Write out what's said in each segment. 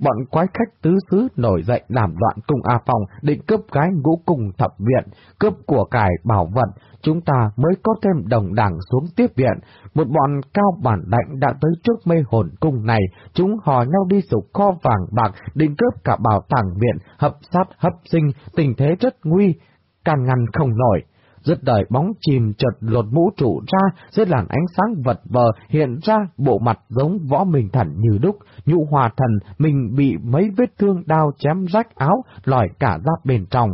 Bọn quái khách tứ xứ nổi dậy làm loạn cung A Phong, định cướp gái ngũ cung thập viện, cướp của cải bảo vật, chúng ta mới có thêm đồng đảng xuống tiếp viện. Một bọn cao bản đạnh đã tới trước mê hồn cung này, chúng hò nhau đi sục kho vàng bạc, định cướp cả bảo tàng viện, hợp sát hấp sinh, tình thế rất nguy, can ngăn không nổi. Dứt đời bóng chìm chợt lột mũ trụ ra, dưới làn ánh sáng vật vờ hiện ra bộ mặt giống võ mình thần như đúc, nhũ hòa thần mình bị mấy vết thương đao chém rách áo, lòi cả ra bên trong.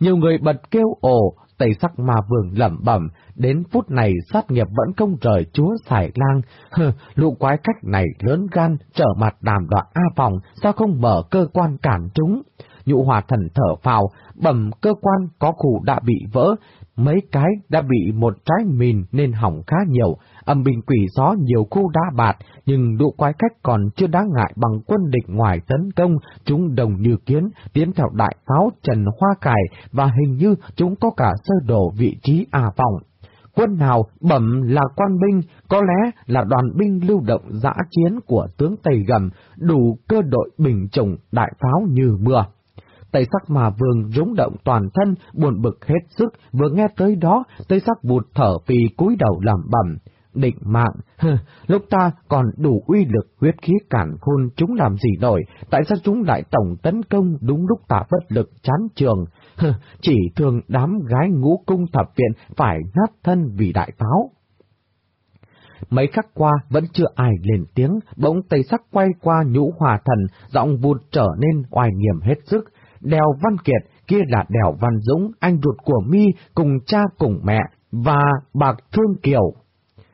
Nhiều người bật kêu ồ, tây sắc mà vườn lẩm bẩm, đến phút này sát nghiệp vẫn không rời chúa xài lang. Hừ, lũ quái cách này lớn gan, trở mặt đàm đoạn A phòng, sao không mở cơ quan cản chúng? Nhũ hòa thần thở phào, bẩm cơ quan có khu đã bị vỡ, mấy cái đã bị một trái mìn nên hỏng khá nhiều, âm binh quỷ gió nhiều khu đã bạt, nhưng lũ quái cách còn chưa đáng ngại bằng quân địch ngoài tấn công, chúng đồng như kiến, tiến theo đại pháo Trần Hoa Cải, và hình như chúng có cả sơ đồ vị trí à vọng. Quân nào bẩm là quan binh, có lẽ là đoàn binh lưu động dã chiến của tướng Tây Gầm, đủ cơ đội bình chủng đại pháo như mưa. Tây sắc mà vương rúng động toàn thân, buồn bực hết sức, vừa nghe tới đó, Tây sắc vụt thở vì cúi đầu làm bẩm. Định mạng, hừ, lúc ta còn đủ uy lực huyết khí cản khôn chúng làm gì nổi, tại sao chúng lại tổng tấn công đúng lúc ta bất lực chán trường, hừ, chỉ thường đám gái ngũ cung thập viện phải nát thân vì đại pháo. Mấy khắc qua vẫn chưa ai lên tiếng, bỗng tây sắc quay qua nhũ hòa thần, giọng vụt trở nên oai nghiêm hết sức, Đèo Văn Kiệt, kia là Đèo Văn Dũng, anh ruột của mi cùng cha cùng mẹ, và bạc Thương Kiều.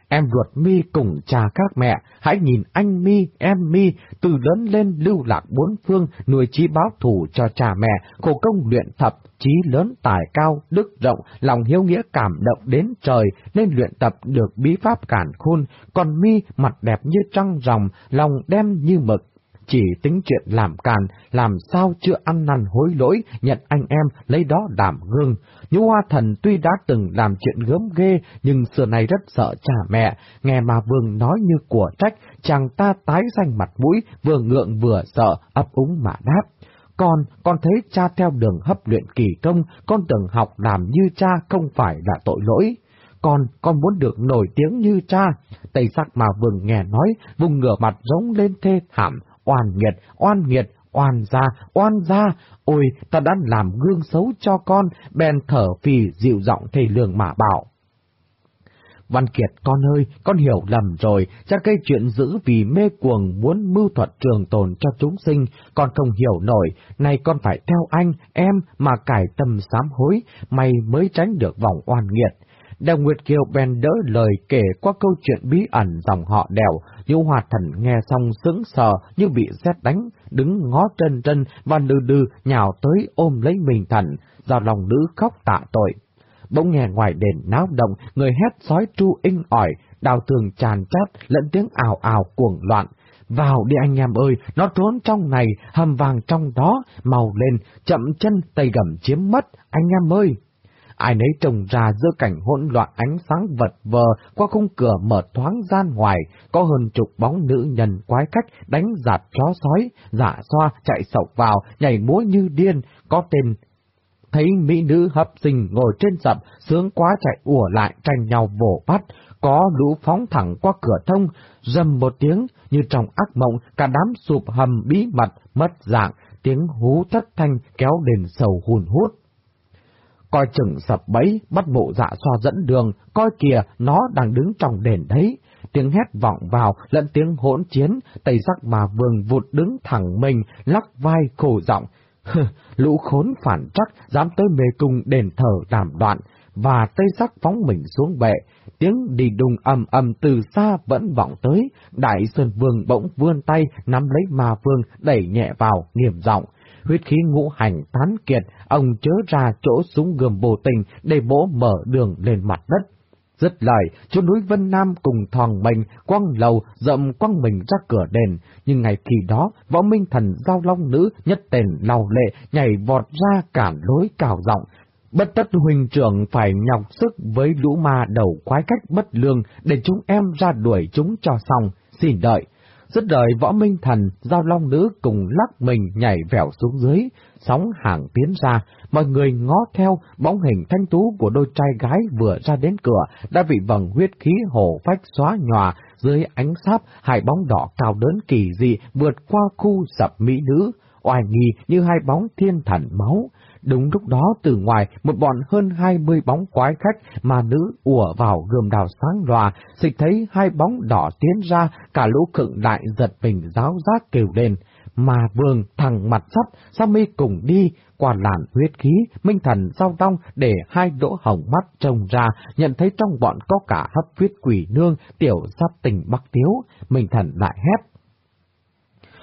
Em ruột mi cùng cha các mẹ, hãy nhìn anh mi, em mi, từ lớn lên lưu lạc bốn phương, nuôi trí báo thủ cho cha mẹ, khổ công luyện tập trí lớn tài cao, đức rộng, lòng hiếu nghĩa cảm động đến trời, nên luyện tập được bí pháp cản khôn, còn mi mặt đẹp như trăng ròng, lòng đem như mực, chỉ tính chuyện làm càn, làm sao chưa ăn năn hối lỗi, nhận anh em lấy đó đảm gương. Nhũ hoa thần tuy đã từng làm chuyện gớm ghê, nhưng xưa nay rất sợ cha mẹ, nghe mà vương nói như của trách, chàng ta tái danh mặt mũi, vừa ngượng vừa sợ, ấp úng mà đáp. Con, con thấy cha theo đường hấp luyện kỳ công, con từng học làm như cha không phải là tội lỗi con, con muốn được nổi tiếng như cha. Tây sắc mà vừng nghe nói, vùng ngửa mặt giống lên thê thảm, oan nghiệt, oan nghiệt, oan gia oan gia ôi, ta đã làm gương xấu cho con, bèn thở phì dịu giọng thầy lường mà bảo. Văn Kiệt, con ơi, con hiểu lầm rồi, cha cây chuyện dữ vì mê cuồng muốn mưu thuật trường tồn cho chúng sinh, con không hiểu nổi, nay con phải theo anh, em mà cải tâm sám hối, mày mới tránh được vòng oan nghiệt. Đào Nguyệt Kiều bèn đỡ lời kể qua câu chuyện bí ẩn dòng họ đèo, Nhu Hòa Thần nghe xong sững sờ như bị xét đánh, đứng ngó chân chân và lư đư nhào tới ôm lấy mình thần, do lòng nữ khóc tạ tội. Bỗng nghe ngoài đền náo động, người hét sói tru inh ỏi, đào tường tràn chát, lẫn tiếng ảo ảo cuồng loạn. Vào đi anh em ơi, nó trốn trong này, hầm vàng trong đó, màu lên, chậm chân tay gầm chiếm mất, anh em ơi! Ai nấy trông ra giữa cảnh hỗn loạn ánh sáng vật vờ qua khung cửa mở thoáng gian ngoài, có hơn chục bóng nữ nhân quái cách đánh giạt chó sói, giả xoa chạy sọc vào, nhảy múa như điên, có tên thấy mỹ nữ hấp sinh ngồi trên sập, sướng quá chạy ùa lại tranh nhau vồ bắt, có lũ phóng thẳng qua cửa thông, rầm một tiếng, như trong ác mộng, cả đám sụp hầm bí mật, mất dạng, tiếng hú thất thanh kéo đền sầu hùn hút coi chừng sập bẫy, bắt bộ dạ xoa dẫn đường, coi kìa, nó đang đứng trong đền đấy. Tiếng hét vọng vào, lẫn tiếng hỗn chiến, tây sắc mà vương vụt đứng thẳng mình, lắc vai khổ giọng. Lũ khốn phản trắc, dám tới mê cung đền thờ đảm đoạn, và tây sắc phóng mình xuống bệ. Tiếng đi đùng ầm ầm từ xa vẫn vọng tới, đại sơn vương bỗng vươn tay, nắm lấy ma vương, đẩy nhẹ vào, nghiêm giọng huyết khí ngũ hành tán kiệt, ông chớ ra chỗ súng gườm bồ tình để bố mở đường lên mặt đất. Dứt lời, chỗ núi Vân Nam cùng thòng mình, quăng lầu, dậm quăng mình ra cửa đền. Nhưng ngày kỳ đó, võ minh thần giao long nữ nhất tên lau lệ nhảy vọt ra cản lối cào giọng. Bất tất huynh trưởng phải nhọc sức với lũ ma đầu quái cách bất lương để chúng em ra đuổi chúng cho xong. Xin đợi, Dứt đời võ minh thần, giao long nữ cùng lắc mình nhảy vẻo xuống dưới, sóng hàng tiến ra, mọi người ngó theo bóng hình thanh tú của đôi trai gái vừa ra đến cửa, đã bị vầng huyết khí hổ phách xóa nhòa dưới ánh sáp hai bóng đỏ cao đớn kỳ dị vượt qua khu sập mỹ nữ, oai nghi như hai bóng thiên thần máu. Đúng lúc đó từ ngoài, một bọn hơn hai mươi bóng quái khách mà nữ ùa vào gườm đào sáng loà, xịt thấy hai bóng đỏ tiến ra, cả lũ khựng đại giật mình giáo giác kêu lên. Mà vương thằng mặt sắt, sao mi cùng đi, qua làn huyết khí, minh thần giao đong để hai đỗ hồng mắt trông ra, nhận thấy trong bọn có cả hấp huyết quỷ nương, tiểu sắp tình bắc tiếu, minh thần lại hét.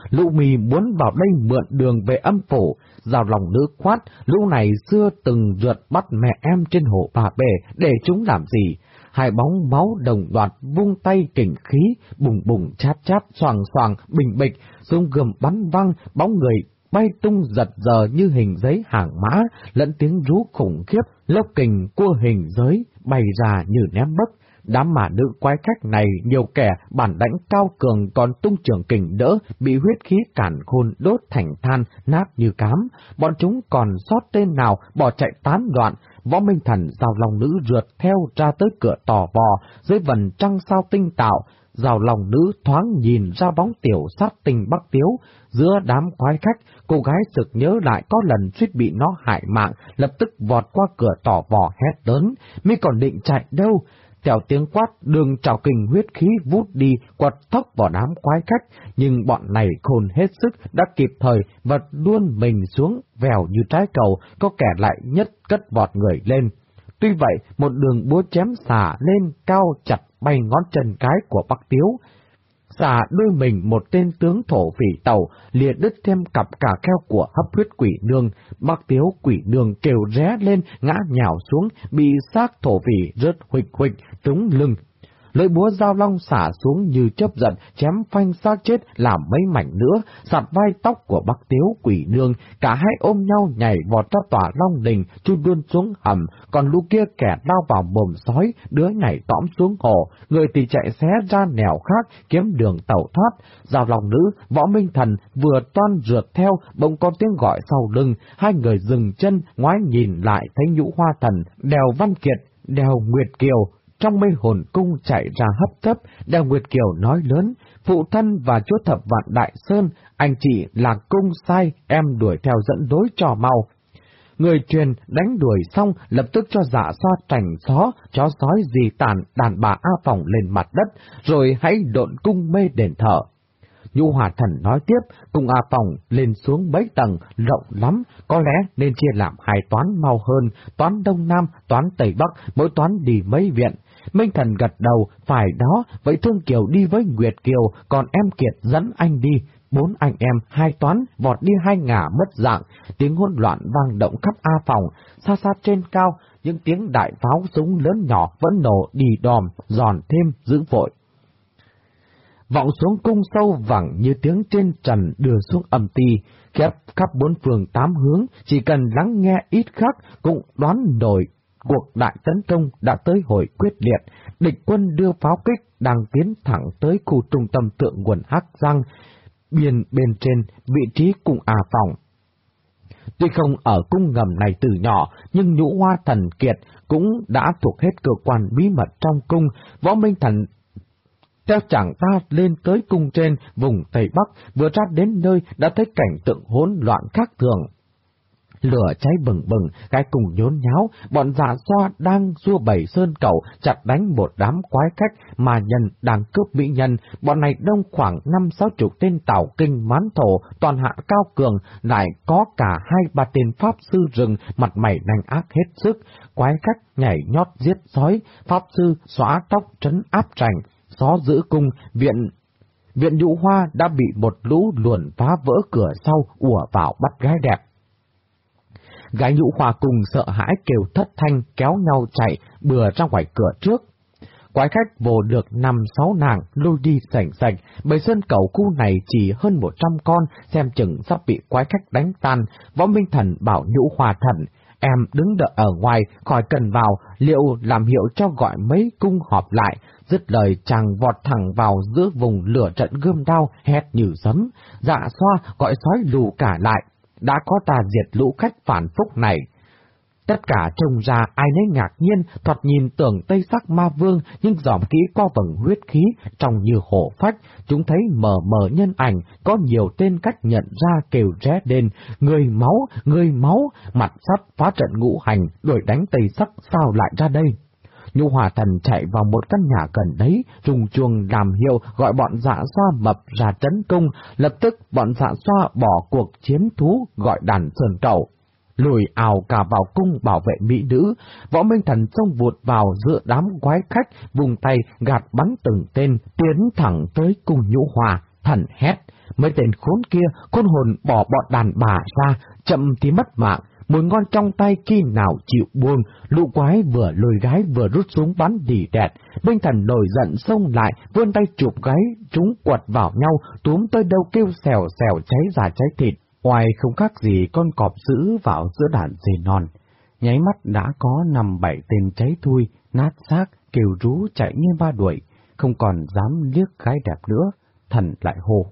Lũ mì muốn vào đây mượn đường về âm phủ, rào lòng nữ khoát, lũ này xưa từng rượt bắt mẹ em trên hộ bà bể, để chúng làm gì? Hai bóng máu đồng loạt vung tay kình khí, bùng bùng chát chát, xoàng xoàng, bình bịch, dùng gầm bắn văng, bóng người bay tung giật giờ như hình giấy hàng mã, lẫn tiếng rú khủng khiếp, lốc kình cua hình giới, bay ra như ném bất. Đám mà nữ quái khách này nhiều kẻ bản đánh cao cường còn tung trưởng kình đỡ, bị huyết khí cản khôn đốt thành than, nát như cám. Bọn chúng còn sót tên nào bỏ chạy tán loạn. Võ minh thần rào lòng nữ rượt theo ra tới cửa tò vò, dưới vần trăng sao tinh tạo, rào lòng nữ thoáng nhìn ra bóng tiểu sát tình bắc tiếu, giữa đám quái khách, cô gái sực nhớ lại có lần suýt bị nó hại mạng, lập tức vọt qua cửa tỏ vò hét lớn, mi còn định chạy đâu, theo tiếng quát, đường trào kình huyết khí vút đi, quật thốc vào đám quái khách, nhưng bọn này khôn hết sức, đã kịp thời vật luôn mình xuống, vèo như trái cầu, có kẻ lại nhất cất vọt người lên. Tuy vậy, một đường búa chém xả lên cao chặt bay ngón chân cái của Bắc Tiếu, xả đôi mình một tên tướng thổ phỉ tàu, liệt đứt thêm cặp cả keo của hấp huyết quỷ nương, bác tiếu quỷ nương kêu ré lên, ngã nhào xuống, bị xác thổ phỉ rớt huỵch huỵch, trúng lưng. Lưỡi búa dao long xả xuống như chớp giận, chém phanh xác chết làm mấy mảnh nữa, sạt vai tóc của bác tiếu quỷ nương, cả hai ôm nhau nhảy vọt ra tòa long đình, chui luôn xuống hầm, còn lũ kia kẻ lao vào mồm sói, đứa nhảy tõm xuống hồ, người thì chạy xé ra nẻo khác, kiếm đường tẩu thoát. Giao long nữ, võ minh thần vừa toan rượt theo, bỗng có tiếng gọi sau lưng, hai người dừng chân, ngoái nhìn lại thấy nhũ hoa thần, đèo văn kiệt, đèo nguyệt kiều, trong mê hồn cung chạy ra hấp tấp, Đèo Nguyệt Kiều nói lớn, phụ thân và chúa thập vạn Đại Sơn, anh chị là cung sai, em đuổi theo dẫn đối trò mau. Người truyền đánh đuổi xong lập tức cho dạ xoa trành xó, chó sói gì tàn đàn bà A Phòng lên mặt đất, rồi hãy độn cung mê đền thở. Nhu Hòa Thần nói tiếp, cung A Phòng lên xuống mấy tầng, rộng lắm, có lẽ nên chia làm hai toán mau hơn, toán Đông Nam, toán Tây Bắc, mỗi toán đi mấy viện. Minh Thần gật đầu, phải đó, vậy Thương Kiều đi với Nguyệt Kiều, còn em Kiệt dẫn anh đi. Bốn anh em, hai toán, vọt đi hai ngả mất dạng, tiếng hỗn loạn vang động khắp A phòng, xa xa trên cao, những tiếng đại pháo súng lớn nhỏ vẫn nổ đi đòm, giòn thêm, dữ vội. Vọng xuống cung sâu vẳng như tiếng trên trần đưa xuống âm ti, khép khắp bốn phường tám hướng, chỉ cần lắng nghe ít khắc cũng đoán nổi cuộc đại tấn công đã tới hồi quyết liệt, địch quân đưa pháo kích đang tiến thẳng tới khu trung tâm tượng quần Hắc Giang, biên bên trên vị trí cung A Phòng. Tuy không ở cung ngầm này từ nhỏ, nhưng nhũ hoa thần kiệt cũng đã thuộc hết cơ quan bí mật trong cung, võ minh thần theo chàng ta lên tới cung trên vùng Tây Bắc, vừa ra đến nơi đã thấy cảnh tượng hỗn loạn khác thường. Lửa cháy bừng bừng, cái cùng nhốn nháo, bọn giả xoa đang xua bảy sơn cầu, chặt đánh một đám quái khách mà nhân đang cướp mỹ nhân. Bọn này đông khoảng năm sáu chục tên tàu kinh mán thổ, toàn hạ cao cường, lại có cả hai ba tên pháp sư rừng, mặt mày nành ác hết sức. Quái khách nhảy nhót giết sói, pháp sư xóa tóc trấn áp trành, xó giữ cung, viện Viện nhũ hoa đã bị một lũ luồn phá vỡ cửa sau ùa vào bắt gái đẹp. Gái nhũ hoa cùng sợ hãi kêu thất thanh kéo nhau chạy bừa ra ngoài cửa trước. Quái khách vô được năm sáu nàng lôi đi sảnh sạch, bầy sơn cầu khu này chỉ hơn một trăm con, xem chừng sắp bị quái khách đánh tan. Võ Minh Thần bảo nhũ hòa thần, em đứng đợi ở ngoài, khỏi cần vào, liệu làm hiệu cho gọi mấy cung họp lại, Dứt lời chàng vọt thẳng vào giữa vùng lửa trận gươm đao, hét như sấm, dạ xoa gọi sói lù cả lại. Đã có ta diệt lũ khách phản phúc này, Tất cả trông ra ai nấy ngạc nhiên, thoạt nhìn tưởng Tây sắc ma vương, nhưng dòm kỹ qua vầng huyết khí, trong như hổ phách, chúng thấy mờ mờ nhân ảnh, có nhiều tên cách nhận ra kêu ré đền, người máu, người máu, mặt sắt phá trận ngũ hành, đuổi đánh Tây sắc sao lại ra đây. Nhu Hòa Thần chạy vào một căn nhà gần đấy, dùng chuông làm hiệu gọi bọn dạ xoa mập ra tấn công, lập tức bọn dạ xoa bỏ cuộc chiến thú gọi đàn sơn cầu lùi ào cả vào cung bảo vệ mỹ nữ, võ minh thần xông vụt vào giữa đám quái khách, vùng tay gạt bắn từng tên, tiến thẳng tới cung nhũ hòa, thần hét. Mấy tên khốn kia, khôn hồn bỏ bọn đàn bà ra, chậm thì mất mạng, mùi ngon trong tay khi nào chịu buông, lũ quái vừa lôi gái vừa rút súng bắn đỉ đẹt, minh thần nổi giận xông lại, vươn tay chụp gái, chúng quật vào nhau, túm tới đâu kêu xèo xèo cháy giả cháy thịt, Oai không khác gì con cọp giữ vào giữa đàn dê non. Nháy mắt đã có năm bảy tên cháy thui, nát xác, kêu rú chạy như ba đuổi, không còn dám liếc gái đẹp nữa, thần lại hồ.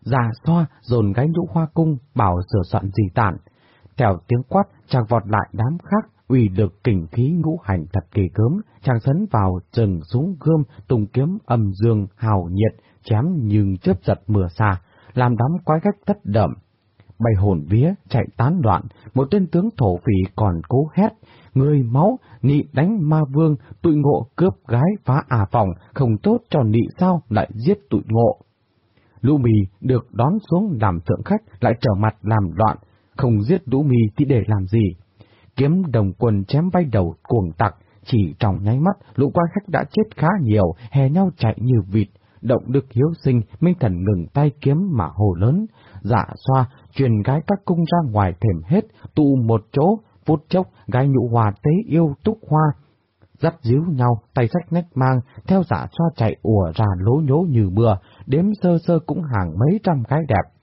Già xoa dồn gái nhũ hoa cung, bảo sửa soạn gì tản. Theo tiếng quát, chàng vọt lại đám khác, uy lực kình khí ngũ hành thật kỳ cớm, chàng sấn vào trừng súng gươm, tung kiếm âm dương, hào nhiệt, chém nhưng chớp giật mưa xa, làm đám quái cách tất đậm, bay hồn vía, chạy tán loạn, một tên tướng thổ phỉ còn cố hét, người máu, nị đánh ma vương, tụi ngộ cướp gái phá à phòng, không tốt cho nị sao lại giết tụi ngộ. Lũ mì được đón xuống làm thượng khách lại trở mặt làm loạn, không giết Đỗ Mi thì để làm gì? Kiếm đồng quần chém bay đầu cuồng tặc, chỉ trong nháy mắt lũ quan khách đã chết khá nhiều, hè nhau chạy như vịt. Động đức hiếu sinh, Minh Thần ngừng tay kiếm mà hồ lớn, dạ xoa, truyền gái các cung ra ngoài thềm hết, tụ một chỗ, phút chốc, gái nhụ hòa tế yêu túc hoa. Dắt díu nhau, tay sách nách mang, theo giả xoa chạy ùa ra lố nhố như mưa, đếm sơ sơ cũng hàng mấy trăm cái đẹp.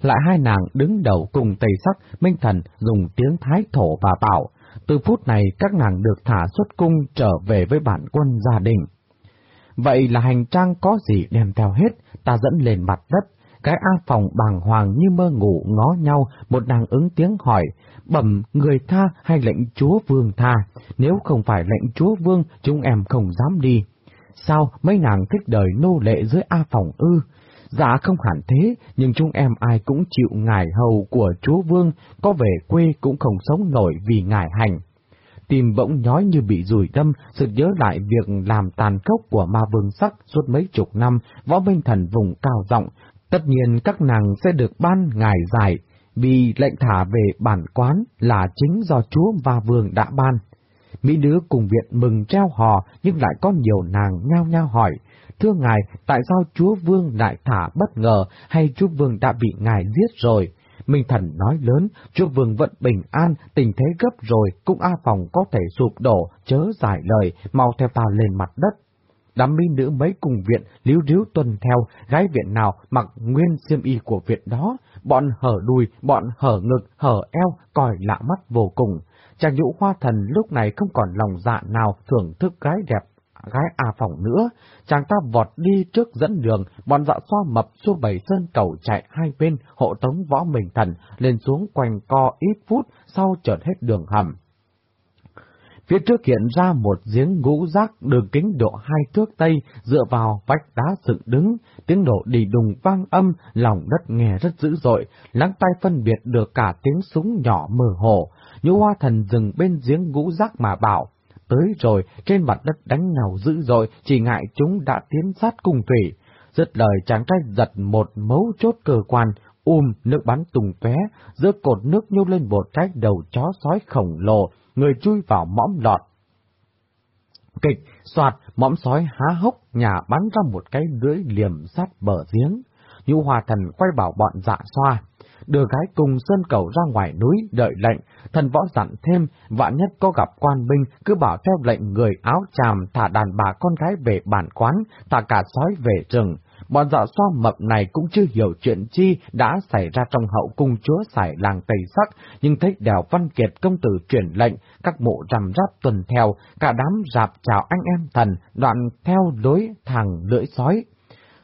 Lại hai nàng đứng đầu cùng tây sắc, Minh Thần dùng tiếng thái thổ và bảo, từ phút này các nàng được thả xuất cung trở về với bản quân gia đình. Vậy là hành trang có gì đem theo hết, ta dẫn lên mặt đất, cái A phòng bàng hoàng như mơ ngủ ngó nhau, một nàng ứng tiếng hỏi, bẩm người tha hay lệnh chúa vương tha, nếu không phải lệnh chúa vương, chúng em không dám đi. Sao mấy nàng thích đời nô lệ dưới A phòng ư? Dạ không hẳn thế, nhưng chúng em ai cũng chịu ngài hầu của chúa vương, có về quê cũng không sống nổi vì ngài hành. Tìm bỗng nhói như bị rủi đâm, sự nhớ lại việc làm tàn khốc của ma vương sắc suốt mấy chục năm, võ minh thần vùng cao rộng, Tất nhiên các nàng sẽ được ban ngài giải, vì lệnh thả về bản quán là chính do chúa và vương đã ban. Mỹ nữ cùng viện mừng treo hò, nhưng lại có nhiều nàng nhao nhao hỏi, thưa ngài, tại sao chúa vương lại thả bất ngờ, hay chúa vương đã bị ngài giết rồi? Minh thần nói lớn, chúa vương vẫn bình an, tình thế gấp rồi, cũng A Phòng có thể sụp đổ, chớ giải lời, mau theo ta lên mặt đất đám mỹ nữ mấy cùng viện líu ríu tuần theo, gái viện nào mặc nguyên xiêm y của viện đó, bọn hở đùi, bọn hở ngực, hở eo, còi lạ mắt vô cùng. Chàng nhũ hoa thần lúc này không còn lòng dạ nào thưởng thức gái đẹp, gái à phòng nữa. Chàng ta vọt đi trước dẫn đường, bọn dạ xoa mập xua bảy sơn cầu chạy hai bên, hộ tống võ mình thần, lên xuống quanh co ít phút, sau chợt hết đường hầm. Phía trước hiện ra một giếng ngũ rác đường kính độ hai thước tây dựa vào vách đá dựng đứng, tiếng nổ đi đùng vang âm, lòng đất nghe rất dữ dội, lắng tai phân biệt được cả tiếng súng nhỏ mờ hồ. Nhũ hoa thần dừng bên giếng ngũ rác mà bảo, tới rồi, trên mặt đất đánh nhau dữ dội, chỉ ngại chúng đã tiến sát cùng thủy. Dứt lời chàng trai giật một mấu chốt cơ quan, um nước bắn tung tóe, giữa cột nước nhô lên một cái đầu chó sói khổng lồ, người chui vào mõm lọt. Kịch, soạt, mõm sói há hốc, nhà bắn ra một cái lưỡi liềm sát bờ giếng. Nhu hòa thần quay bảo bọn dạ xoa, đưa gái cùng sơn cầu ra ngoài núi đợi lệnh, thần võ dặn thêm, vạn nhất có gặp quan binh, cứ bảo theo lệnh người áo chàm thả đàn bà con gái về bản quán, thả cả sói về rừng. bọn dạ so mập này cũng chưa hiểu chuyện chi đã xảy ra trong hậu cung chúa sải làng Tây Sắc, nhưng thấy đèo Văn Kiệt công tử truyền lệnh, các bộ rằm ráp tuần theo, cả đám rạp chào anh em thần, đoạn theo lối thẳng lưỡi sói.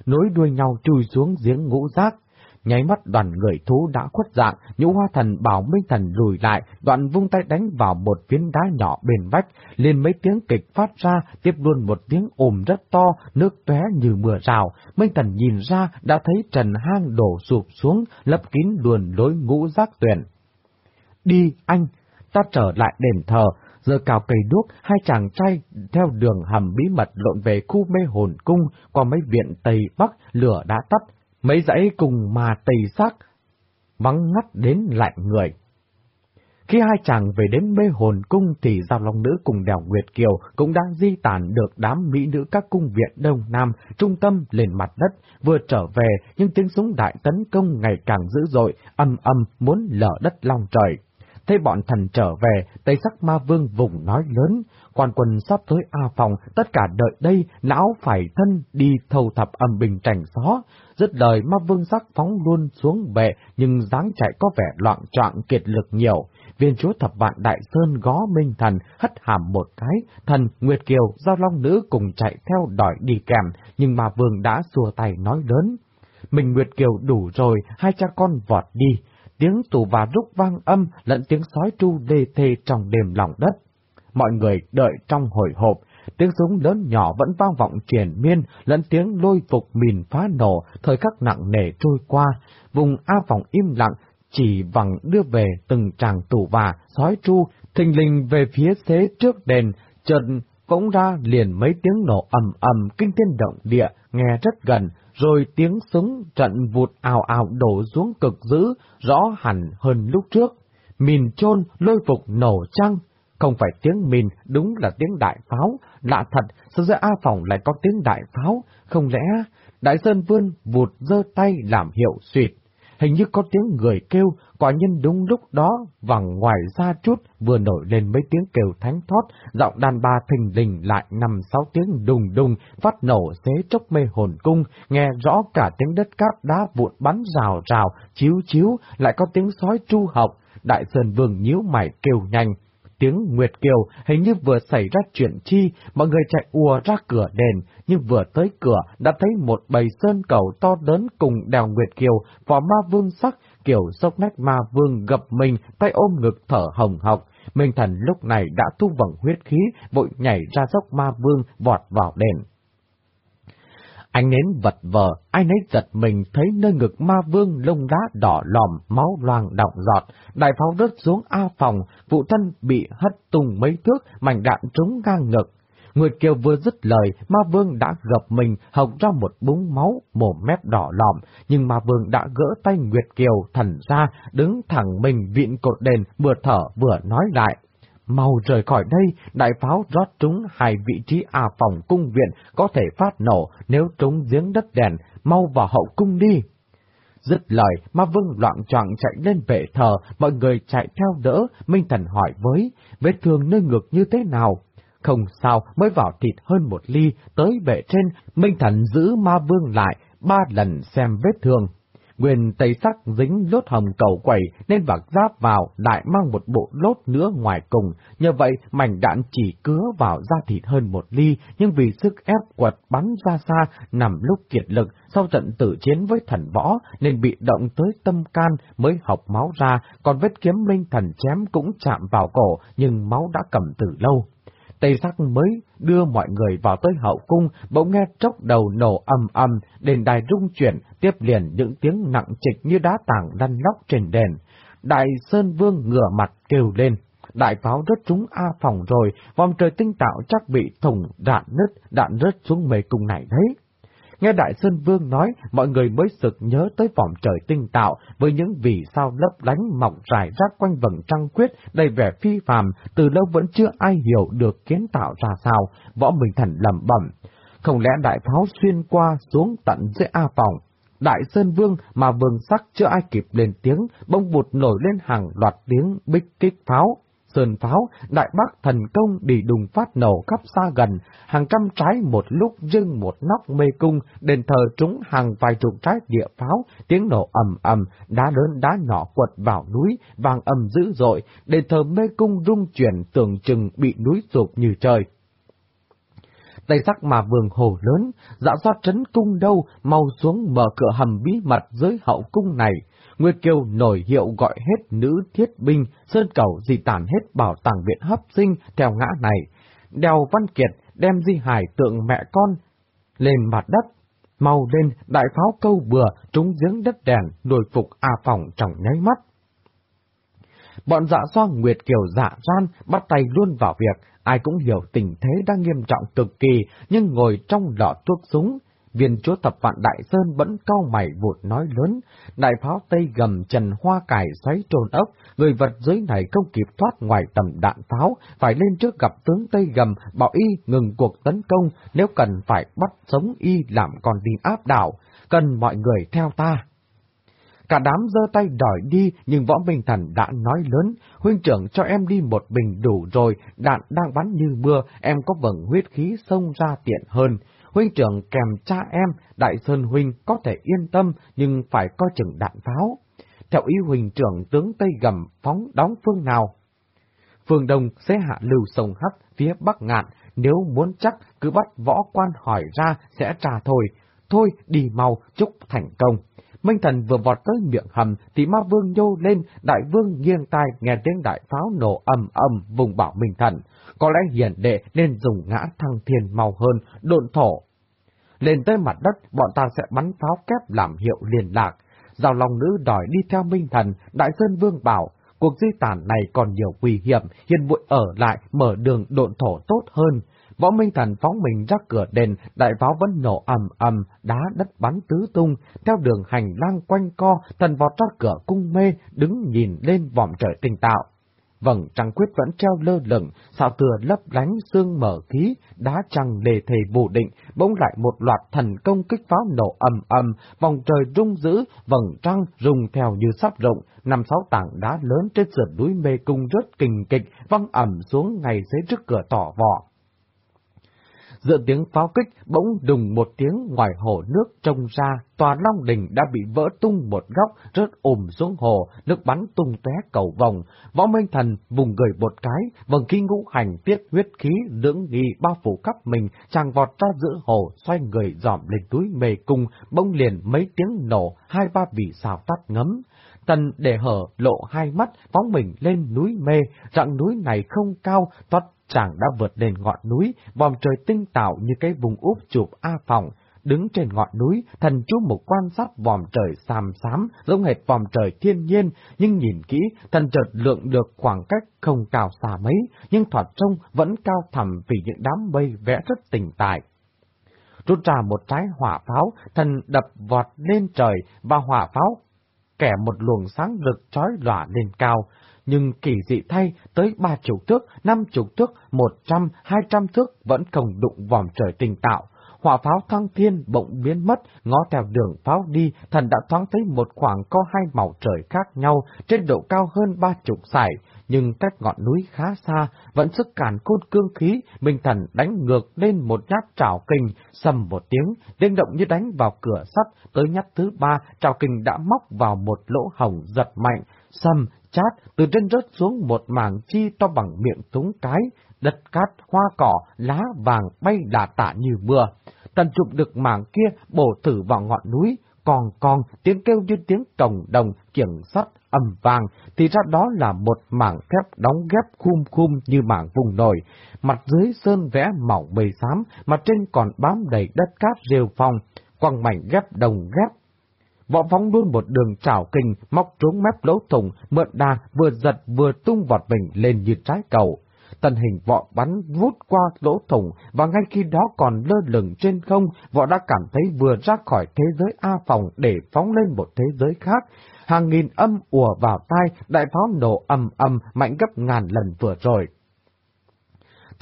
Nối đuôi nhau chui xuống giếng ngũ giác, nháy mắt đoàn người thú đã khuất dạng, nhũ hoa thần bảo minh thần lùi lại, đoạn vung tay đánh vào một viên đá nhỏ bên vách, liền mấy tiếng kịch phát ra, tiếp luôn một tiếng ồm rất to, nước tóe như mưa rào. Minh thần nhìn ra đã thấy trần hang đổ sụp xuống, lấp kín luồn lối ngũ giác tuyển. Đi, anh! Ta trở lại đền thờ, giờ cào cây đuốc, hai chàng trai theo đường hầm bí mật lộn về khu mê hồn cung, qua mấy viện Tây Bắc, lửa đã tắt, mấy dãy cùng mà tầy sắc, vắng ngắt đến lạnh người. Khi hai chàng về đến mê hồn cung thì giao long nữ cùng đèo Nguyệt Kiều cũng đang di tản được đám mỹ nữ các cung viện Đông Nam, trung tâm lên mặt đất, vừa trở về nhưng tiếng súng đại tấn công ngày càng dữ dội, âm âm muốn lở đất long trời. Thấy bọn thần trở về, Tây sắc ma vương vùng nói lớn, quan quân sắp tới A phòng, tất cả đợi đây, lão phải thân đi thâu thập âm bình trành gió. Dứt lời ma vương sắc phóng luôn xuống bệ, nhưng dáng chạy có vẻ loạn trọng kiệt lực nhiều. Viên chúa thập vạn đại sơn gó minh thần, hất hàm một cái, thần Nguyệt Kiều, giao long nữ cùng chạy theo đòi đi kèm, nhưng ma vương đã xua tay nói lớn. Mình Nguyệt Kiều đủ rồi, hai cha con vọt đi tiếng tù và rúc vang âm lẫn tiếng sói tru đê thê trong đêm lòng đất. Mọi người đợi trong hồi hộp, tiếng súng lớn nhỏ vẫn vang vọng triển miên, lẫn tiếng lôi phục mìn phá nổ, thời khắc nặng nề trôi qua, vùng A phòng im lặng, chỉ vẳng đưa về từng tràng tù và, sói tru, thình lình về phía xế trước đền, chợt cũng ra liền mấy tiếng nổ ầm ầm kinh thiên động địa, nghe rất gần, rồi tiếng súng trận vụt ào ào đổ xuống cực dữ, rõ hẳn hơn lúc trước. Mìn chôn lôi phục nổ trăng, không phải tiếng mìn, đúng là tiếng đại pháo, lạ thật, sao giữa A Phòng lại có tiếng đại pháo, không lẽ Đại Sơn vương vụt giơ tay làm hiệu suyệt. Hình như có tiếng người kêu, quả nhân đúng lúc đó, vẳng ngoài ra chút, vừa nổi lên mấy tiếng kêu thánh thoát, giọng đàn bà thình lình lại năm sáu tiếng đùng đùng, phát nổ xế chốc mê hồn cung, nghe rõ cả tiếng đất cát đá vụn bắn rào rào, chiếu chiếu, lại có tiếng sói tru học, đại sơn vương nhíu mày kêu nhanh tiếng Nguyệt Kiều hình như vừa xảy ra chuyện chi, mọi người chạy ùa ra cửa đền, nhưng vừa tới cửa đã thấy một bầy sơn cầu to lớn cùng đèo Nguyệt Kiều, phò ma vương sắc, kiểu sốc nách ma vương gập mình, tay ôm ngực thở hồng hộc. Minh thần lúc này đã thu vẩn huyết khí, vội nhảy ra dốc ma vương vọt vào đền. Anh nến vật vờ, ai nấy giật mình thấy nơi ngực ma vương lông đá đỏ lòm, máu loang đọng giọt, đại pháo rớt xuống A phòng, phụ thân bị hất tung mấy thước, mảnh đạn trúng ngang ngực. Nguyệt Kiều vừa dứt lời, ma vương đã gập mình, hộc ra một búng máu, mồm mép đỏ lòm, nhưng ma vương đã gỡ tay Nguyệt Kiều thần ra, đứng thẳng mình viện cột đền, vừa thở vừa nói lại mau rời khỏi đây, đại pháo rót trúng hai vị trí à phòng cung viện có thể phát nổ nếu trúng giếng đất đèn, mau vào hậu cung đi. Dứt lời, ma vương loạn trọng chạy lên vệ thờ, mọi người chạy theo đỡ, Minh Thần hỏi với, vết thương nơi ngực như thế nào? Không sao, mới vào thịt hơn một ly, tới bệ trên, Minh Thần giữ ma vương lại, ba lần xem vết thương. Nguyên tây sắc dính lốt hồng cầu quẩy nên vạc giáp vào lại mang một bộ lốt nữa ngoài cùng, nhờ vậy mảnh đạn chỉ cứa vào da thịt hơn một ly, nhưng vì sức ép quật bắn ra xa nằm lúc kiệt lực sau trận tử chiến với thần võ nên bị động tới tâm can mới học máu ra, còn vết kiếm minh thần chém cũng chạm vào cổ nhưng máu đã cầm từ lâu. Tây sắc mới đưa mọi người vào tới hậu cung, bỗng nghe trốc đầu nổ âm âm, đền đài rung chuyển, tiếp liền những tiếng nặng trịch như đá tảng lăn lóc trên đền. Đại Sơn Vương ngửa mặt kêu lên. Đại pháo rớt trúng A phòng rồi, vòng trời tinh tạo chắc bị thùng đạn nứt, đạn rớt xuống mê cung này đấy. Nghe Đại Sơn Vương nói, mọi người mới sực nhớ tới vòng trời tinh tạo, với những vì sao lấp lánh mọc rải rác quanh vầng trăng quyết, đầy vẻ phi phàm, từ lâu vẫn chưa ai hiểu được kiến tạo ra sao, võ mình thần lầm bẩm. Không lẽ đại pháo xuyên qua xuống tận dưới A phòng? Đại Sơn Vương mà vương sắc chưa ai kịp lên tiếng, bông vụt nổi lên hàng loạt tiếng bích kích pháo sơn pháo, đại bác thần công đi đùng phát nổ khắp xa gần, hàng trăm trái một lúc dưng một nóc mê cung, đền thờ trúng hàng vài chục trái địa pháo, tiếng nổ ầm ầm, đá lớn đá nhỏ quật vào núi, vàng ầm dữ dội, đền thờ mê cung rung chuyển tưởng chừng bị núi sụp như trời. Tây sắc mà vườn hồ lớn, dạ soát trấn cung đâu, mau xuống mở cửa hầm bí mật dưới hậu cung này. Nguyệt Kiều nổi hiệu gọi hết nữ thiết binh, sơn cầu di tản hết bảo tàng viện hấp sinh theo ngã này. Đèo Văn Kiệt đem di hải tượng mẹ con lên mặt đất. Mau lên, đại pháo câu bừa, trúng giếng đất đèn, nổi phục A Phòng trong nháy mắt. Bọn dạ xoa Nguyệt Kiều dạ gian, bắt tay luôn vào việc, ai cũng hiểu tình thế đang nghiêm trọng cực kỳ, nhưng ngồi trong lọ thuốc súng, viên chúa tập vạn Đại Sơn vẫn cau mày vụt nói lớn, đại pháo Tây gầm trần hoa cải xoáy trồn ốc, người vật dưới này không kịp thoát ngoài tầm đạn pháo, phải lên trước gặp tướng Tây gầm, bảo y ngừng cuộc tấn công, nếu cần phải bắt sống y làm con tin áp đảo, cần mọi người theo ta. Cả đám giơ tay đòi đi, nhưng võ minh thần đã nói lớn, huynh trưởng cho em đi một bình đủ rồi, đạn đang bắn như mưa, em có vầng huyết khí xông ra tiện hơn. Huynh trưởng kèm cha em, Đại Sơn Huynh có thể yên tâm, nhưng phải coi chừng đạn pháo. Theo ý huynh trưởng tướng Tây Gầm phóng đóng phương nào? Phương Đông sẽ hạ lưu sông Hắc phía Bắc Ngạn, nếu muốn chắc cứ bắt võ quan hỏi ra sẽ trả thôi. Thôi đi mau, chúc thành công. Minh Thần vừa vọt tới miệng hầm thì ma vương nhô lên, đại vương nghiêng tai nghe tiếng đại pháo nổ ầm ầm vùng bảo Minh Thần. Có lẽ hiển đệ nên dùng ngã thăng thiên mau hơn, độn thổ. Lên tới mặt đất, bọn ta sẽ bắn pháo kép làm hiệu liên lạc. Giao lòng nữ đòi đi theo Minh Thần, Đại Sơn Vương bảo, cuộc di tản này còn nhiều nguy hiểm, hiền vội ở lại mở đường độn thổ tốt hơn. Võ Minh Thần phóng mình ra cửa đền, đại pháo vẫn nổ ầm ầm, đá đất bắn tứ tung, theo đường hành lang quanh co, thần vọt ra cửa cung mê, đứng nhìn lên vòm trời tinh tạo. Vầng trăng quyết vẫn treo lơ lửng, sao tựa lấp lánh xương mở khí, đá trăng đề thề bổ định, bỗng lại một loạt thần công kích pháo nổ ầm ầm, vòng trời rung dữ, vầng trăng rung theo như sắp rộng, năm sáu tảng đá lớn trên sườn núi mê cung rất kình kịch, văng ẩm xuống ngay dưới trước cửa tỏ vỏ. Giữa tiếng pháo kích, bỗng đùng một tiếng ngoài hồ nước trông ra, tòa Long Đình đã bị vỡ tung một góc, rớt ồm xuống hồ, nước bắn tung tóe cầu vòng. Võ Minh Thần vùng người một cái, vầng khi ngũ hành tiết huyết khí lưỡng nghi bao phủ khắp mình, chàng vọt ra giữa hồ, xoay người dòm lên túi mề cung, bỗng liền mấy tiếng nổ, hai ba vị xào tắt ngấm. Tần để hở lộ hai mắt, phóng mình lên núi mê, rặng núi này không cao, toát chàng đã vượt lên ngọn núi, vòng trời tinh tạo như cái vùng úp chụp A phòng. Đứng trên ngọn núi, thần chú mục quan sát vòm trời xàm xám, giống hệt vòm trời thiên nhiên, nhưng nhìn kỹ, thần chợt lượng được khoảng cách không cao xa mấy, nhưng thoạt trông vẫn cao thẳm vì những đám mây vẽ rất tỉnh tại. Rút ra một trái hỏa pháo, thần đập vọt lên trời và hỏa pháo kẻ một luồng sáng rực trói lỏa lên cao, nhưng kỳ dị thay tới ba chục thước, năm chục thước, một trăm, hai trăm thước vẫn không đụng vòm trời tình tạo. Hỏa pháo thăng thiên bỗng biến mất, ngó theo đường pháo đi, thần đã thoáng thấy một khoảng có hai màu trời khác nhau, trên độ cao hơn ba chục sải, nhưng cách ngọn núi khá xa, vẫn sức cản côn cương khí, Minh Thần đánh ngược lên một nhát trảo kinh, sầm một tiếng, tiếng động như đánh vào cửa sắt, tới nhát thứ ba, trảo kinh đã móc vào một lỗ hồng giật mạnh, sầm, chát, từ trên rớt xuống một mảng chi to bằng miệng túng cái, đất cát, hoa cỏ, lá vàng bay đà tả như mưa. Tần chụp được mảng kia bổ thử vào ngọn núi, còn còn tiếng kêu như tiếng cồng đồng, kiểng sắt, âm vàng, thì ra đó là một mảng thép đóng ghép khum khum như mảng vùng nổi, mặt dưới sơn vẽ mỏng bầy xám, mặt trên còn bám đầy đất cát rêu phong, quăng mảnh ghép đồng ghép Võ phóng luôn một đường trảo kinh, móc trúng mép lỗ thùng, mượn đà, vừa giật vừa tung vọt mình lên như trái cầu. Tần hình võ bắn vút qua lỗ thủng và ngay khi đó còn lơ lửng trên không, võ đã cảm thấy vừa ra khỏi thế giới A phòng để phóng lên một thế giới khác. Hàng nghìn âm ùa vào tai, đại pháo nổ ầm ầm mạnh gấp ngàn lần vừa rồi.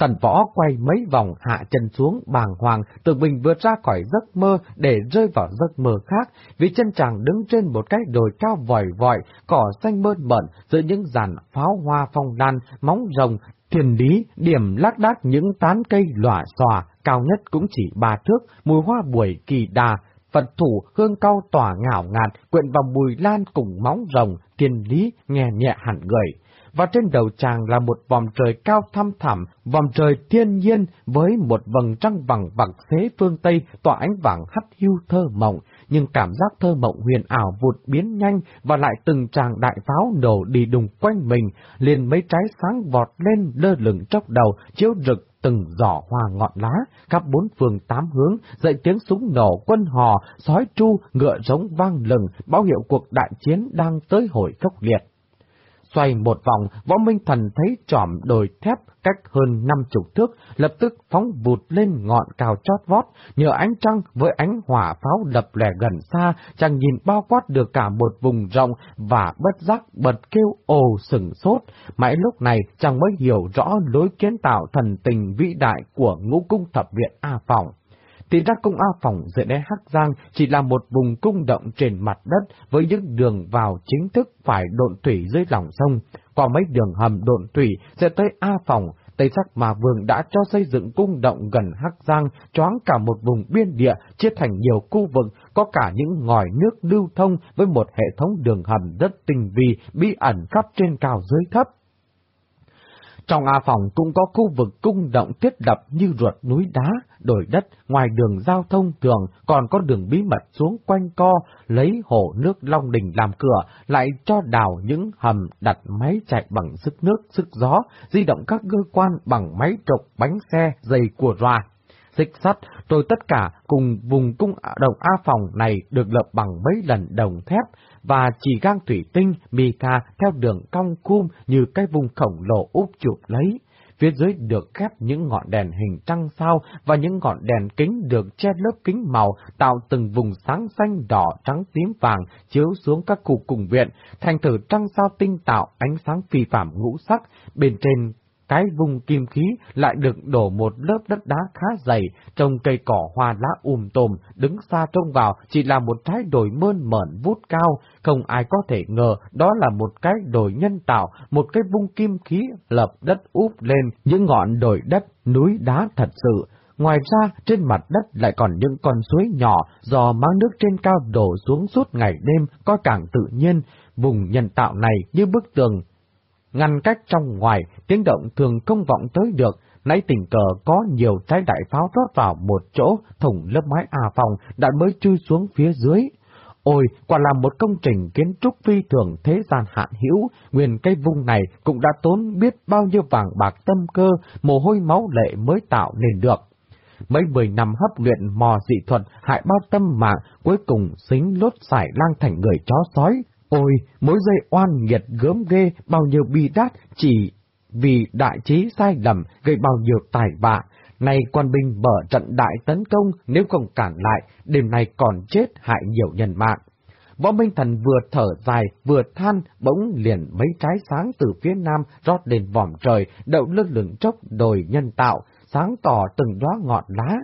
Tần võ quay mấy vòng hạ chân xuống bàng hoàng, tự mình vượt ra khỏi giấc mơ để rơi vào giấc mơ khác, vì chân chàng đứng trên một cái đồi cao vòi vòi, cỏ xanh mơn mởn giữa những dàn pháo hoa phong lan, móng rồng, thiền lý, điểm lác đác những tán cây lỏa xòa, cao nhất cũng chỉ ba thước, mùi hoa buổi kỳ đà, Phật thủ hương cao tỏa ngảo ngạt, quyện vào mùi lan cùng móng rồng, thiên lý, nghe nhẹ hẳn người. Và trên đầu chàng là một vòng trời cao thăm thẳm, vòng trời thiên nhiên với một vầng trăng vàng vàng xế phương Tây tỏa ánh vàng hắt hưu thơ mộng, nhưng cảm giác thơ mộng huyền ảo vụt biến nhanh và lại từng tràng đại pháo nổ đi đùng quanh mình, liền mấy trái sáng vọt lên lơ lửng trong đầu, chiếu rực từng giỏ hoa ngọn lá, khắp bốn phương tám hướng, dậy tiếng súng nổ quân hò, sói tru, ngựa giống vang lừng, báo hiệu cuộc đại chiến đang tới hồi khốc liệt. Xoay một vòng, võ minh thần thấy trỏm đồi thép cách hơn năm chục thước, lập tức phóng vụt lên ngọn cao chót vót, nhờ ánh trăng với ánh hỏa pháo đập lẻ gần xa, chàng nhìn bao quát được cả một vùng rộng và bất giác bật kêu ồ sừng sốt. Mãi lúc này chàng mới hiểu rõ lối kiến tạo thần tình vĩ đại của ngũ cung thập viện A Phòng thì ra cung A Phòng dưới đáy Hắc Giang chỉ là một vùng cung động trên mặt đất với những đường vào chính thức phải độn thủy dưới lòng sông. Qua mấy đường hầm độn thủy sẽ tới A Phòng, Tây Sắc mà Vương đã cho xây dựng cung động gần Hắc Giang, choáng cả một vùng biên địa, chia thành nhiều khu vực, có cả những ngòi nước lưu thông với một hệ thống đường hầm rất tinh vi, bí ẩn khắp trên cao dưới thấp. Trong A Phòng cũng có khu vực cung động thiết đập như ruột núi đá, đồi đất, ngoài đường giao thông thường còn có đường bí mật xuống quanh co, lấy hồ nước Long Đình làm cửa, lại cho đào những hầm đặt máy chạy bằng sức nước, sức gió, di động các cơ quan bằng máy trục, bánh xe, dây của ròa, Xích sắt, rồi tất cả cùng vùng cung đồng A phòng này được lập bằng mấy lần đồng thép, và chỉ gang thủy tinh, mica theo đường cong cung như cái vùng khổng lồ úp chụp lấy. Phía dưới được khép những ngọn đèn hình trăng sao và những ngọn đèn kính được che lớp kính màu tạo từng vùng sáng xanh đỏ trắng tím vàng chiếu xuống các khu cùng viện, thành thử trăng sao tinh tạo ánh sáng phi phạm ngũ sắc, bên trên cái vùng kim khí lại được đổ một lớp đất đá khá dày, trồng cây cỏ hoa lá um tùm, đứng xa trông vào chỉ là một trái đồi mơn mởn vút cao, không ai có thể ngờ đó là một cái đồi nhân tạo, một cái vùng kim khí lập đất úp lên những ngọn đồi đất, núi đá thật sự. Ngoài ra, trên mặt đất lại còn những con suối nhỏ do mang nước trên cao đổ xuống suốt ngày đêm, có càng tự nhiên. Vùng nhân tạo này như bức tường ngăn cách trong ngoài, tiếng động thường không vọng tới được, nãy tình cờ có nhiều trái đại pháo rót vào một chỗ, thủng lớp mái à phòng, đã mới chui xuống phía dưới. Ôi, quả là một công trình kiến trúc phi thường thế gian hạn hữu, nguyên cây vùng này cũng đã tốn biết bao nhiêu vàng bạc tâm cơ, mồ hôi máu lệ mới tạo nên được. Mấy mười năm hấp luyện mò dị thuật hại bao tâm mạng, cuối cùng xính lốt xài lang thành người chó sói, Ôi, mỗi giây oan nghiệt gớm ghê, bao nhiêu bi đát chỉ vì đại trí sai lầm gây bao nhiêu tài bạ. Nay quan binh mở trận đại tấn công, nếu không cản lại, đêm nay còn chết hại nhiều nhân mạng. Võ Minh Thần vừa thở dài, vừa than, bỗng liền mấy trái sáng từ phía nam rót lên vòm trời, đậu lơ lửng chốc đồi nhân tạo, sáng tỏ từng đóa ngọn lá.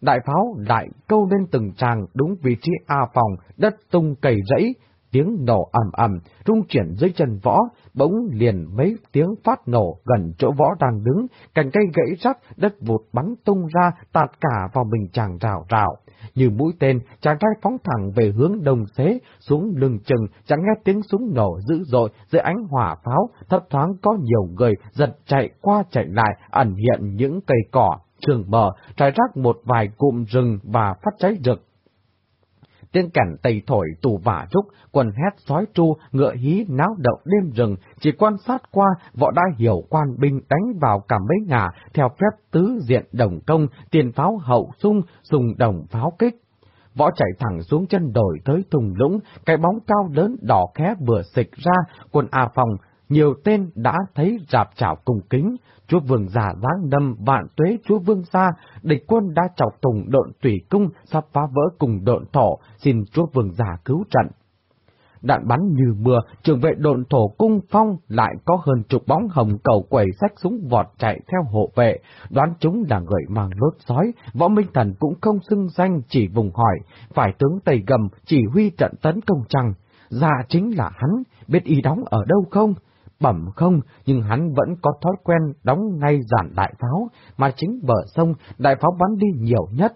Đại pháo lại câu lên từng tràng đúng vị trí A phòng, đất tung cầy rẫy, tiếng nổ ầm ầm, rung chuyển dưới chân võ, bỗng liền mấy tiếng phát nổ gần chỗ võ đang đứng, cành cây gãy rắc, đất vụt bắn tung ra, tạt cả vào mình chàng rào rào. Như mũi tên, chàng trai phóng thẳng về hướng đông xế, xuống lưng chừng, chẳng nghe tiếng súng nổ dữ dội dưới ánh hỏa pháo, thấp thoáng có nhiều người giật chạy qua chạy lại, ẩn hiện những cây cỏ, trường bờ, trải rác một vài cụm rừng và phát cháy rực tiếng cảnh tây thổi tù vả trúc quần hét sói tru, ngựa hí náo động đêm rừng, chỉ quan sát qua, võ đã hiểu quan binh đánh vào cả mấy ngả, theo phép tứ diện đồng công, tiền pháo hậu sung, dùng đồng pháo kích. Võ chạy thẳng xuống chân đồi tới thùng lũng, cái bóng cao lớn đỏ khé vừa xịch ra, quần à Phòng, nhiều tên đã thấy rạp chảo cùng kính, chúa vương giả giáng đâm vạn tuế chúa vương xa, địch quân đã chọc tùng độn tùy cung, sắp phá vỡ cùng độn thổ, xin chúa vương giả cứu trận. đạn bắn như mưa, trường vệ độn thổ cung phong lại có hơn chục bóng hồng cầu quẩy sách súng vọt chạy theo hộ vệ, đoán chúng là người mang lốt sói, võ minh thần cũng không xưng danh chỉ vùng hỏi, phải tướng Tây Gầm chỉ huy trận tấn công chăng? Dạ chính là hắn, biết y đóng ở đâu không? Bẩm không, nhưng hắn vẫn có thói quen đóng ngay giản đại pháo, mà chính bờ sông đại pháo bắn đi nhiều nhất.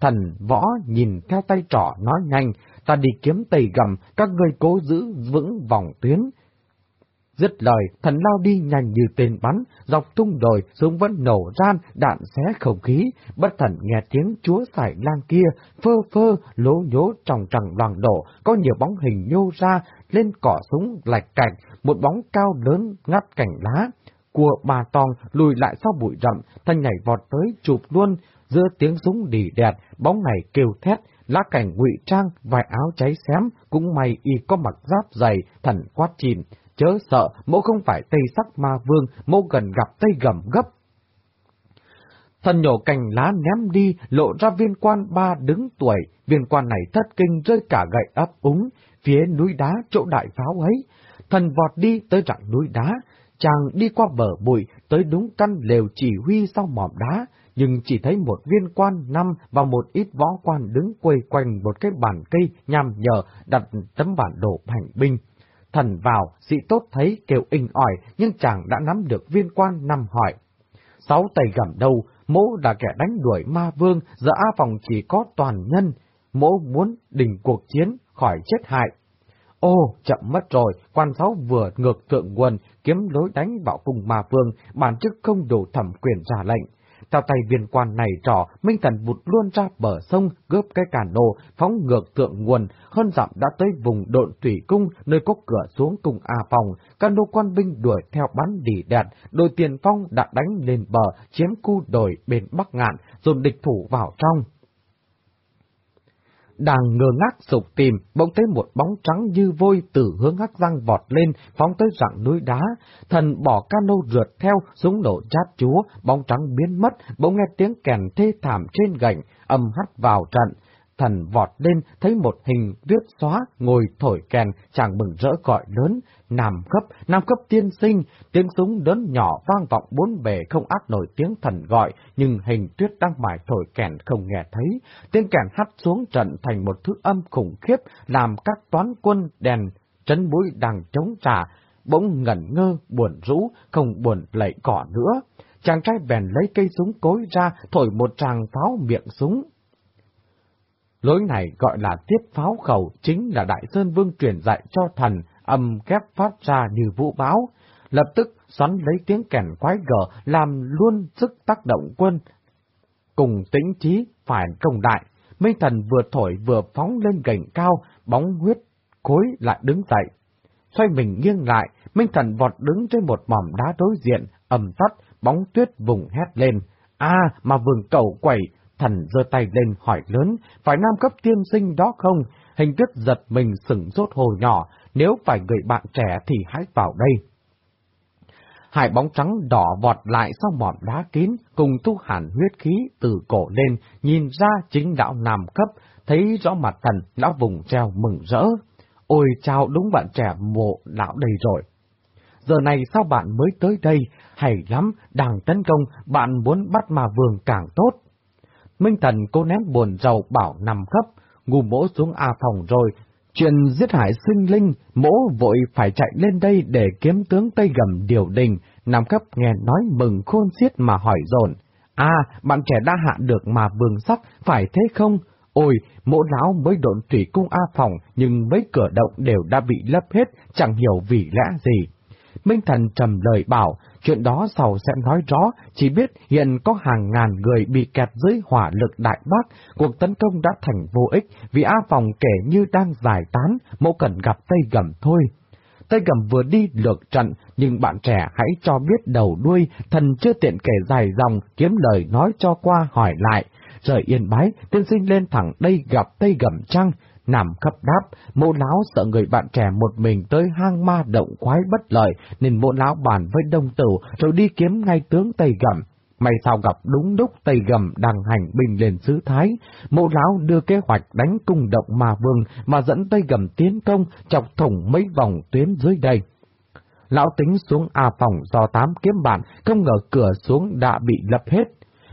Thần võ nhìn theo tay trỏ nói nhanh, ta đi kiếm tây gầm, các ngươi cố giữ vững vòng tuyến. Dứt lời, thần lao đi nhanh như tên bắn, dọc tung đồi, súng vẫn nổ ran, đạn xé không khí, bất thần nghe tiếng chúa sải lang kia, phơ phơ, lố nhố trong trằng loàng đổ, có nhiều bóng hình nhô ra, lên cỏ súng lạch cạch, một bóng cao lớn ngắt cảnh lá. Cua bà tòng lùi lại sau bụi rậm, thanh nhảy vọt tới chụp luôn, giữa tiếng súng đỉ đẹp, bóng này kêu thét, lá cảnh ngụy trang, vài áo cháy xém, cũng may y có mặc giáp dày, thần quát chìm. Chớ sợ, mẫu không phải tây sắc ma vương, mẫu gần gặp tây gầm gấp. Thần nhổ cành lá ném đi, lộ ra viên quan ba đứng tuổi, viên quan này thất kinh rơi cả gậy ấp úng, phía núi đá chỗ đại pháo ấy. Thần vọt đi tới rặng núi đá, chàng đi qua bờ bụi, tới đúng căn lều chỉ huy sau mỏm đá, nhưng chỉ thấy một viên quan năm và một ít võ quan đứng quây quanh một cái bàn cây nhằm nhờ đặt tấm bản đồ hành binh. Thần vào, sĩ tốt thấy kêu inh ỏi, nhưng chàng đã nắm được viên quan năm hỏi. Sáu tay gầm đầu, mỗ là kẻ đánh đuổi ma vương, giờ A Phòng chỉ có toàn nhân. Mỗ muốn đình cuộc chiến, khỏi chết hại. Ô, chậm mất rồi, quan sáu vừa ngược thượng quân, kiếm lối đánh vào cùng ma vương, bản chức không đủ thẩm quyền ra lệnh. Theo tay viên quan này trỏ, Minh Thần vụt luôn ra bờ sông, gớp cái cản nô, phóng ngược tượng nguồn, hơn dặm đã tới vùng độn thủy cung, nơi có cửa xuống cùng A phòng. Các nô quan binh đuổi theo bắn đỉ đạn, đội tiền phong đã đánh lên bờ, chiếm khu đồi bên Bắc Ngạn, dồn địch thủ vào trong. Đang ngơ ngác sụp tìm, bỗng thấy một bóng trắng như vôi từ hướng hắc răng vọt lên, phóng tới dạng núi đá. Thần bỏ cano rượt theo, súng nổ chát chúa, bóng trắng biến mất, bỗng nghe tiếng kèn thê thảm trên gành, âm hắt vào trận. Thần vọt lên, thấy một hình viết xóa, ngồi thổi kèn, chàng mừng rỡ gọi lớn, Nam cấp, Nam cấp tiên sinh, tiếng súng đớn nhỏ vang vọng bốn bề không át nổi tiếng thần gọi, nhưng hình tuyết đang mải thổi kèn không nghe thấy. Tiếng kèn hắt xuống trận thành một thứ âm khủng khiếp, làm các toán quân đèn, trấn mũi đang chống trả, bỗng ngẩn ngơ, buồn rũ, không buồn lạy cỏ nữa. Chàng trai bèn lấy cây súng cối ra, thổi một tràng pháo miệng súng. Lối này gọi là tiếp pháo khẩu, chính là Đại Sơn Vương truyền dạy cho thần, âm kép phát ra như vũ báo. Lập tức xoắn lấy tiếng kèn quái gở, làm luôn sức tác động quân. Cùng tĩnh trí, phải công đại, Minh Thần vừa thổi vừa phóng lên gành cao, bóng huyết, khối lại đứng dậy. Xoay mình nghiêng lại, Minh Thần vọt đứng trên một mỏm đá đối diện, ầm tắt, bóng tuyết vùng hét lên. a mà vườn cầu quẩy, thần giơ tay lên hỏi lớn, phải nam cấp tiên sinh đó không? Hình tuyết giật mình sửng sốt hồ nhỏ, nếu phải người bạn trẻ thì hãy vào đây. Hai bóng trắng đỏ vọt lại sau mỏm đá kín, cùng thu hẳn huyết khí từ cổ lên, nhìn ra chính đạo nam cấp, thấy rõ mặt thần, lão vùng treo mừng rỡ. Ôi chào đúng bạn trẻ mộ lão đây rồi. Giờ này sao bạn mới tới đây? Hay lắm, đang tấn công, bạn muốn bắt mà vương càng tốt. Minh thần cô ném buồn rầu bảo nằm khấp, ngu mỗ xuống A phòng rồi, Chuyện giết hại sinh linh, mỗ vội phải chạy lên đây để kiếm tướng Tây Gầm điều đình, Nam cấp nghe nói mừng khôn xiết mà hỏi dồn À, bạn trẻ đã hạ được mà vương sắc, phải thế không? Ôi, mỗ lão mới độn thủy cung A phòng, nhưng mấy cửa động đều đã bị lấp hết, chẳng hiểu vì lẽ gì. Minh Thần trầm lời bảo, chuyện đó sau sẽ nói rõ, chỉ biết hiện có hàng ngàn người bị kẹt dưới hỏa lực đại bác, cuộc tấn công đã thành vô ích, vì A Phòng kể như đang giải tán, mẫu cần gặp Tây Gầm thôi. Tây Gầm vừa đi lược trận, nhưng bạn trẻ hãy cho biết đầu đuôi, thần chưa tiện kể dài dòng, kiếm lời nói cho qua hỏi lại. Rời yên bái, tiên sinh lên thẳng đây gặp Tây Gầm chăng? Nằm khắp đáp, mộ lão sợ người bạn trẻ một mình tới hang ma động quái bất lợi, nên mộ lão bàn với đông tử rồi đi kiếm ngay tướng Tây Gầm. May sao gặp đúng lúc Tây Gầm đang hành binh lên xứ Thái, mộ lão đưa kế hoạch đánh cung động ma vương mà dẫn Tây Gầm tiến công, chọc thủng mấy vòng tuyến dưới đây. Lão tính xuống A phòng do tám kiếm bạn, không ngờ cửa xuống đã bị lập hết.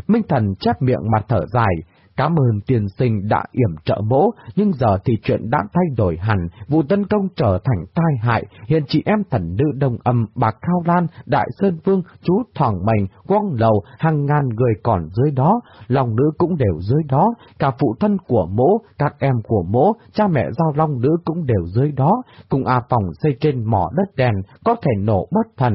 Minh thần chép miệng mặt thở dài, Cảm ơn tiền sinh đã yểm trợ mỗ, nhưng giờ thì chuyện đã thay đổi hẳn, vụ tấn công trở thành tai hại, hiện chị em thần nữ đông âm, bà cao Lan, Đại Sơn Vương, chú Thoảng mành Quang Lầu, hàng ngàn người còn dưới đó, lòng nữ cũng đều dưới đó, cả phụ thân của mỗ, các em của mỗ, cha mẹ giao long nữ cũng đều dưới đó, cùng A Phòng xây trên mỏ đất đèn, có thể nổ bất thần.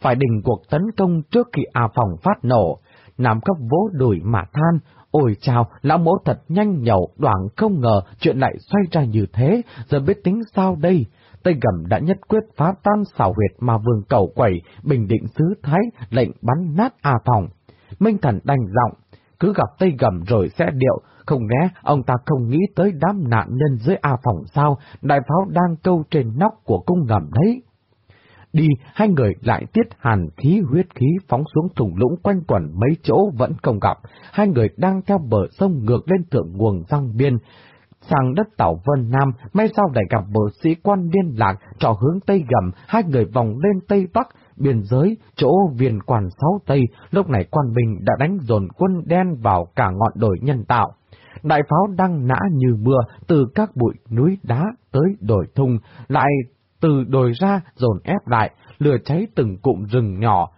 Phải đình cuộc tấn công trước khi A Phòng phát nổ, Nam cấp vỗ đùi mà than, ôi chào, lão mỗ thật nhanh nhậu, đoạn không ngờ chuyện lại xoay ra như thế, giờ biết tính sao đây? Tây Gầm đã nhất quyết phá tan xảo huyệt mà vương cầu quẩy, bình định sứ thái, lệnh bắn nát A phòng. Minh Thần đành giọng, cứ gặp Tây Gầm rồi sẽ điệu, không lẽ ông ta không nghĩ tới đám nạn nhân dưới A phòng sao, đại pháo đang câu trên nóc của cung ngầm đấy. Đi, hai người lại tiết hàn khí huyết khí phóng xuống thùng lũng quanh quẩn mấy chỗ vẫn không gặp. Hai người đang theo bờ sông ngược lên thượng nguồn răng biên. Sang đất tảo Vân Nam, may sao lại gặp bờ sĩ quan liên lạc, trò hướng Tây gầm, hai người vòng lên Tây Bắc, biên giới, chỗ viền quản sáu Tây, lúc này quan bình đã đánh dồn quân đen vào cả ngọn đồi nhân tạo. Đại pháo đang nã như mưa từ các bụi núi đá tới đồi thung, lại từ đồi ra dồn ép lại, lửa cháy từng cụm rừng nhỏ,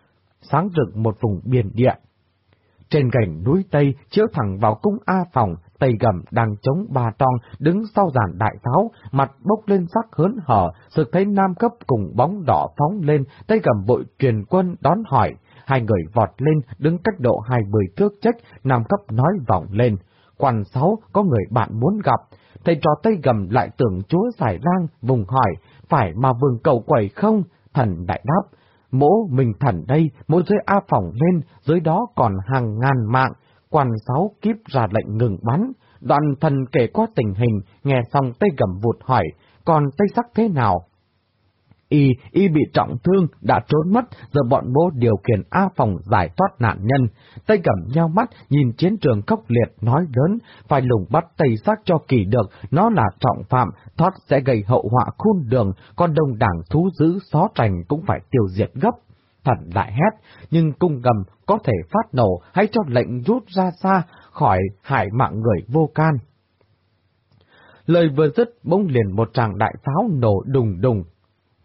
sáng rực một vùng biển địa. Trên gành núi Tây chiếu thẳng vào cung A phòng, Tây gầm đang chống ba tong, đứng sau giàn đại pháo, mặt bốc lên sắc hớn hở, sự thấy nam cấp cùng bóng đỏ phóng lên, Tây gầm bội truyền quân đón hỏi. Hai người vọt lên, đứng cách độ hai mươi thước trách, nam cấp nói vọng lên. Quan sáu, có người bạn muốn gặp. Thầy trò Tây gầm lại tưởng chúa giải lang, vùng hỏi, phải mà vườn cầu quẩy không? Thần đại đáp, mỗ mình thần đây, mỗi dưới A phòng lên, dưới đó còn hàng ngàn mạng, quan sáu kiếp ra lệnh ngừng bắn. Đoạn thần kể qua tình hình, nghe xong tay gầm vụt hỏi, còn tay sắc thế nào? Y, Y bị trọng thương, đã trốn mất, giờ bọn bố điều khiển A phòng giải thoát nạn nhân. Tây cầm nhau mắt, nhìn chiến trường khốc liệt, nói lớn, phải lùng bắt Tây xác cho kỳ được, nó là trọng phạm, thoát sẽ gây hậu họa khôn đường, con đông đảng thú giữ xó trành cũng phải tiêu diệt gấp. Thần lại hét, nhưng cung gầm có thể phát nổ hay cho lệnh rút ra xa khỏi hại mạng người vô can. Lời vừa dứt bỗng liền một tràng đại pháo nổ đùng đùng,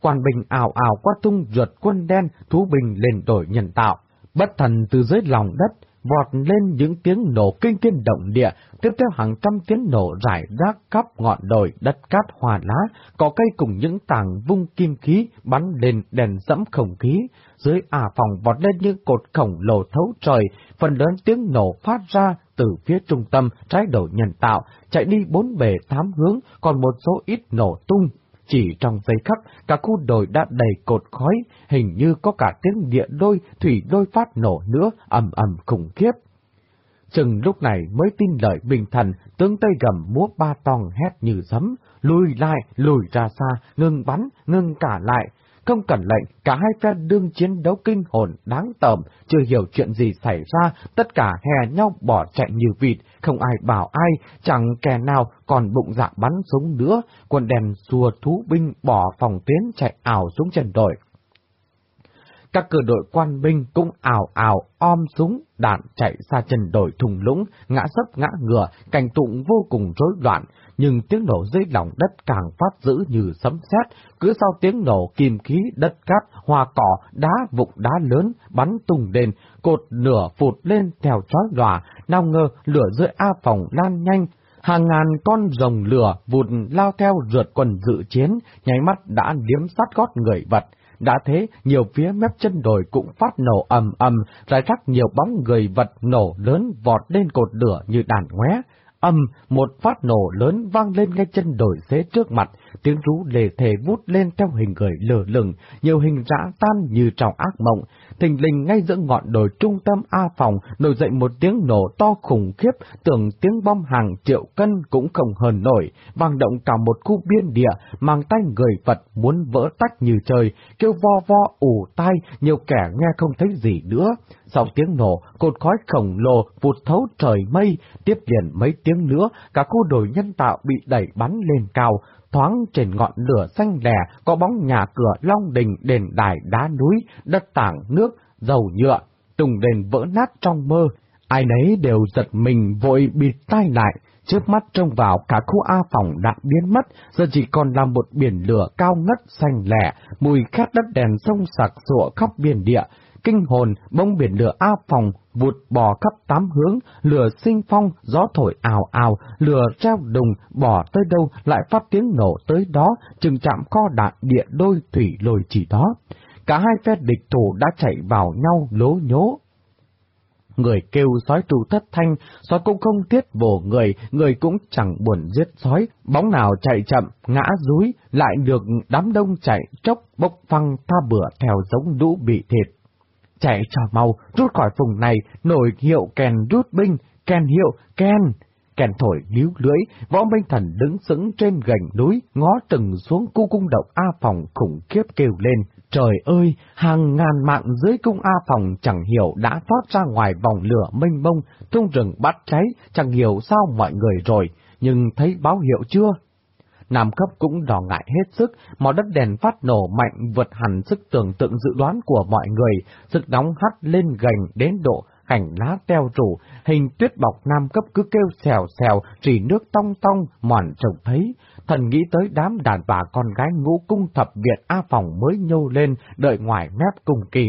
quan binh ảo ảo qua tung ruột quân đen, thú binh lên đổi nhân tạo. Bất thần từ dưới lòng đất, vọt lên những tiếng nổ kinh thiên động địa, tiếp theo hàng trăm tiếng nổ rải rác khắp ngọn đồi, đất cát hòa lá, có cây cùng những tảng vung kim khí bắn lên đèn dẫm không khí. Dưới ả phòng vọt lên những cột khổng lồ thấu trời, phần lớn tiếng nổ phát ra từ phía trung tâm trái đồi nhân tạo, chạy đi bốn bề tám hướng, còn một số ít nổ tung, chỉ trong giây khắc, cả khu đồi đã đầy cột khói, hình như có cả tiếng địa đôi, thủy đôi phát nổ nữa, ầm ầm khủng khiếp. Chừng lúc này mới tin lời bình thần, tướng Tây gầm múa ba tòng hét như sấm, lùi lại, lùi ra xa, ngừng bắn, ngừng cả lại, không cần lệnh, cả hai phe đương chiến đấu kinh hồn đáng tởm, chưa hiểu chuyện gì xảy ra, tất cả hè nhau bỏ chạy như vịt, không ai bảo ai, chẳng kẻ nào còn bụng dạ bắn súng nữa, quân đèn xua thú binh bỏ phòng tuyến chạy ảo xuống trần đội. Các cử đội quan binh cũng ảo ảo om súng, đạn chạy xa chân đồi thùng lũng, ngã sấp ngã ngựa, cảnh tụng vô cùng rối loạn, nhưng tiếng nổ dưới lòng đất càng phát dữ như sấm sét, cứ sau tiếng nổ kim khí đất cát, hoa cỏ, đá vụn đá lớn bắn tung lên, cột lửa phụt lên theo chói lòa, nào ngờ lửa dưới A phòng lan nhanh, hàng ngàn con rồng lửa vụt lao theo rượt quần dự chiến, nháy mắt đã liếm sát gót người vật. Đã thế, nhiều phía mép chân đồi cũng phát nổ ầm ầm, rải rác nhiều bóng người vật nổ lớn vọt lên cột lửa như đàn ngoé. Âm, một phát nổ lớn vang lên ngay chân đồi xế trước mặt, tiếng rú lề thề vút lên theo hình người lờ lửng, nhiều hình rã tan như trong ác mộng thình lình ngay giữa ngọn đồi trung tâm A phòng nổi dậy một tiếng nổ to khủng khiếp, tưởng tiếng bom hàng triệu cân cũng không hờn nổi, vang động cả một khu biên địa, mang tay người vật muốn vỡ tách như trời, kêu vo vo ủ tai, nhiều kẻ nghe không thấy gì nữa. Sau tiếng nổ, cột khói khổng lồ vụt thấu trời mây, tiếp liền mấy tiếng nữa, cả khu đồi nhân tạo bị đẩy bắn lên cao, thoáng trên ngọn lửa xanh lè, có bóng nhà cửa long đình đền đài đá núi, đất tảng nước, dầu nhựa, tùng đền vỡ nát trong mơ. Ai nấy đều giật mình vội bịt tai lại, trước mắt trông vào cả khu A phòng đã biến mất, giờ chỉ còn là một biển lửa cao ngất xanh lẻ, mùi khét đất đèn sông sạc sụa khắp biển địa, kinh hồn, bông biển lửa A phòng, vụt bò khắp tám hướng, lửa sinh phong, gió thổi ào ào, lửa treo đùng, bỏ tới đâu lại phát tiếng nổ tới đó, chừng chạm kho đạn địa đôi thủy lồi chỉ đó. Cả hai phe địch thủ đã chạy vào nhau lố nhố. Người kêu sói trù thất thanh, sói cũng không tiết vồ người, người cũng chẳng buồn giết sói, bóng nào chạy chậm, ngã rúi, lại được đám đông chạy chốc bốc phăng tha bữa theo giống đũ bị thịt chạy cho mau, rút khỏi vùng này, nổi hiệu kèn rút binh, kèn hiệu, kèn. Kèn thổi líu lưỡi, võ minh thần đứng sững trên gành núi, ngó từng xuống cu cung động A phòng khủng khiếp kêu lên. Trời ơi, hàng ngàn mạng dưới cung A phòng chẳng hiểu đã thoát ra ngoài vòng lửa mênh mông, tung rừng bắt cháy, chẳng hiểu sao mọi người rồi, nhưng thấy báo hiệu chưa? Nam cấp cũng đỏ ngại hết sức, màu đất đèn phát nổ mạnh vượt hẳn sức tưởng tượng dự đoán của mọi người, sức nóng hắt lên gành đến độ cảnh lá teo rủ, hình tuyết bọc nam cấp cứ kêu xèo xèo, chỉ nước tong tong, mòn trông thấy. Thần nghĩ tới đám đàn bà con gái ngũ cung thập viện A phòng mới nhô lên, đợi ngoài mép cùng kỳ.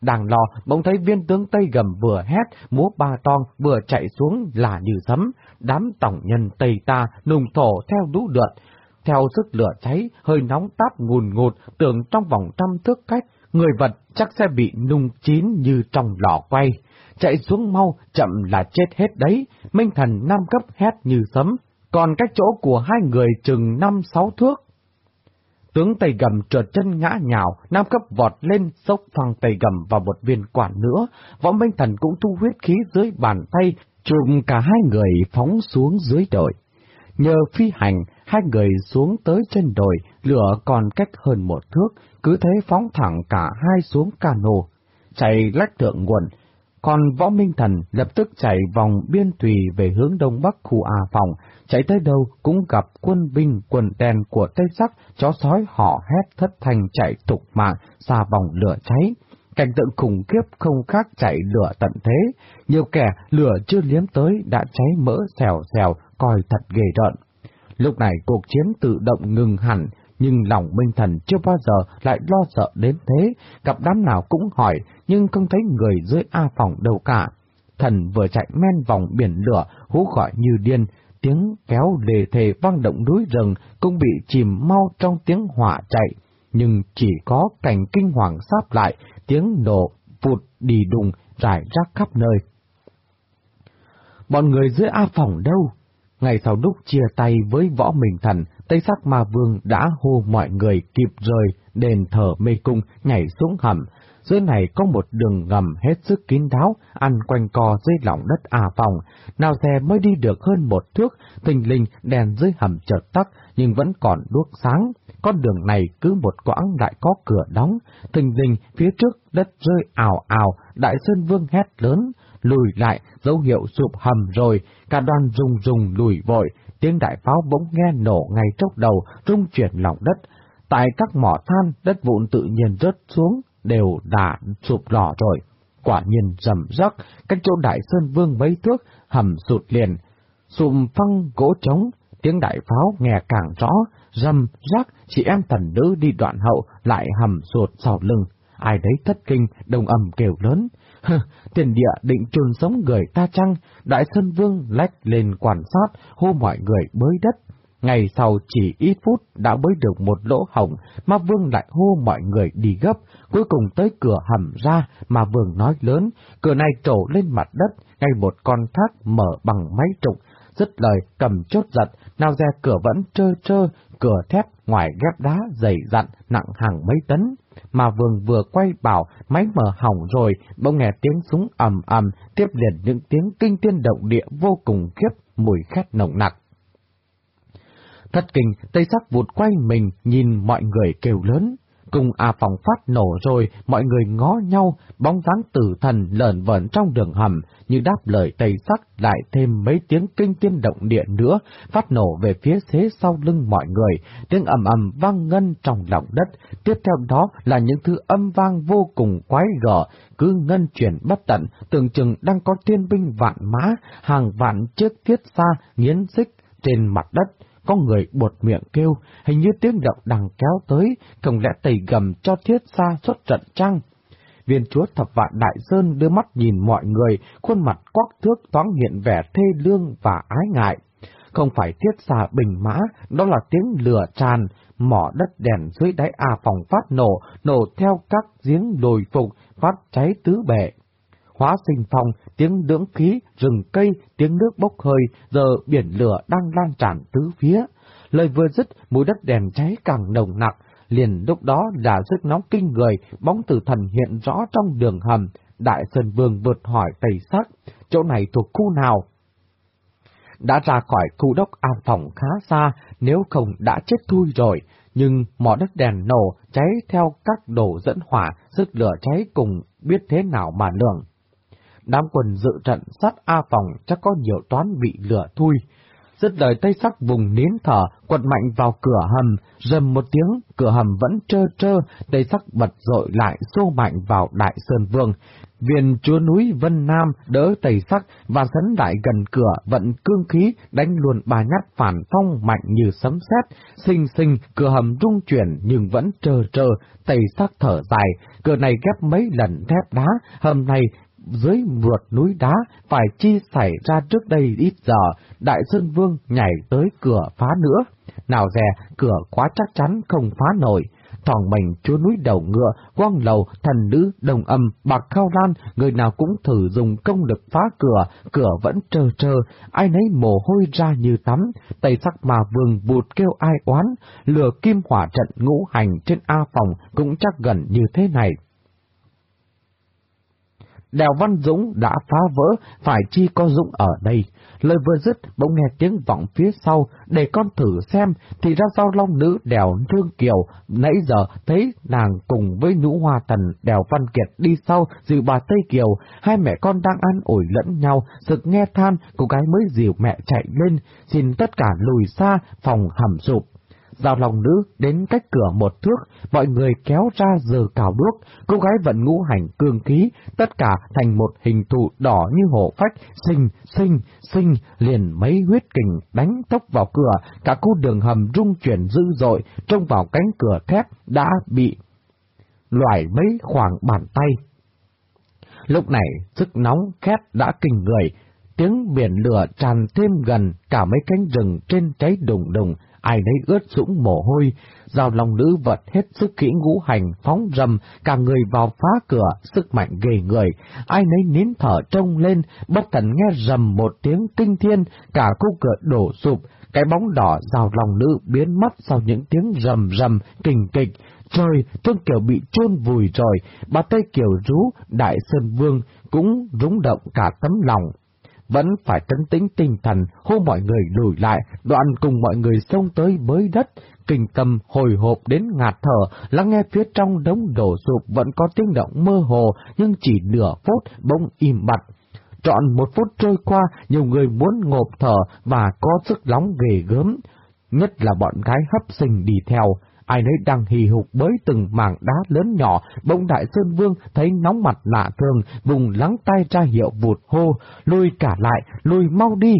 Đang lo, bỗng thấy viên tướng Tây gầm vừa hét, múa ba tong vừa chạy xuống là như sấm. Đám tổng nhân Tây ta nùng thổ theo đũ lượt, theo sức lửa cháy, hơi nóng táp ngùn ngụt, tưởng trong vòng trăm thước cách, người vật chắc sẽ bị nung chín như trong lò quay. Chạy xuống mau, chậm là chết hết đấy, Minh Thần nam cấp hét như sấm, còn cách chỗ của hai người chừng năm sáu thước. Tướng tay Gầm trượt chân ngã nhào, nam cấp vọt lên, sốc phăng tay Gầm vào một viên quản nữa, võ Minh Thần cũng thu huyết khí dưới bàn tay, chụm cả hai người phóng xuống dưới đồi Nhờ phi hành, hai người xuống tới trên đồi, lửa còn cách hơn một thước, cứ thế phóng thẳng cả hai xuống cano, chạy lách thượng nguồn. Còn võ minh thần lập tức chạy vòng biên tùy về hướng đông bắc khu A phòng, chạy tới đâu cũng gặp quân binh quần đèn của Tây Sắc, chó sói họ hét thất thành chạy tục mạng, xa vòng lửa cháy. Cảnh tượng khủng khiếp không khác chạy lửa tận thế, nhiều kẻ lửa chưa liếm tới đã cháy mỡ xèo xèo, coi thật ghê rợn. Lúc này cuộc chiến tự động ngừng hẳn, nhưng lòng Minh Thần chưa bao giờ lại lo sợ đến thế, gặp đám nào cũng hỏi, nhưng không thấy người dưới A phòng đâu cả. Thần vừa chạy men vòng biển lửa, hú gọi như điên, tiếng kéo lề thề vang động núi rừng cũng bị chìm mau trong tiếng hỏa chạy, nhưng chỉ có cảnh kinh hoàng sáp lại, tiếng nổ, vụt, đi đùng, rải rác khắp nơi. Bọn người dưới A phòng đâu? Ngày sau lúc chia tay với võ mình thần, Tây sắc ma vương đã hô mọi người kịp rời đền thờ mê cung nhảy xuống hầm. Dưới này có một đường ngầm hết sức kín đáo, ăn quanh co dưới lòng đất à phòng. Nào xe mới đi được hơn một thước, thình linh đèn dưới hầm chợt tắt nhưng vẫn còn đuốc sáng. Con đường này cứ một quãng lại có cửa đóng, thình linh phía trước đất rơi ảo ảo, đại sơn vương hét lớn, lùi lại, dấu hiệu sụp hầm rồi, cả đoàn rùng rùng lùi vội, tiếng đại pháo bỗng nghe nổ ngay chốc đầu, rung chuyển lòng đất. Tại các mỏ than, đất vụn tự nhiên rớt xuống, đều đã sụp lò rồi. Quả nhiên rầm rắc, cách chỗ đại sơn vương mấy thước, hầm sụt liền, sụm phăng gỗ trống, tiếng đại pháo nghe càng rõ, rầm rắc, chị em thần nữ đi đoạn hậu lại hầm sụt sau lưng. Ai đấy thất kinh, đồng âm kêu lớn, tiền địa định trường sống người ta chăng? Đại Sơn Vương lách lên quan sát, hô mọi người bới đất. Ngày sau chỉ ít phút đã bới được một lỗ hổng, mà Vương lại hô mọi người đi gấp, cuối cùng tới cửa hầm ra, mà Vương nói lớn, cửa này trổ lên mặt đất, ngay một con thác mở bằng máy trục, dứt lời cầm chốt giật, nào ra cửa vẫn trơ trơ, cửa thép ngoài ghép đá dày dặn nặng hàng mấy tấn. Mà Vương vừa quay bảo máy mở hỏng rồi, bỗng nghe tiếng súng ầm ầm, tiếp liền những tiếng kinh thiên động địa vô cùng khiếp, mùi khét nồng nặc. Thất kinh, Tây Sắc vụt quay mình, nhìn mọi người kêu lớn. Cùng à phòng phát nổ rồi, mọi người ngó nhau, bóng dáng tử thần lởn vẩn trong đường hầm, như đáp lời Tây Sắc lại thêm mấy tiếng kinh tiên động địa nữa, phát nổ về phía xế sau lưng mọi người, tiếng ầm ầm vang ngân trong lòng đất, tiếp theo đó là những thứ âm vang vô cùng quái gở, cứ ngân chuyển bất tận, tưởng chừng đang có tiên binh vạn mã, hàng vạn chiếc thiết xa, nghiến xích trên mặt đất có người buột miệng kêu, hình như tiếng động đằng kéo tới, không lẽ tẩy gầm cho thiết xa xuất trận trăng. Viên chúa thập vạn đại sơn đưa mắt nhìn mọi người, khuôn mặt quắc thước thoáng hiện vẻ thê lương và ái ngại. Không phải thiết xa bình mã, đó là tiếng lửa tràn, mỏ đất đèn dưới đáy à phòng phát nổ, nổ theo các giếng đồi phục, phát cháy tứ bể hóa sinh phong, tiếng lưỡng khí, rừng cây, tiếng nước bốc hơi, giờ biển lửa đang lan tràn tứ phía. Lời vừa dứt, mùi đất đèn cháy càng nồng nặc, liền lúc đó là sức nóng kinh người, bóng tử thần hiện rõ trong đường hầm. Đại Sơn Vương vượt hỏi tây sắc, chỗ này thuộc khu nào? Đã ra khỏi khu đốc an phòng khá xa, nếu không đã chết thui rồi, nhưng mỏ đất đèn nổ, cháy theo các đồ dẫn hỏa, sức lửa cháy cùng biết thế nào mà lường đám quân dự trận sát A phòng chắc có nhiều toán bị lửa thui. Dứt lời tay sắc vùng nín thở, quật mạnh vào cửa hầm, rầm một tiếng, cửa hầm vẫn trơ trơ, tay sắc bật dội lại xô mạnh vào đại sơn vương. Viên chúa núi Vân Nam đỡ tây sắc và dẫn lại gần cửa vận cương khí đánh luôn bà nhát phản phong mạnh như sấm sét, xinh xinh cửa hầm rung chuyển nhưng vẫn trơ trơ, tây sắc thở dài, cửa này ghép mấy lần thép đá, hầm này dưới vượt núi đá, phải chi xảy ra trước đây ít giờ, Đại Sơn Vương nhảy tới cửa phá nữa. Nào dè, cửa quá chắc chắn không phá nổi. Thòng mình chúa núi đầu ngựa, quang lầu, thần nữ, đồng âm, bạc khao lan, người nào cũng thử dùng công lực phá cửa, cửa vẫn trơ trơ, ai nấy mồ hôi ra như tắm, tây sắc mà vương bụt kêu ai oán, lửa kim hỏa trận ngũ hành trên A phòng cũng chắc gần như thế này. Đèo Văn Dũng đã phá vỡ, phải chi có Dũng ở đây. Lời vừa dứt, bỗng nghe tiếng vọng phía sau, để con thử xem, thì ra sau long nữ đèo Trương Kiều, nãy giờ thấy nàng cùng với nhũ hoa Thần, đèo Văn Kiệt đi sau, dìu bà Tây Kiều, hai mẹ con đang ăn ủi lẫn nhau, sực nghe than, cô gái mới dìu mẹ chạy lên, xin tất cả lùi xa, phòng hầm sụp. Giao lòng nữ đến cách cửa một thước, mọi người kéo ra giờ cào đuốc, cô gái vận ngũ hành cương khí, tất cả thành một hình thụ đỏ như hổ phách, sinh, sinh, sinh, liền mấy huyết kình đánh tốc vào cửa, cả khu đường hầm rung chuyển dữ dội, trông vào cánh cửa thép đã bị loại mấy khoảng bàn tay. Lúc này, sức nóng khét đã kinh người, tiếng biển lửa tràn thêm gần cả mấy cánh rừng trên cháy đùng đùng, ai nấy ướt sũng mồ hôi, giao lòng nữ vật hết sức kỹ ngũ hành, phóng rầm, cả người vào phá cửa, sức mạnh ghê người, ai nấy nín thở trông lên, bất thần nghe rầm một tiếng kinh thiên, cả khúc cửa đổ sụp, cái bóng đỏ rào lòng nữ biến mất sau những tiếng rầm rầm, kình kịch. Trời, Trương Kiều bị chôn vùi rồi, bà Tây Kiều rú, Đại Sơn Vương cũng rúng động cả tấm lòng vẫn phải trấn tính tinh thần, hô mọi người lùi lại, đoạn cùng mọi người xông tới bới đất, kinh tâm hồi hộp đến ngạt thở, lắng nghe phía trong đống đổ sụp vẫn có tiếng động mơ hồ, nhưng chỉ nửa phút bỗng im bặt. Trọn một phút trôi qua, nhiều người muốn ngộp thở và có sức nóng ghề gớm, nhất là bọn gái hấp sinh đi theo ai nấy đang hì hục bới từng mảng đá lớn nhỏ, bỗng đại sơn vương thấy nóng mặt lạ thường, vùng lắng tay ra hiệu vụt hô, lui cả lại, lui mau đi.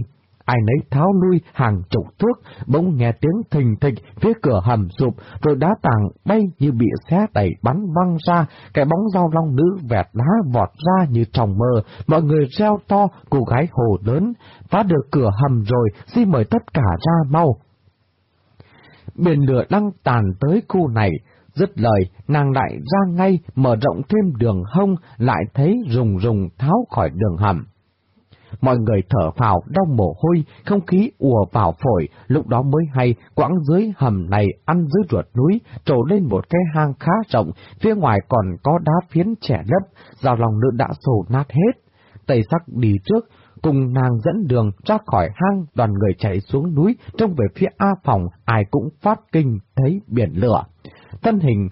Ai nấy tháo lui hàng chục thước, bỗng nghe tiếng thình thịch phía cửa hầm sụp, rồi đá tảng bay như bị xé đẩy bắn văng ra, cái bóng dao long nữ vẹt đá vọt ra như tròng mơ, mọi người reo to, cô gái hồ lớn, phá được cửa hầm rồi, xin mời tất cả ra mau biển lửa đang tàn tới khu này, dứt lời, nàng lại ra ngay, mở rộng thêm đường hông, lại thấy rùng rùng tháo khỏi đường hầm. mọi người thở phào đau mồ hôi, không khí ùa vào phổi, lúc đó mới hay quãng dưới hầm này ăn dưới ruột núi, trổ lên một cái hang khá rộng, phía ngoài còn có đá phiến trẻ lấp, rào lòng nữ đã sổ nát hết. Tây sắc đi trước, cùng nàng dẫn đường ra khỏi hang, đoàn người chạy xuống núi, trông về phía A phòng, ai cũng phát kinh thấy biển lửa. Thân hình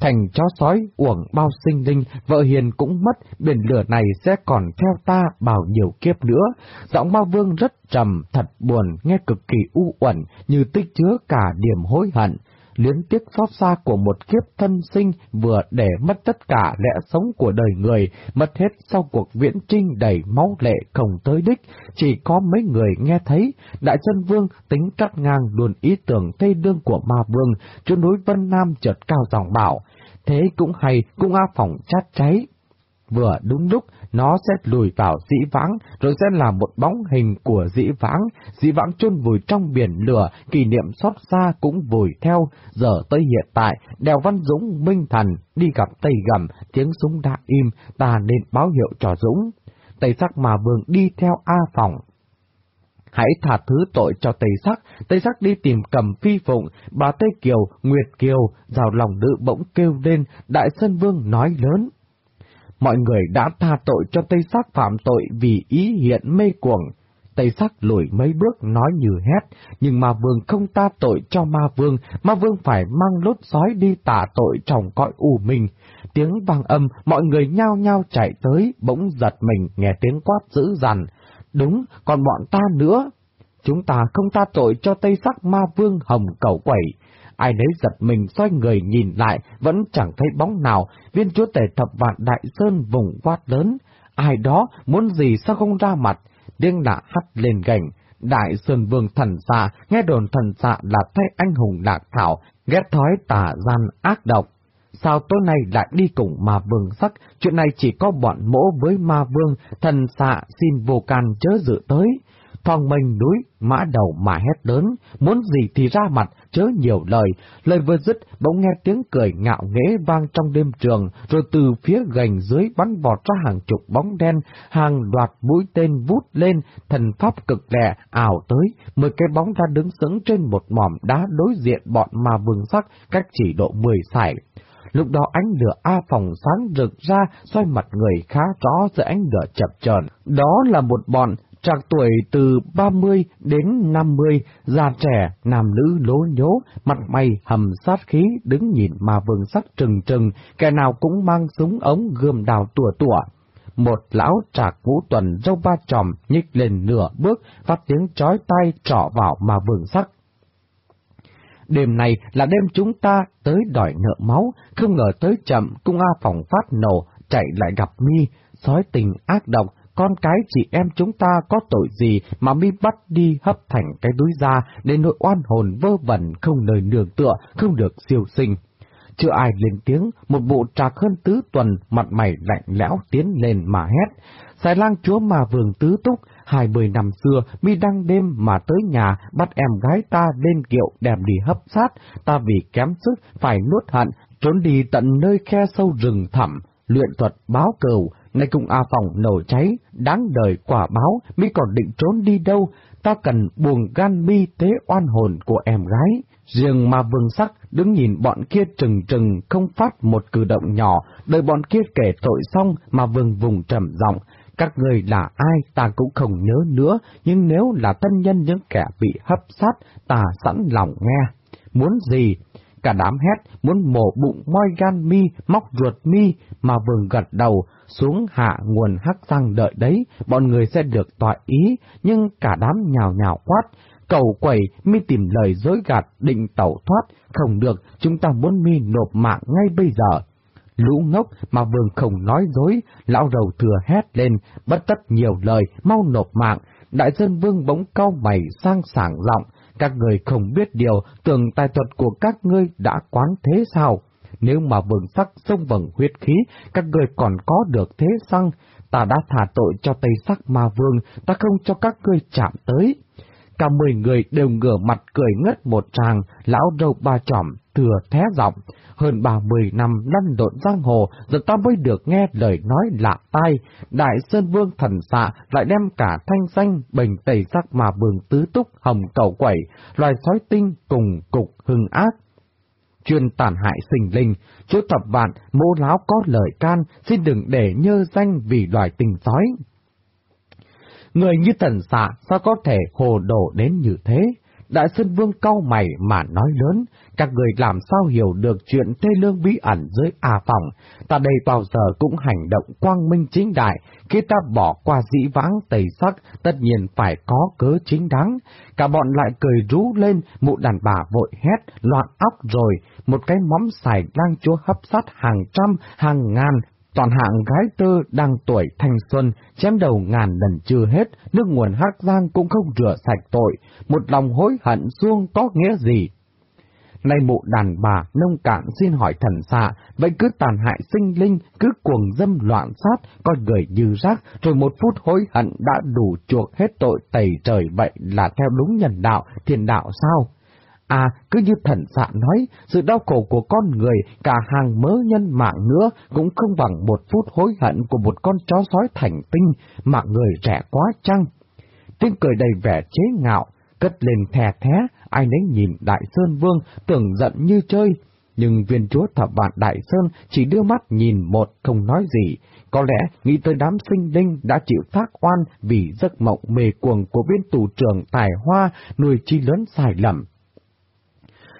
thành chó sói uổng bao sinh linh, vợ hiền cũng mất, biển lửa này sẽ còn theo ta bao nhiều kiếp nữa. Giọng ma vương rất trầm, thật buồn, nghe cực kỳ u uẩn, như tích chứa cả điểm hối hận luyến tiếc xót xa của một kiếp thân sinh vừa để mất tất cả lẽ sống của đời người, mất hết sau cuộc viễn trinh đầy máu lệ không tới đích, chỉ có mấy người nghe thấy, đại chân vương tính cắt ngang luôn ý tưởng tây đương của ma vương, chú núi Vân Nam chợt cao giọng bảo, thế cũng hay, cũng a phòng chát cháy, vừa đúng lúc nó sẽ lùi vào dĩ vãng, rồi sẽ là một bóng hình của dĩ vãng, dĩ vãng chôn vùi trong biển lửa, kỷ niệm xót xa cũng vùi theo, giờ tới hiện tại, đèo Văn Dũng minh thần, đi gặp Tây Gầm, tiếng súng đã im, ta nên báo hiệu cho Dũng. Tây sắc mà vương đi theo A phòng, hãy thả thứ tội cho Tây Sắc. Tây Sắc đi tìm cầm phi phụng, bà Tây Kiều, Nguyệt Kiều, rào lòng nữ bỗng kêu lên, Đại Sơn Vương nói lớn mọi người đã tha tội cho Tây Sắc phạm tội vì ý hiện mê cuồng. Tây Sắc lùi mấy bước nói như hét, nhưng ma vương không ta tội cho ma vương, ma vương phải mang lốt sói đi tả tội trong cõi u minh. Tiếng vang âm, mọi người nhao nhao chạy tới, bỗng giật mình nghe tiếng quát dữ dằn. Đúng, còn bọn ta nữa. Chúng ta không ta tội cho Tây Sắc ma vương hồng cầu quẩy, ai nấy giật mình xoay người nhìn lại, vẫn chẳng thấy bóng nào, viên chúa tể thập vạn đại sơn vùng quát lớn. Ai đó muốn gì sao không ra mặt, điên lạ hắt lên gành. Đại Sơn Vương thần xạ, nghe đồn thần xạ là thay anh hùng lạc thảo, ghét thói tà gian ác độc. Sao tối nay lại đi cùng ma vương sắc, chuyện này chỉ có bọn mỗ với ma vương, thần xạ xin vô can chớ dự tới. Phong mênh núi, mã đầu mà hét lớn, muốn gì thì ra mặt, chớ nhiều lời. Lời vừa dứt, bỗng nghe tiếng cười ngạo nghễ vang trong đêm trường, rồi từ phía gành dưới bắn vọt ra hàng chục bóng đen, hàng loạt mũi tên vút lên, thần pháp cực lẹ, ảo tới, mười cái bóng ra đứng sững trên một mỏm đá đối diện bọn mà vương sắc, cách chỉ độ mười sải. Lúc đó ánh lửa A phòng sáng rực ra, xoay mặt người khá rõ giữa ánh lửa chập chờn. Đó là một bọn trạc tuổi từ 30 đến 50, già trẻ, nam nữ lố nhố, mặt mày hầm sát khí, đứng nhìn mà vương sắc trừng trừng, kẻ nào cũng mang súng ống gươm đào tủa tủa. Một lão trạc ngũ tuần râu ba tròm nhích lên nửa bước, phát tiếng chói tay trọ vào mà vương sắc. Đêm này là đêm chúng ta tới đòi nợ máu, không ngờ tới chậm, cung A phòng phát nổ, chạy lại gặp mi, sói tình ác độc, con cái chị em chúng ta có tội gì mà mi bắt đi hấp thành cái túi da để nội oan hồn vơ vẩn không nơi nương tựa, không được siêu sinh. Chưa ai lên tiếng, một bộ trạc hơn tứ tuần, mặt mày lạnh lẽo tiến lên mà hét. Xài lang chúa mà vườn tứ túc, hai mươi năm xưa, mi đăng đêm mà tới nhà bắt em gái ta lên kiệu đem đi hấp sát, ta vì kém sức phải nuốt hận, trốn đi tận nơi khe sâu rừng thẳm, luyện thuật báo cầu Nay cùng A Phòng nổ cháy, đáng đời quả báo, mi còn định trốn đi đâu, ta cần buồn gan mi tế oan hồn của em gái. Riêng mà vương sắc đứng nhìn bọn kia trừng trừng không phát một cử động nhỏ, đợi bọn kia kể tội xong mà vương vùng trầm giọng các người là ai ta cũng không nhớ nữa, nhưng nếu là thân nhân những kẻ bị hấp sát, ta sẵn lòng nghe. Muốn gì? Cả đám hét, muốn mổ bụng moi gan mi, móc ruột mi, mà vương gật đầu, xuống hạ nguồn hắc răng đợi đấy, bọn người sẽ được tọa ý, nhưng cả đám nhào nhào quát, cầu quẩy, mi tìm lời dối gạt, định tẩu thoát, không được, chúng ta muốn mi nộp mạng ngay bây giờ. Lũ ngốc mà vương không nói dối, lão đầu thừa hét lên, bất tất nhiều lời, mau nộp mạng. Đại dân vương bỗng cau mày sang sảng giọng, các người không biết điều, tưởng tài thuật của các ngươi đã quán thế sao? Nếu mà vương sắc sông vầng huyết khí, các người còn có được thế xăng, ta đã thả tội cho Tây Sắc Ma Vương, ta không cho các ngươi chạm tới. Cả mười người đều ngửa mặt cười ngất một tràng, lão râu ba trỏm, thừa thé giọng. Hơn ba mươi năm lăn lộn giang hồ, giờ ta mới được nghe lời nói lạ tai. Đại Sơn Vương thần xạ lại đem cả thanh xanh, bình tẩy sắc mà bường tứ túc, hồng cầu quẩy, loài sói tinh cùng cục hưng ác. Chuyên tàn hại sinh linh, chỗ tập bạn, mô láo có lời can, xin đừng để nhơ danh vì loài tình sói. Người như thần xạ sao có thể hồ đồ đến như thế? Đại Sơn Vương cau mày mà nói lớn, các người làm sao hiểu được chuyện Tây Lương bí ẩn dưới A Phòng, ta đây bao giờ cũng hành động quang minh chính đại, khi ta bỏ qua dĩ vãng tẩy sắc, tất nhiên phải có cớ chính đáng. Cả bọn lại cười rú lên, mụ đàn bà vội hét, loạn óc rồi, một cái móng xài đang chúa hấp sát hàng trăm, hàng ngàn, Toàn hạng gái tơ đang tuổi thanh xuân, chém đầu ngàn lần chưa hết, nước nguồn hắc giang cũng không rửa sạch tội, một lòng hối hận xuông có nghĩa gì? Nay mụ đàn bà nông cạn xin hỏi thần xạ, vậy cứ tàn hại sinh linh, cứ cuồng dâm loạn sát, con người như rác, rồi một phút hối hận đã đủ chuộc hết tội tẩy trời vậy là theo đúng nhân đạo, thiền đạo sao? À, cứ như thần xạ nói, sự đau khổ của con người, cả hàng mớ nhân mạng nữa, cũng không bằng một phút hối hận của một con chó sói thành tinh, mạng người rẻ quá chăng? Tiếng cười đầy vẻ chế ngạo, cất lên thè thé, ai nấy nhìn Đại Sơn Vương, tưởng giận như chơi. Nhưng viên chúa thập vạn Đại Sơn chỉ đưa mắt nhìn một không nói gì, có lẽ nghĩ tới đám sinh linh đã chịu thác oan vì giấc mộng mê cuồng của viên tù trưởng tài hoa nuôi chi lớn sai lầm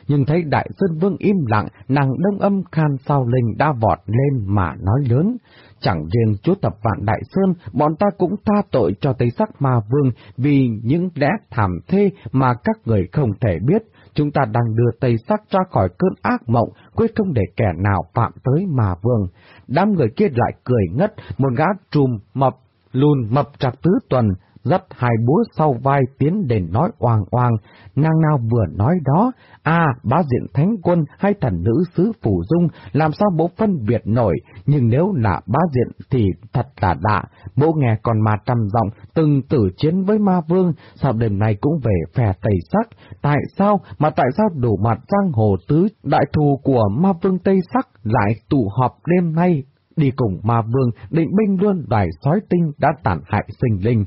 nhưng thấy Đại Sơn Vương im lặng, nàng đông âm khan sao linh đã vọt lên mà nói lớn. Chẳng riêng chúa tập vạn Đại Sơn, bọn ta cũng tha tội cho Tây Sắc Ma Vương vì những lẽ thảm thê mà các người không thể biết. Chúng ta đang đưa Tây Sắc ra khỏi cơn ác mộng, quyết không để kẻ nào phạm tới Ma Vương. Đám người kia lại cười ngất, một gã trùm mập, lùn mập trạc tứ tuần, dắt hai búa sau vai tiến đến nói oang oang, nàng nào vừa nói đó, à, bá diện thánh quân hay thần nữ sứ phủ dung, làm sao bố phân biệt nổi, nhưng nếu là bá diện thì thật là đạ, bố nghe còn mà trầm giọng từng tử chiến với ma vương, sao đêm nay cũng về phè tây sắc, tại sao, mà tại sao đủ mặt giang hồ tứ đại thù của ma vương Tây Sắc lại tụ họp đêm nay? Đi cùng ma vương định binh luôn đài sói tinh đã tàn hại sinh linh.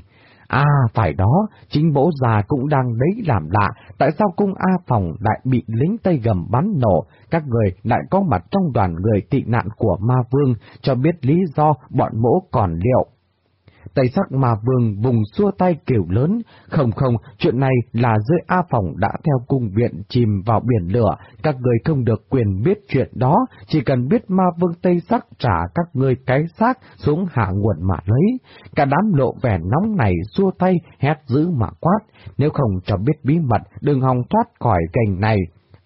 À, phải đó, chính bố già cũng đang đấy làm lạ, tại sao cung A Phòng lại bị lính Tây gầm bắn nổ, các người lại có mặt trong đoàn người tị nạn của Ma Vương, cho biết lý do bọn mỗ còn liệu. Tây sắc mà vương vùng xua tay kiểu lớn, không không, chuyện này là dưới A Phòng đã theo cung viện chìm vào biển lửa, các người không được quyền biết chuyện đó, chỉ cần biết ma vương Tây sắc trả các người cái xác xuống hạ nguồn mà lấy. Cả đám lộ vẻ nóng này xua tay, hét giữ mà quát, nếu không cho biết bí mật, đừng hòng thoát khỏi cành này.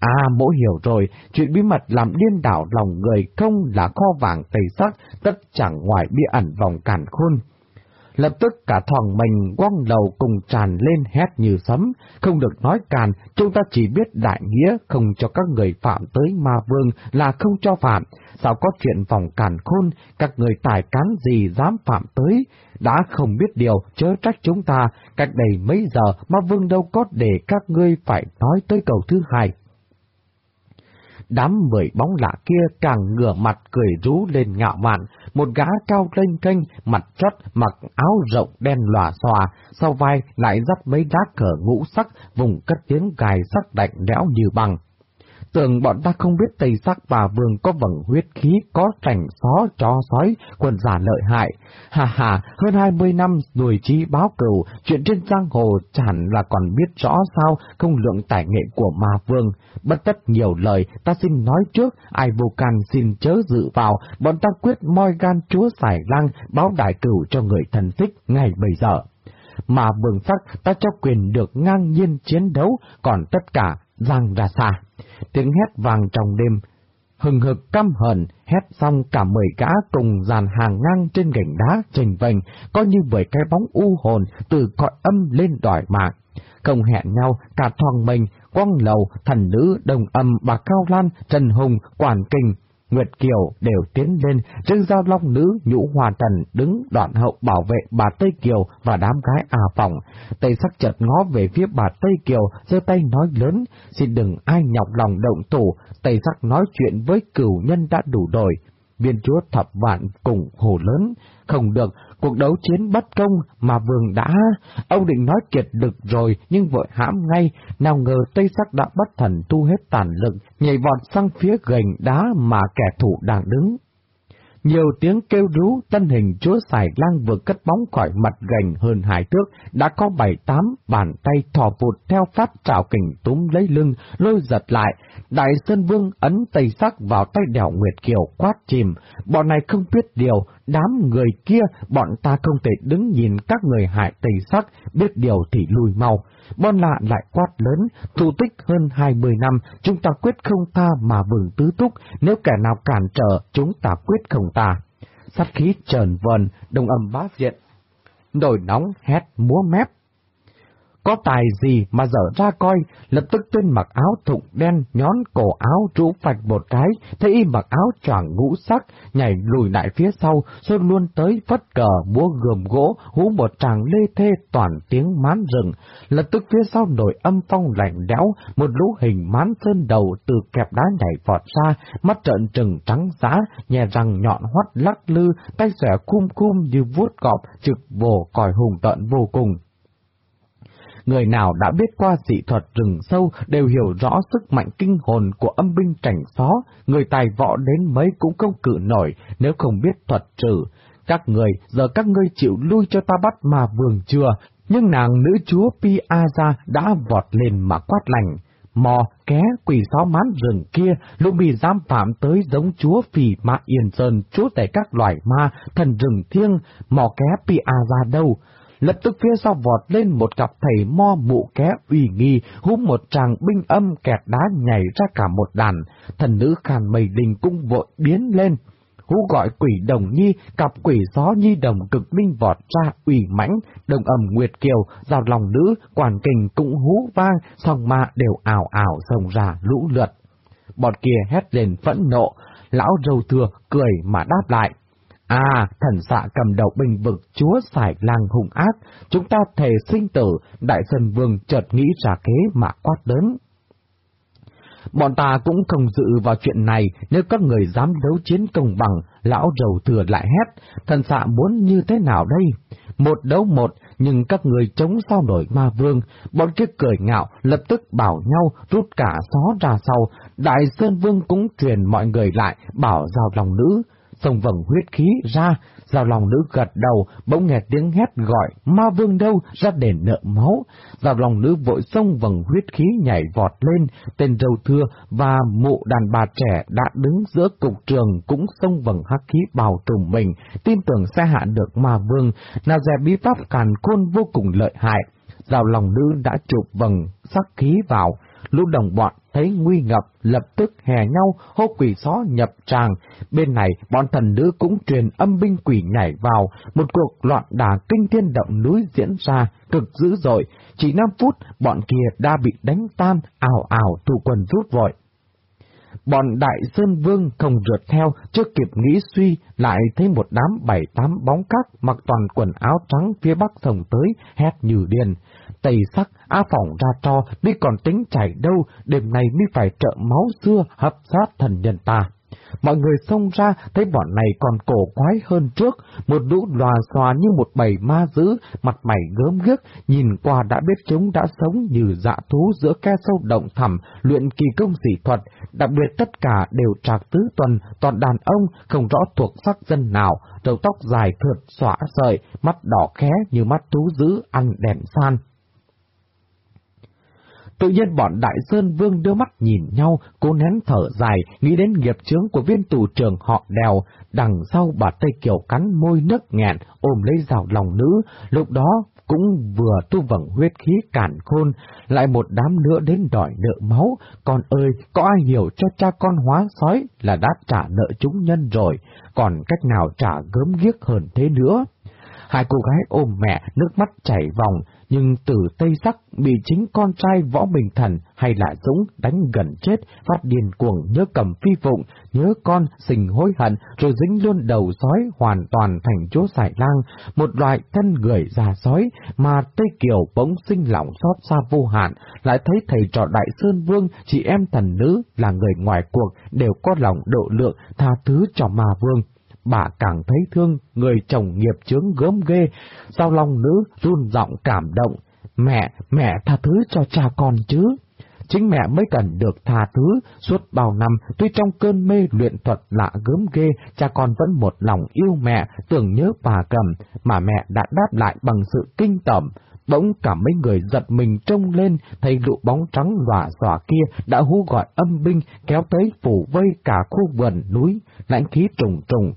À, mỗi hiểu rồi, chuyện bí mật làm điên đảo lòng người không là kho vàng tây sắc, tất chẳng ngoài bí ẩn vòng cản khôn. Lập tức cả thoảng mình quăng lầu cùng tràn lên hét như sấm, không được nói càn, chúng ta chỉ biết đại nghĩa không cho các người phạm tới ma vương là không cho phạm, sao có chuyện vòng càn khôn, các người tài cán gì dám phạm tới, đã không biết điều, chớ trách chúng ta, cách đây mấy giờ ma vương đâu có để các ngươi phải nói tới cầu thứ hai. Đám mười bóng lạ kia càng ngửa mặt cười rú lên ngạo mạn, một gã cao lênh kênh, mặt chót, mặc áo rộng đen lòa xòa, sau vai lại dắt mấy đá cờ ngũ sắc, vùng cất tiếng gài sắc đạnh lẽo như bằng tưởng bọn ta không biết Tây Sắc và Vương có vầng huyết khí, có cảnh xó, cho sói, quần giả lợi hại. Hà hà, hơn hai mươi năm rồi trí báo cửu chuyện trên giang hồ chẳng là còn biết rõ sao không lượng tài nghệ của ma Vương. Bất tất nhiều lời, ta xin nói trước, ai vô can xin chớ dự vào, bọn ta quyết moi gan chúa xài lăng, báo đại cửu cho người thần thích ngày bây giờ mà vương sắc ta cho quyền được ngang nhiên chiến đấu, còn tất cả vang ra xa tiếng hét vàng trong đêm. Hừng hực căm hận, hét xong cả mười gã cùng dàn hàng ngang trên gành đá trình vành, coi như bởi cái bóng u hồn từ cõi âm lên đòi mạng. Không hẹn nhau, cả thoàng mình, quang lầu, thần nữ, đồng âm, bà Cao Lan, Trần Hùng, Quản Kinh, Nguyệt Kiều đều tiến lên, riêng giao long nữ nhũ hòa tần đứng đoạn hậu bảo vệ bà Tây Kiều và đám gái à phòng. Tây sắc chợt ngó về phía bà Tây Kiều, giơ tay nói lớn, xin đừng ai nhọc lòng động thủ, Tây sắc nói chuyện với cửu nhân đã đủ rồi. Viên chúa thập vạn cùng hồ lớn, không được, cuộc đấu chiến bất công mà vương đã, ông định nói kiệt lực rồi nhưng vội hãm ngay, nào ngờ Tây Sắc đã bất thần tu hết tàn lực, nhảy vọt sang phía gành đá mà kẻ thủ đang đứng. Nhiều tiếng kêu rú, tân hình chúa xài lang vừa cất bóng khỏi mặt gành hơn hai thước, đã có bảy tám bàn tay thò vụt theo phát trào kình túm lấy lưng, lôi giật lại. Đại Sơn Vương ấn tay sắc vào tay đèo Nguyệt Kiều quát chìm. Bọn này không biết điều, đám người kia, bọn ta không thể đứng nhìn các người hại tây sắc, biết điều thì lùi mau. Bon lạ lại quát lớn, thù tích hơn hai mươi năm, chúng ta quyết không tha mà vừng tứ túc, nếu kẻ nào cản trở, chúng ta quyết không ta. Sát khí trờn vờn, đồng âm bá diện. Nổi nóng hét múa mép, có tài gì mà dở ra coi, lập tức tên mặc áo thụng đen, nhón cổ áo rũ phạch một cái, thấy y mặc áo choàng ngũ sắc, nhảy lùi lại phía sau, rồi luôn tới phất cờ, múa gườm gỗ, hú một tràng lê thê toàn tiếng mán rừng. Lập tức phía sau nổi âm phong lạnh lẽo, một lũ hình mán sơn đầu từ kẹp đá nhảy vọt ra, mắt trợn trừng trắng giá, nhè răng nhọn hoắt lắc lư, tay xẻ cung cung như vuốt cọp, trực vồ còi hùng tận vô cùng. Người nào đã biết qua dị thuật rừng sâu đều hiểu rõ sức mạnh kinh hồn của âm binh cảnh xó, người tài võ đến mấy cũng không cự nổi nếu không biết thuật trừ. Các người, giờ các ngươi chịu lui cho ta bắt mà vườn chưa, nhưng nàng nữ chúa Piaza đã vọt lên mà quát lành. Mò, ké, quỷ xó mán rừng kia, luôn bị giam phạm tới giống chúa phì mạ yên sơn, chúa tể các loài ma, thần rừng thiêng, mò ké Piaza đâu, lập tức phía sau vọt lên một cặp thầy mo mụ ké uy nghi, hú một tràng binh âm kẹt đá nhảy ra cả một đàn, thần nữ khàn mây đình cũng vội biến lên. Hú gọi quỷ đồng nhi, cặp quỷ gió nhi đồng cực minh vọt ra ủy mãnh, đồng ầm nguyệt kiều, rào lòng nữ, quản kình cũng hú vang, song ma đều ảo ảo rồng ra lũ lượt. Bọn kia hét lên phẫn nộ, lão râu thừa cười mà đáp lại. À, thần xạ cầm đầu bình vực chúa xài lang hung ác, chúng ta thề sinh tử, đại dân vương chợt nghĩ ra kế mà quát lớn. Bọn ta cũng không dự vào chuyện này, nếu các người dám đấu chiến công bằng, lão rầu thừa lại hét, thần xạ muốn như thế nào đây? Một đấu một, nhưng các người chống sao nổi ma vương, bọn kia cười ngạo, lập tức bảo nhau rút cả xó ra sau, đại sơn vương cũng truyền mọi người lại, bảo giao lòng nữ, sông vầng huyết khí ra, giao lòng nữ gật đầu, bỗng nghe tiếng hét gọi, ma vương đâu, ra để nợ máu. Giao lòng nữ vội sông vầng huyết khí nhảy vọt lên, tên râu thưa và mụ đàn bà trẻ đã đứng giữa cục trường cũng sông vầng hắc khí bào trùm mình, tin tưởng sẽ hạ được ma vương, nào dè bí pháp càn côn vô cùng lợi hại. Giao lòng nữ đã chụp vầng sắc khí vào, lũ đồng bọn thấy nguy ngập, lập tức hè nhau, hô quỷ xó nhập tràng. Bên này, bọn thần nữ cũng truyền âm binh quỷ nhảy vào, một cuộc loạn đà kinh thiên động núi diễn ra, cực dữ dội. Chỉ 5 phút, bọn kia đã bị đánh tan, ảo ảo tụ quần rút vội. Bọn đại sơn vương không rượt theo, chưa kịp nghĩ suy, lại thấy một đám bảy tám bóng cát mặc toàn quần áo trắng phía bắc sông tới, hét như điên. Tây sắc, á phỏng ra cho, đi còn tính chảy đâu, đêm nay mới phải trợ máu xưa hấp sát thần nhân ta. Mọi người xông ra, thấy bọn này còn cổ quái hơn trước, một lũ lòa xòa như một bầy ma dữ, mặt mày gớm ghiếc, nhìn qua đã biết chúng đã sống như dạ thú giữa ke sâu động thẳm, luyện kỳ công dị thuật, đặc biệt tất cả đều trạc tứ tuần, toàn đàn ông, không rõ thuộc sắc dân nào, đầu tóc dài thượt xõa sợi, mắt đỏ khé như mắt thú dữ ăn đèn san. Tự nhiên bọn Đại Sơn Vương đưa mắt nhìn nhau, cố nén thở dài, nghĩ đến nghiệp chướng của viên tù trưởng họ đèo, đằng sau bà Tây Kiều cắn môi nước nghẹn, ôm lấy rào lòng nữ, lúc đó cũng vừa tu vẩn huyết khí cản khôn, lại một đám nữa đến đòi nợ máu, con ơi, có ai hiểu cho cha con hóa sói là đã trả nợ chúng nhân rồi, còn cách nào trả gớm ghiếc hơn thế nữa? Hai cô gái ôm mẹ, nước mắt chảy vòng, nhưng từ Tây Sắc bị chính con trai Võ Bình Thần hay là Dũng đánh gần chết, phát điên cuồng nhớ cầm phi phụng, nhớ con sình hối hận, rồi dính luôn đầu sói hoàn toàn thành chỗ xài lang, một loại thân người già sói mà Tây Kiều bỗng sinh lòng xót xa vô hạn, lại thấy thầy trò Đại Sơn Vương, chị em thần nữ là người ngoài cuộc đều có lòng độ lượng tha thứ cho ma vương bà càng thấy thương người chồng nghiệp chướng gớm ghê, sao lòng nữ run giọng cảm động. Mẹ, mẹ tha thứ cho cha con chứ. Chính mẹ mới cần được tha thứ, suốt bao năm, tuy trong cơn mê luyện thuật lạ gớm ghê, cha con vẫn một lòng yêu mẹ, tưởng nhớ bà cầm, mà mẹ đã đáp lại bằng sự kinh tởm. Bỗng cả mấy người giật mình trông lên, thấy lụ bóng trắng lòa xòa kia đã hú gọi âm binh kéo tới phủ vây cả khu vườn núi, lãnh khí trùng trùng,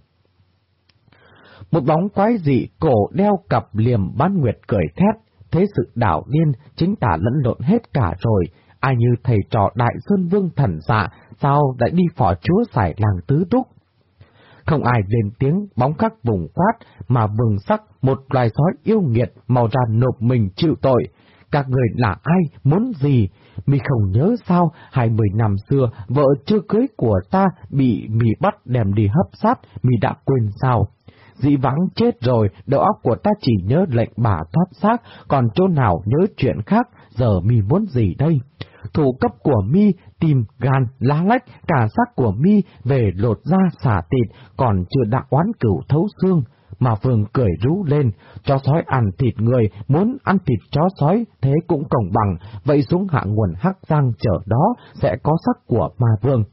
một bóng quái dị cổ đeo cặp liềm bán nguyệt cười thét, thế sự đảo điên, chính tả lẫn lộn hết cả rồi, ai như thầy trò đại sơn vương thần dạ, sao lại đi phỏ chúa giải làng tứ túc. Không ai lên tiếng bóng khắc vùng quát, mà bừng sắc một loài sói yêu nghiệt màu ra nộp mình chịu tội. Các người là ai, muốn gì? Mi không nhớ sao, hai mươi năm xưa, vợ chưa cưới của ta bị mì bắt đem đi hấp sát, mi đã quên sao? Dĩ vắng chết rồi, đầu óc của ta chỉ nhớ lệnh bà thoát xác, còn chỗ nào nhớ chuyện khác, giờ mi muốn gì đây? Thủ cấp của mi tìm gan, lá lách, cả xác của mi về lột da xả thịt, còn chưa đã oán cửu thấu xương. Mà Phương cười rú lên, chó sói ăn thịt người, muốn ăn thịt chó sói, thế cũng công bằng, vậy xuống hạ nguồn hắc giang chở đó sẽ có sắc của ma vương.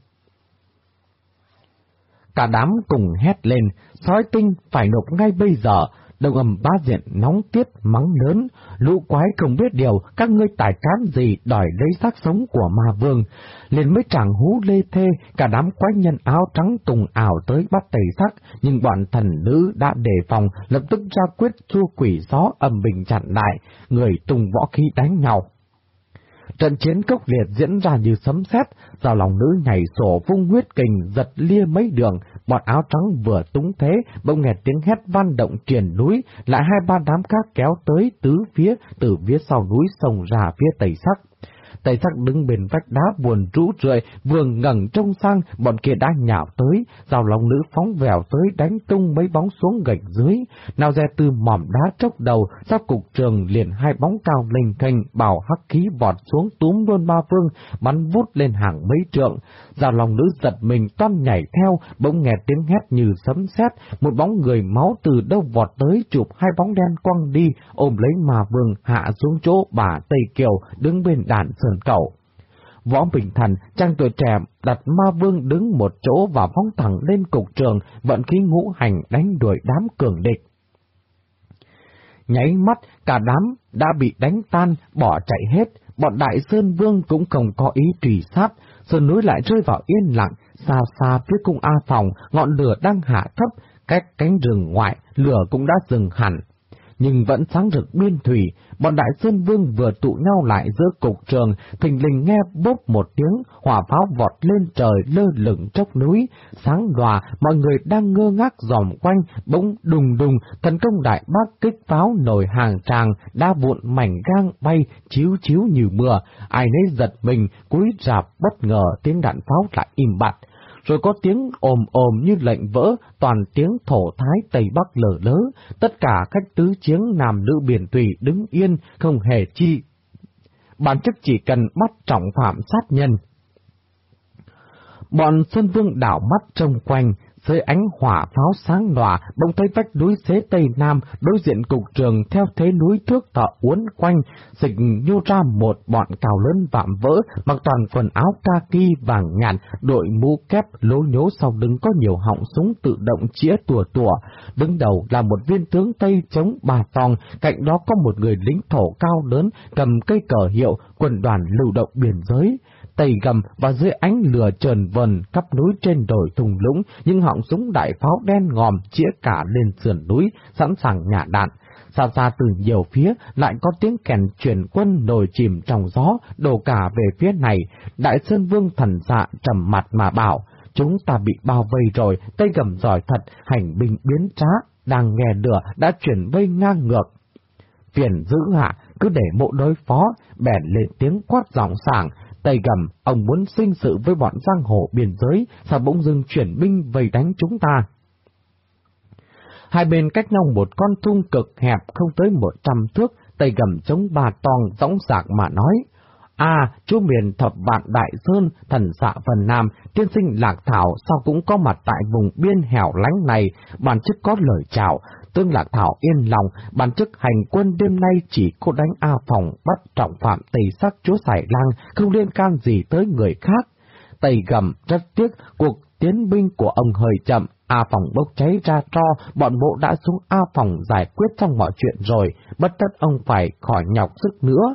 Cả đám cùng hét lên, sói tinh phải nộp ngay bây giờ, đồng âm ba diện nóng tiết mắng lớn, lũ quái không biết điều, các ngươi tài cán gì đòi lấy xác sống của ma vương. Liền mới chẳng hú lê thê, cả đám quái nhân áo trắng tùng ảo tới bắt tẩy xác, nhưng bọn thần nữ đã đề phòng, lập tức ra quyết chua quỷ gió âm bình chặn lại, người tùng võ khí đánh nhau. Trận chiến cốc liệt diễn ra như sấm sét, giao lòng nữ nhảy sổ vung huyết kình giật lia mấy đường, bọn áo trắng vừa túng thế, bỗng nghe tiếng hét van động truyền núi, lại hai ba đám khác kéo tới tứ phía, từ phía sau núi sông ra phía tây sắc tay sắc đứng bên vách đá buồn rũ rượi, vừa ngẩng trông sang, bọn kia đã nhạo tới, rào lòng nữ phóng vèo tới đánh tung mấy bóng xuống gạch dưới. Nào ra từ mỏm đá trốc đầu, sau cục trường liền hai bóng cao lình kênh, bảo hắc khí vọt xuống túm luôn ba phương, bắn vút lên hàng mấy trượng. Rào lòng nữ giật mình toan nhảy theo, bỗng nghe tiếng hét như sấm sét, một bóng người máu từ đâu vọt tới chụp hai bóng đen quăng đi, ôm lấy mà vương hạ xuống chỗ bà Tây Kiều đứng bên đàn sơn cậu. Võ Bình Thành, trang tuổi trẻ, đặt ma vương đứng một chỗ và phóng thẳng lên cục trường, vận khí ngũ hành đánh đuổi đám cường địch. Nháy mắt, cả đám đã bị đánh tan, bỏ chạy hết, bọn Đại Sơn Vương cũng không có ý trì sát, sơn núi lại rơi vào yên lặng, xa xa phía cung A Phòng, ngọn lửa đang hạ thấp, cách cánh rừng ngoại, lửa cũng đã dừng hẳn, nhưng vẫn sáng rực biên thủy, bọn đại sơn vương vừa tụ nhau lại giữa cục trường, thình lình nghe bốp một tiếng, hỏa pháo vọt lên trời lơ lửng chốc núi, sáng đòa, mọi người đang ngơ ngác dòm quanh, bỗng đùng đùng, thần công đại bác kích pháo nổi hàng tràng, đa vụn mảnh gang bay, chiếu chiếu như mưa, ai nấy giật mình, cúi rạp bất ngờ tiếng đạn pháo lại im bặt rồi có tiếng ồm ồm như lệnh vỡ, toàn tiếng thổ thái Tây Bắc lở lớ, tất cả các tứ chiến nam nữ biển tùy đứng yên, không hề chi. Bản chất chỉ cần bắt trọng phạm sát nhân. Bọn Xuân Vương đảo mắt trông quanh, dưới ánh hỏa pháo sáng đỏ, bỗng thấy vách núi xế Tây Nam, đối diện cục trường theo thế núi thước thọ uốn quanh, dịch nhô ra một bọn cào lớn vạm vỡ, mặc toàn quần áo kaki vàng nhạt đội mũ kép lố nhố sau đứng có nhiều họng súng tự động chĩa tùa tùa. Đứng đầu là một viên tướng Tây chống bà tòng, cạnh đó có một người lính thổ cao lớn cầm cây cờ hiệu quân đoàn lưu động biên giới tây gầm và dưới ánh lửa trờn vần khắp núi trên đồi thùng lũng, những họng súng đại pháo đen ngòm chĩa cả lên sườn núi, sẵn sàng nhả đạn. Xa xa từ nhiều phía lại có tiếng kèn chuyển quân nổi chìm trong gió, đổ cả về phía này. Đại Sơn Vương thần dạ trầm mặt mà bảo, chúng ta bị bao vây rồi, tây gầm giỏi thật, hành binh biến trá, đang nghe lửa đã chuyển vây ngang ngược. Phiền giữ hạ, cứ để mộ đối phó, bèn lên tiếng quát giọng sảng, tay gầm, ông muốn sinh sự với bọn giang hồ biên giới, sao bỗng dưng chuyển binh vây đánh chúng ta. Hai bên cách nhau một con thung cực hẹp không tới một trăm thước, tay gầm chống bà tòng dõng sạc mà nói. À, chú miền thập vạn Đại Sơn, thần xạ phần Nam, tiên sinh Lạc Thảo sao cũng có mặt tại vùng biên hẻo lánh này, bản chức có lời chào, tương Lạc Thảo yên lòng, bản chức hành quân đêm nay chỉ có đánh A Phòng bắt trọng phạm tây sắc chúa Sải Lang, không liên can gì tới người khác. Tây gầm rất tiếc cuộc tiến binh của ông hơi chậm, A Phòng bốc cháy ra tro, bọn bộ đã xuống A Phòng giải quyết xong mọi chuyện rồi, bất tất ông phải khỏi nhọc sức nữa.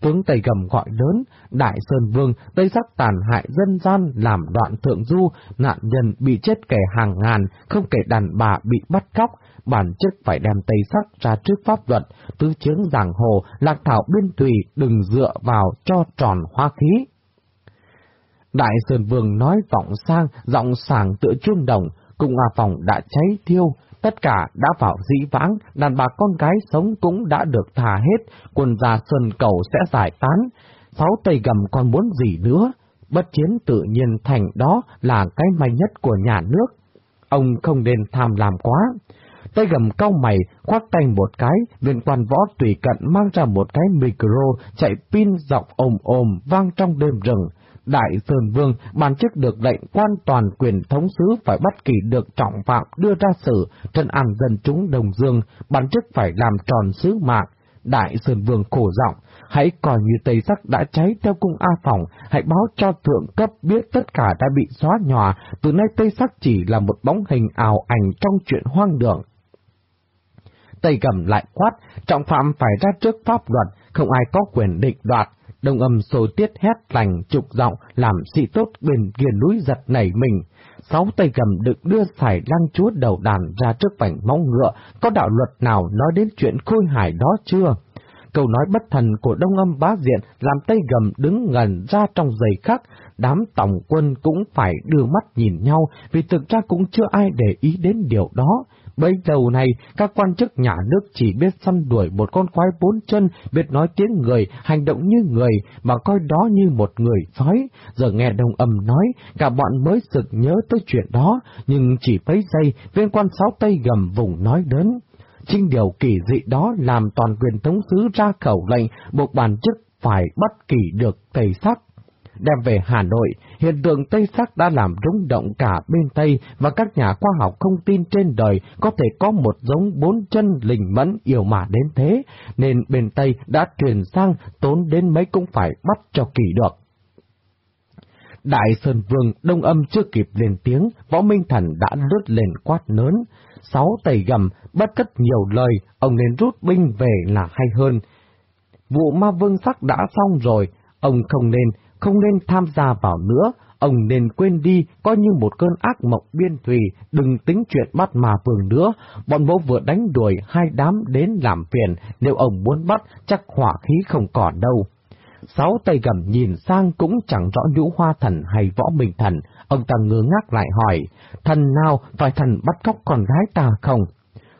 Tướng Tây Gầm gọi lớn, Đại Sơn Vương, Tây Sắc tàn hại dân gian làm đoạn thượng du, nạn nhân bị chết kẻ hàng ngàn, không kể đàn bà bị bắt cóc, bản chất phải đem Tây Sắc ra trước pháp luật, tứ chứng giảng hồ, lạc thảo biên tùy, đừng dựa vào cho tròn hoa khí. Đại Sơn Vương nói vọng sang, giọng sàng tựa chuông đồng, cùng à phòng đã cháy thiêu, tất cả đã vào dĩ vãng, đàn bà con gái sống cũng đã được thả hết, quần gia sơn cầu sẽ giải tán. Sáu tây gầm còn muốn gì nữa? Bất chiến tự nhiên thành đó là cái may nhất của nhà nước. Ông không nên tham làm quá tay gầm cau mày, khoác tay một cái, viện quan võ tùy cận mang ra một cái micro, chạy pin dọc ồm ồm vang trong đêm rừng. Đại Sơn Vương ban chức được lệnh quan toàn quyền thống sứ phải bắt kỳ được trọng phạm đưa ra xử, trần an dân chúng Đồng Dương, ban chức phải làm tròn sứ mạng. Đại Sơn Vương khổ giọng, hãy coi như Tây Sắc đã cháy theo cung A Phòng, hãy báo cho thượng cấp biết tất cả đã bị xóa nhòa, từ nay Tây Sắc chỉ là một bóng hình ảo ảnh trong chuyện hoang đường. Tay cầm lại quát, trọng phạm phải ra trước pháp luật, không ai có quyền định đoạt, Đồng âm sôi tiết hét lành trục giọng làm sĩ tốt bên kia núi giật nảy mình. Sáu tay gầm được đưa xài lăng chúa đầu đàn ra trước vảnh móng ngựa, có đạo luật nào nói đến chuyện khôi hài đó chưa? Câu nói bất thần của đông âm bá diện làm tay gầm đứng ngần ra trong giày khắc, đám tổng quân cũng phải đưa mắt nhìn nhau vì thực ra cũng chưa ai để ý đến điều đó bấy đầu này, các quan chức nhà nước chỉ biết săn đuổi một con quái bốn chân, biết nói tiếng người, hành động như người, mà coi đó như một người sói. Giờ nghe đồng âm nói, cả bọn mới sực nhớ tới chuyện đó, nhưng chỉ mấy giây, viên quan sáu tay gầm vùng nói đến. Chính điều kỳ dị đó làm toàn quyền thống sứ ra khẩu lệnh, buộc bản chức phải bắt kỳ được thầy sắc đem về Hà Nội, hiện tượng Tây Sắc đã làm rung động cả bên Tây và các nhà khoa học không tin trên đời có thể có một giống bốn chân lình mẫn yêu mà đến thế, nên bên Tây đã truyền sang tốn đến mấy cũng phải bắt cho kỳ được. Đại Sơn Vương đông âm chưa kịp lên tiếng, võ minh thần đã lướt lên quát lớn. Sáu tẩy gầm, bất cất nhiều lời, ông nên rút binh về là hay hơn. Vụ ma vương sắc đã xong rồi, ông không nên không nên tham gia vào nữa, ông nên quên đi, coi như một cơn ác mộng biên thùy, đừng tính chuyện bắt mà vương nữa, bọn bố vừa đánh đuổi hai đám đến làm phiền, nếu ông muốn bắt, chắc hỏa khí không còn đâu. Sáu tay gầm nhìn sang cũng chẳng rõ nhũ hoa thần hay võ bình thần, ông ta ngơ ngác lại hỏi, thần nào phải thần bắt cóc con gái ta không?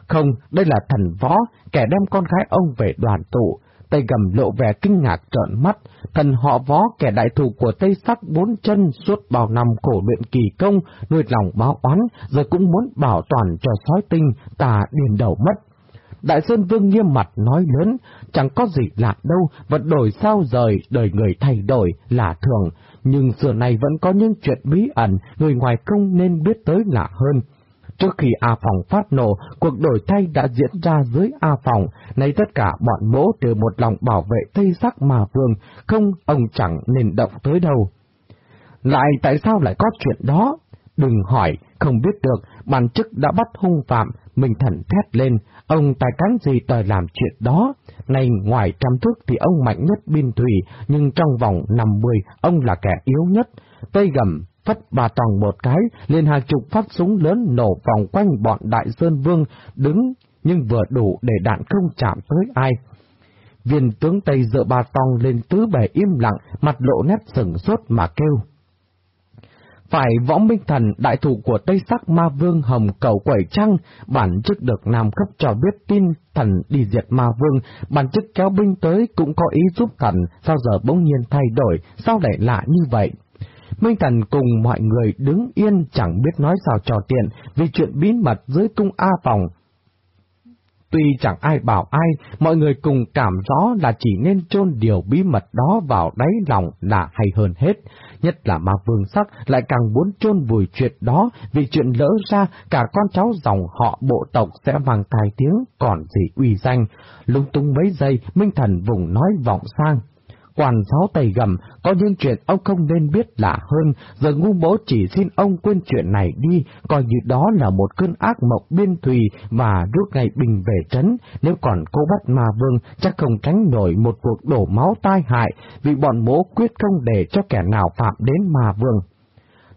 Không, đây là thần võ, kẻ đem con gái ông về đoàn tụ, tay gầm lộ vẻ kinh ngạc trợn mắt, thần họ võ kẻ đại thù của Tây Sắc bốn chân suốt bao năm khổ luyện kỳ công, nuôi lòng báo oán, giờ cũng muốn bảo toàn cho sói tinh, tà điền đầu mất. Đại Sơn Vương nghiêm mặt nói lớn, chẳng có gì lạ đâu, vật đổi sao rời, đời người thay đổi là thường, nhưng xưa này vẫn có những chuyện bí ẩn, người ngoài không nên biết tới lạ hơn. Trước khi A Phòng phát nổ, cuộc đổi thay đã diễn ra dưới A Phòng, nay tất cả bọn mỗ đều một lòng bảo vệ Tây Sắc mà vương, không ông chẳng nên động tới đâu. Lại tại sao lại có chuyện đó? Đừng hỏi, không biết được, bản chức đã bắt hung phạm, mình thần thét lên, ông tài cán gì tòi làm chuyện đó. Này ngoài trăm thước thì ông mạnh nhất biên thủy, nhưng trong vòng năm mươi ông là kẻ yếu nhất. Tây gầm, phất bà toàn một cái, liền hàng chục phát súng lớn nổ vòng quanh bọn Đại Sơn Vương đứng, nhưng vừa đủ để đạn không chạm tới ai. Viên tướng Tây dựa bà tòng lên tứ bề im lặng, mặt lộ nét sừng sốt mà kêu. phải võ minh thần đại thủ của Tây Sắc Ma Vương Hồng Cầu Quẩy Trăng, bản chức được Nam Cấp cho biết tin thần đi diệt Ma Vương, bản chức kéo binh tới cũng có ý giúp thần, sao giờ bỗng nhiên thay đổi, sao lại lạ như vậy? Minh Thần cùng mọi người đứng yên chẳng biết nói sao trò tiện vì chuyện bí mật dưới cung A phòng Tuy chẳng ai bảo ai, mọi người cùng cảm rõ là chỉ nên chôn điều bí mật đó vào đáy lòng là hay hơn hết. Nhất là ma vương sắc lại càng muốn chôn vùi chuyện đó, vì chuyện lỡ ra cả con cháu dòng họ bộ tộc sẽ vàng tai tiếng, còn gì uy danh. Lung tung mấy giây, Minh Thần vùng nói vọng sang quan giáo tây gầm, có những chuyện ông không nên biết lạ hơn, giờ ngu bố chỉ xin ông quên chuyện này đi, coi như đó là một cơn ác mộng biên thùy và rút ngày bình về trấn, nếu còn cô bắt ma vương chắc không tránh nổi một cuộc đổ máu tai hại, vì bọn bố quyết không để cho kẻ nào phạm đến ma vương.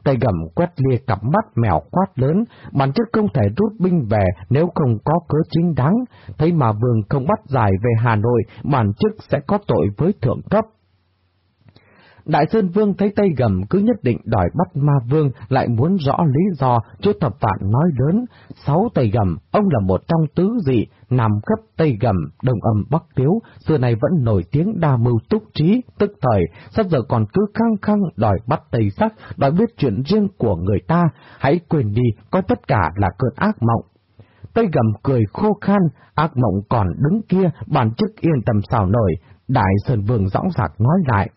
Tay gầm quét lia cặp mắt mèo quát lớn, bản chất không thể rút binh về nếu không có cớ chính đáng. Thấy mà vương không bắt giải về Hà Nội, bản chức sẽ có tội với thượng cấp. Đại Sơn Vương thấy Tây Gầm cứ nhất định đòi bắt Ma Vương, lại muốn rõ lý do, chú thập vạn nói lớn, sáu Tây Gầm, ông là một trong tứ dị, nằm khắp Tây Gầm, đồng âm Bắc Tiếu, xưa này vẫn nổi tiếng đa mưu túc trí, tức thời, sắp giờ còn cứ khăng khăng đòi bắt Tây Sắc, đòi biết chuyện riêng của người ta, hãy quên đi, coi tất cả là cơn ác mộng. Tây Gầm cười khô khan, ác mộng còn đứng kia, bản chức yên tâm sao nổi, Đại Sơn Vương dõng dạc nói lại.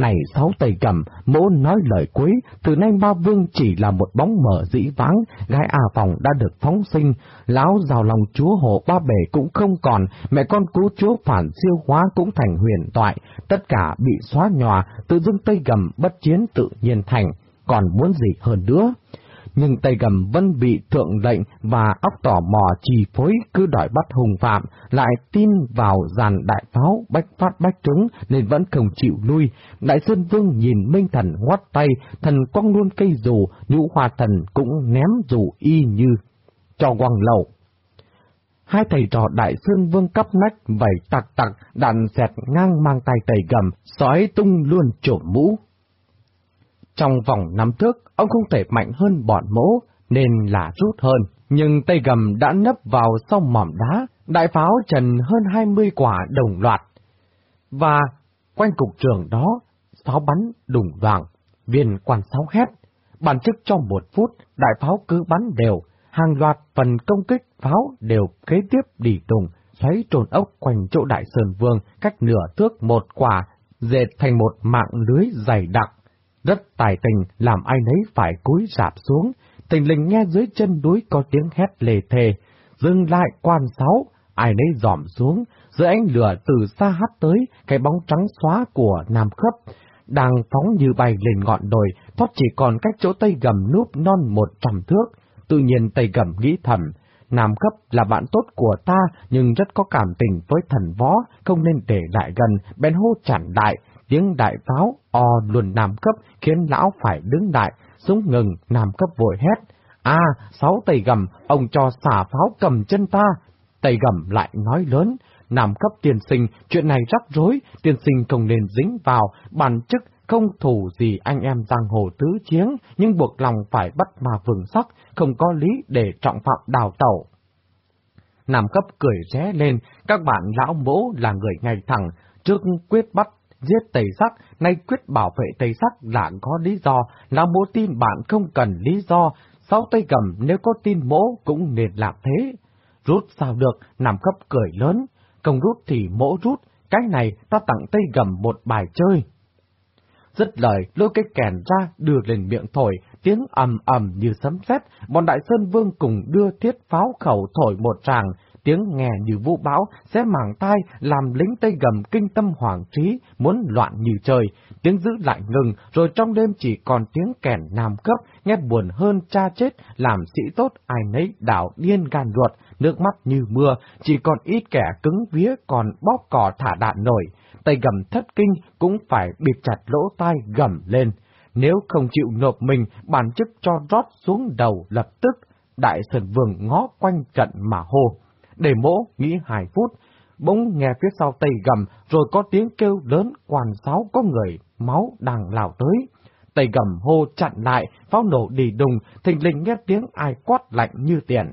Này sáu tây cầm, mỗ nói lời cuối, từ nay ba vương chỉ là một bóng mờ dĩ vãng, gái à phòng đã được phóng sinh, lão rào lòng chúa hồ ba bể cũng không còn, mẹ con cứu chúa phản siêu hóa cũng thành huyền toại, tất cả bị xóa nhòa, tự dưng tây gầm bất chiến tự nhiên thành, còn muốn gì hơn nữa? Nhưng tay gầm vẫn bị thượng lệnh và óc tỏ mò chi phối cứ đòi bắt hùng phạm, lại tin vào dàn đại pháo bách phát bách trúng nên vẫn không chịu lui. Đại Sơn Vương nhìn Minh Thần ngoắt tay, thần quăng luôn cây dù, nhũ hòa thần cũng ném dù y như cho quăng lầu. Hai thầy trò Đại Sơn Vương cắp nách vẩy tặc tặc, đạn xẹt ngang mang tay tẩy gầm, sói tung luôn trổ mũ. Trong vòng năm thước, ông không thể mạnh hơn bọn mỗ, nên là rút hơn. Nhưng tay gầm đã nấp vào sau mỏm đá, đại pháo trần hơn hai mươi quả đồng loạt. Và quanh cục trường đó, pháo bắn đùng vàng, viên quan sáu hét. Bản chức trong một phút, đại pháo cứ bắn đều, hàng loạt phần công kích pháo đều kế tiếp đi tùng, xoáy trồn ốc quanh chỗ đại sơn vương, cách nửa thước một quả, dệt thành một mạng lưới dày đặc rất tài tình làm ai nấy phải cúi rạp xuống, tình linh nghe dưới chân núi có tiếng hét lề thề, dừng lại quan sáu, ai nấy dòm xuống, dưới ánh lửa từ xa hắt tới cái bóng trắng xóa của Nam Khấp, đang phóng như bay lên ngọn đồi, thoát chỉ còn cách chỗ tây gầm núp non một trăm thước. Tự nhiên tây gầm nghĩ thầm, Nam Khấp là bạn tốt của ta nhưng rất có cảm tình với thần võ, không nên để lại gần, bèn hô chặn đại, tiếng đại pháo o luồn nam cấp khiến lão phải đứng đại, súng ngừng, nam cấp vội hét. À, sáu tay gầm, ông cho xả pháo cầm chân ta. Tay gầm lại nói lớn, nam cấp tiền sinh, chuyện này rắc rối, tiền sinh không nên dính vào, bản chức không thủ gì anh em giang hồ tứ chiến, nhưng buộc lòng phải bắt mà vừng sắc, không có lý để trọng phạm đào tẩu. Nam cấp cười ré lên, các bạn lão mỗ là người ngay thẳng, trước quyết bắt giết Tây Sắc, nay quyết bảo vệ Tây Sắc là có lý do, là bố tin bạn không cần lý do, sau tay Cầm nếu có tin mỗ cũng nên làm thế. Rút sao được, nằm khắp cười lớn, không rút thì mỗ rút, cái này ta tặng tay Gầm một bài chơi. Dứt lời, lôi cái kèn ra, đưa lên miệng thổi, tiếng ầm ầm như sấm sét, bọn đại sơn vương cùng đưa thiết pháo khẩu thổi một tràng, tiếng nghe như vũ bão, sẽ mảng tai, làm lính Tây gầm kinh tâm hoàng trí, muốn loạn như trời. Tiếng giữ lại ngừng, rồi trong đêm chỉ còn tiếng kèn nam cấp, nghe buồn hơn cha chết, làm sĩ tốt ai nấy đảo điên gan ruột, nước mắt như mưa, chỉ còn ít kẻ cứng vía còn bóp cỏ thả đạn nổi. Tây gầm thất kinh cũng phải bịt chặt lỗ tai gầm lên. Nếu không chịu nộp mình, bản chức cho rót xuống đầu lập tức, đại sơn vương ngó quanh trận mà hô để mỗ nghĩ hai phút, bỗng nghe phía sau tay gầm, rồi có tiếng kêu lớn quan sáu có người, máu đang lào tới. tay gầm hô chặn lại, pháo nổ đi đùng, thình lình nghe tiếng ai quát lạnh như tiền.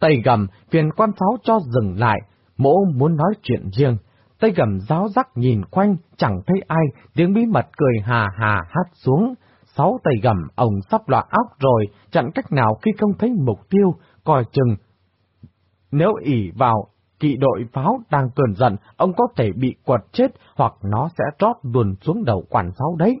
Tay gầm, phiền quan sáo cho dừng lại, mỗ muốn nói chuyện riêng. Tay gầm giáo rắc nhìn quanh, chẳng thấy ai, tiếng bí mật cười hà hà hát xuống. Sáu tay gầm, ông sắp loạn óc rồi, chặn cách nào khi không thấy mục tiêu, coi chừng. Nếu ỉ vào kỵ đội pháo đang cơn giận, ông có thể bị quật chết hoặc nó sẽ trót luồn xuống đầu quản pháo đấy.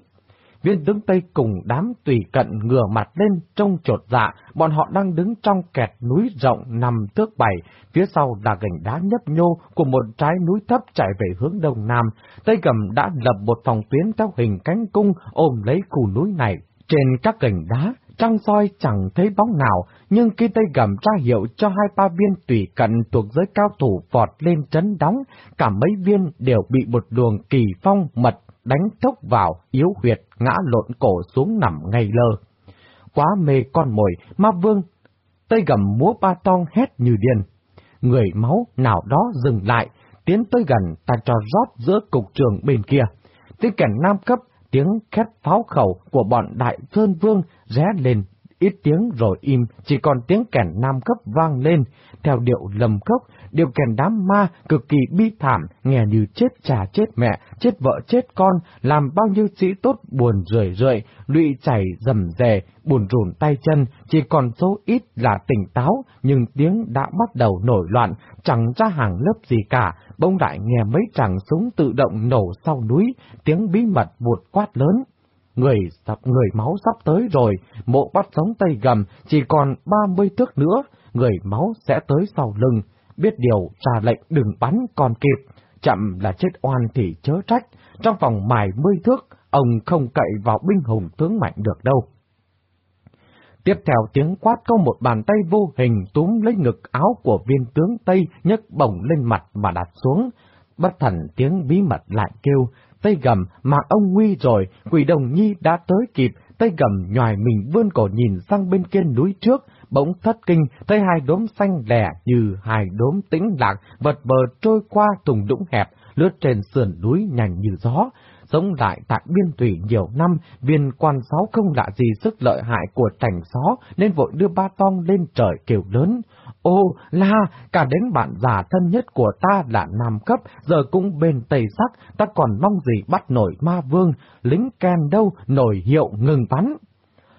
Viên tướng Tây cùng đám tùy cận ngửa mặt lên trông trột dạ, bọn họ đang đứng trong kẹt núi rộng nằm thước bảy, phía sau là gành đá nhấp nhô của một trái núi thấp chạy về hướng đông nam. Tây Cầm đã lập một phòng tuyến theo hình cánh cung ôm lấy khu núi này. Trên các gành đá, trăng soi chẳng thấy bóng nào, nhưng khi tay Gầm ra hiệu cho hai ba viên tùy cận thuộc giới cao thủ vọt lên trấn đóng, cả mấy viên đều bị một luồng kỳ phong mật đánh thốc vào, yếu huyệt, ngã lộn cổ xuống nằm ngay lơ. Quá mê con mồi, ma vương, tay Gầm múa ba tong hét như điên. Người máu nào đó dừng lại, tiến tới gần ta cho rót giữa cục trường bên kia. Tiếng cảnh nam cấp tiếng khét pháo khẩu của bọn đại sơn vương ré lên, ít tiếng rồi im, chỉ còn tiếng kèn nam cấp vang lên, theo điệu lầm khốc, điệu kèn đám ma cực kỳ bi thảm, nghe như chết cha chết mẹ, chết vợ chết con, làm bao nhiêu sĩ tốt buồn rười rượi, lụy chảy dầm dề, buồn rùn tay chân, chỉ còn số ít là tỉnh táo, nhưng tiếng đã bắt đầu nổi loạn, chẳng ra hàng lớp gì cả, bỗng đại nghe mấy tràng súng tự động nổ sau núi, tiếng bí mật vụt quát lớn. Người sắp người máu sắp tới rồi, mộ bắt sống tay gầm, chỉ còn ba mươi thước nữa, người máu sẽ tới sau lưng. Biết điều, ra lệnh đừng bắn còn kịp, chậm là chết oan thì chớ trách, trong vòng mài mươi thước, ông không cậy vào binh hùng tướng mạnh được đâu. Tiếp theo tiếng quát có một bàn tay vô hình túm lấy ngực áo của viên tướng Tây nhấc bổng lên mặt mà đặt xuống. Bất thần tiếng bí mật lại kêu, Tây gầm mà ông nguy rồi, quỷ đồng nhi đã tới kịp, tay gầm nhòi mình vươn cổ nhìn sang bên kia núi trước, bỗng thất kinh, thấy hai đốm xanh lẻ như hai đốm tĩnh lạc, vật bờ trôi qua thùng đũng hẹp, lướt trên sườn núi nhanh như gió, sống lại tại biên thủy nhiều năm, viên quan sáu không lạ gì sức lợi hại của thành xó nên vội đưa ba tong lên trời kêu lớn. Ô, la, cả đến bạn già thân nhất của ta là nam cấp, giờ cũng bên tây sắc, ta còn mong gì bắt nổi ma vương, lính can đâu, nổi hiệu ngừng bắn.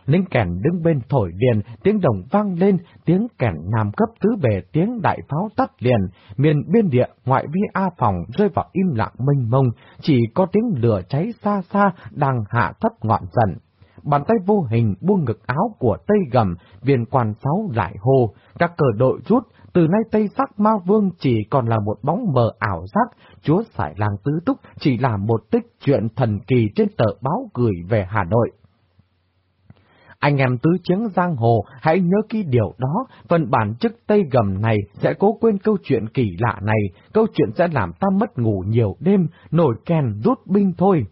Lính kèn đứng bên thổi liền, tiếng đồng vang lên, tiếng kèn nam cấp tứ bề tiếng đại pháo tắt liền, miền biên địa ngoại vi A phòng rơi vào im lặng mênh mông, chỉ có tiếng lửa cháy xa xa đang hạ thấp ngọn dần. Bàn tay vô hình buông ngực áo của Tây Gầm, viên quan sáu lại hô, các cờ đội rút, từ nay Tây Sắc Ma Vương chỉ còn là một bóng mờ ảo giác, chúa sải làng tứ túc chỉ là một tích chuyện thần kỳ trên tờ báo gửi về Hà Nội. Anh em tứ chiến giang hồ, hãy nhớ kỹ điều đó, phần bản chức Tây Gầm này sẽ cố quên câu chuyện kỳ lạ này, câu chuyện sẽ làm ta mất ngủ nhiều đêm, nổi kèn rút binh thôi.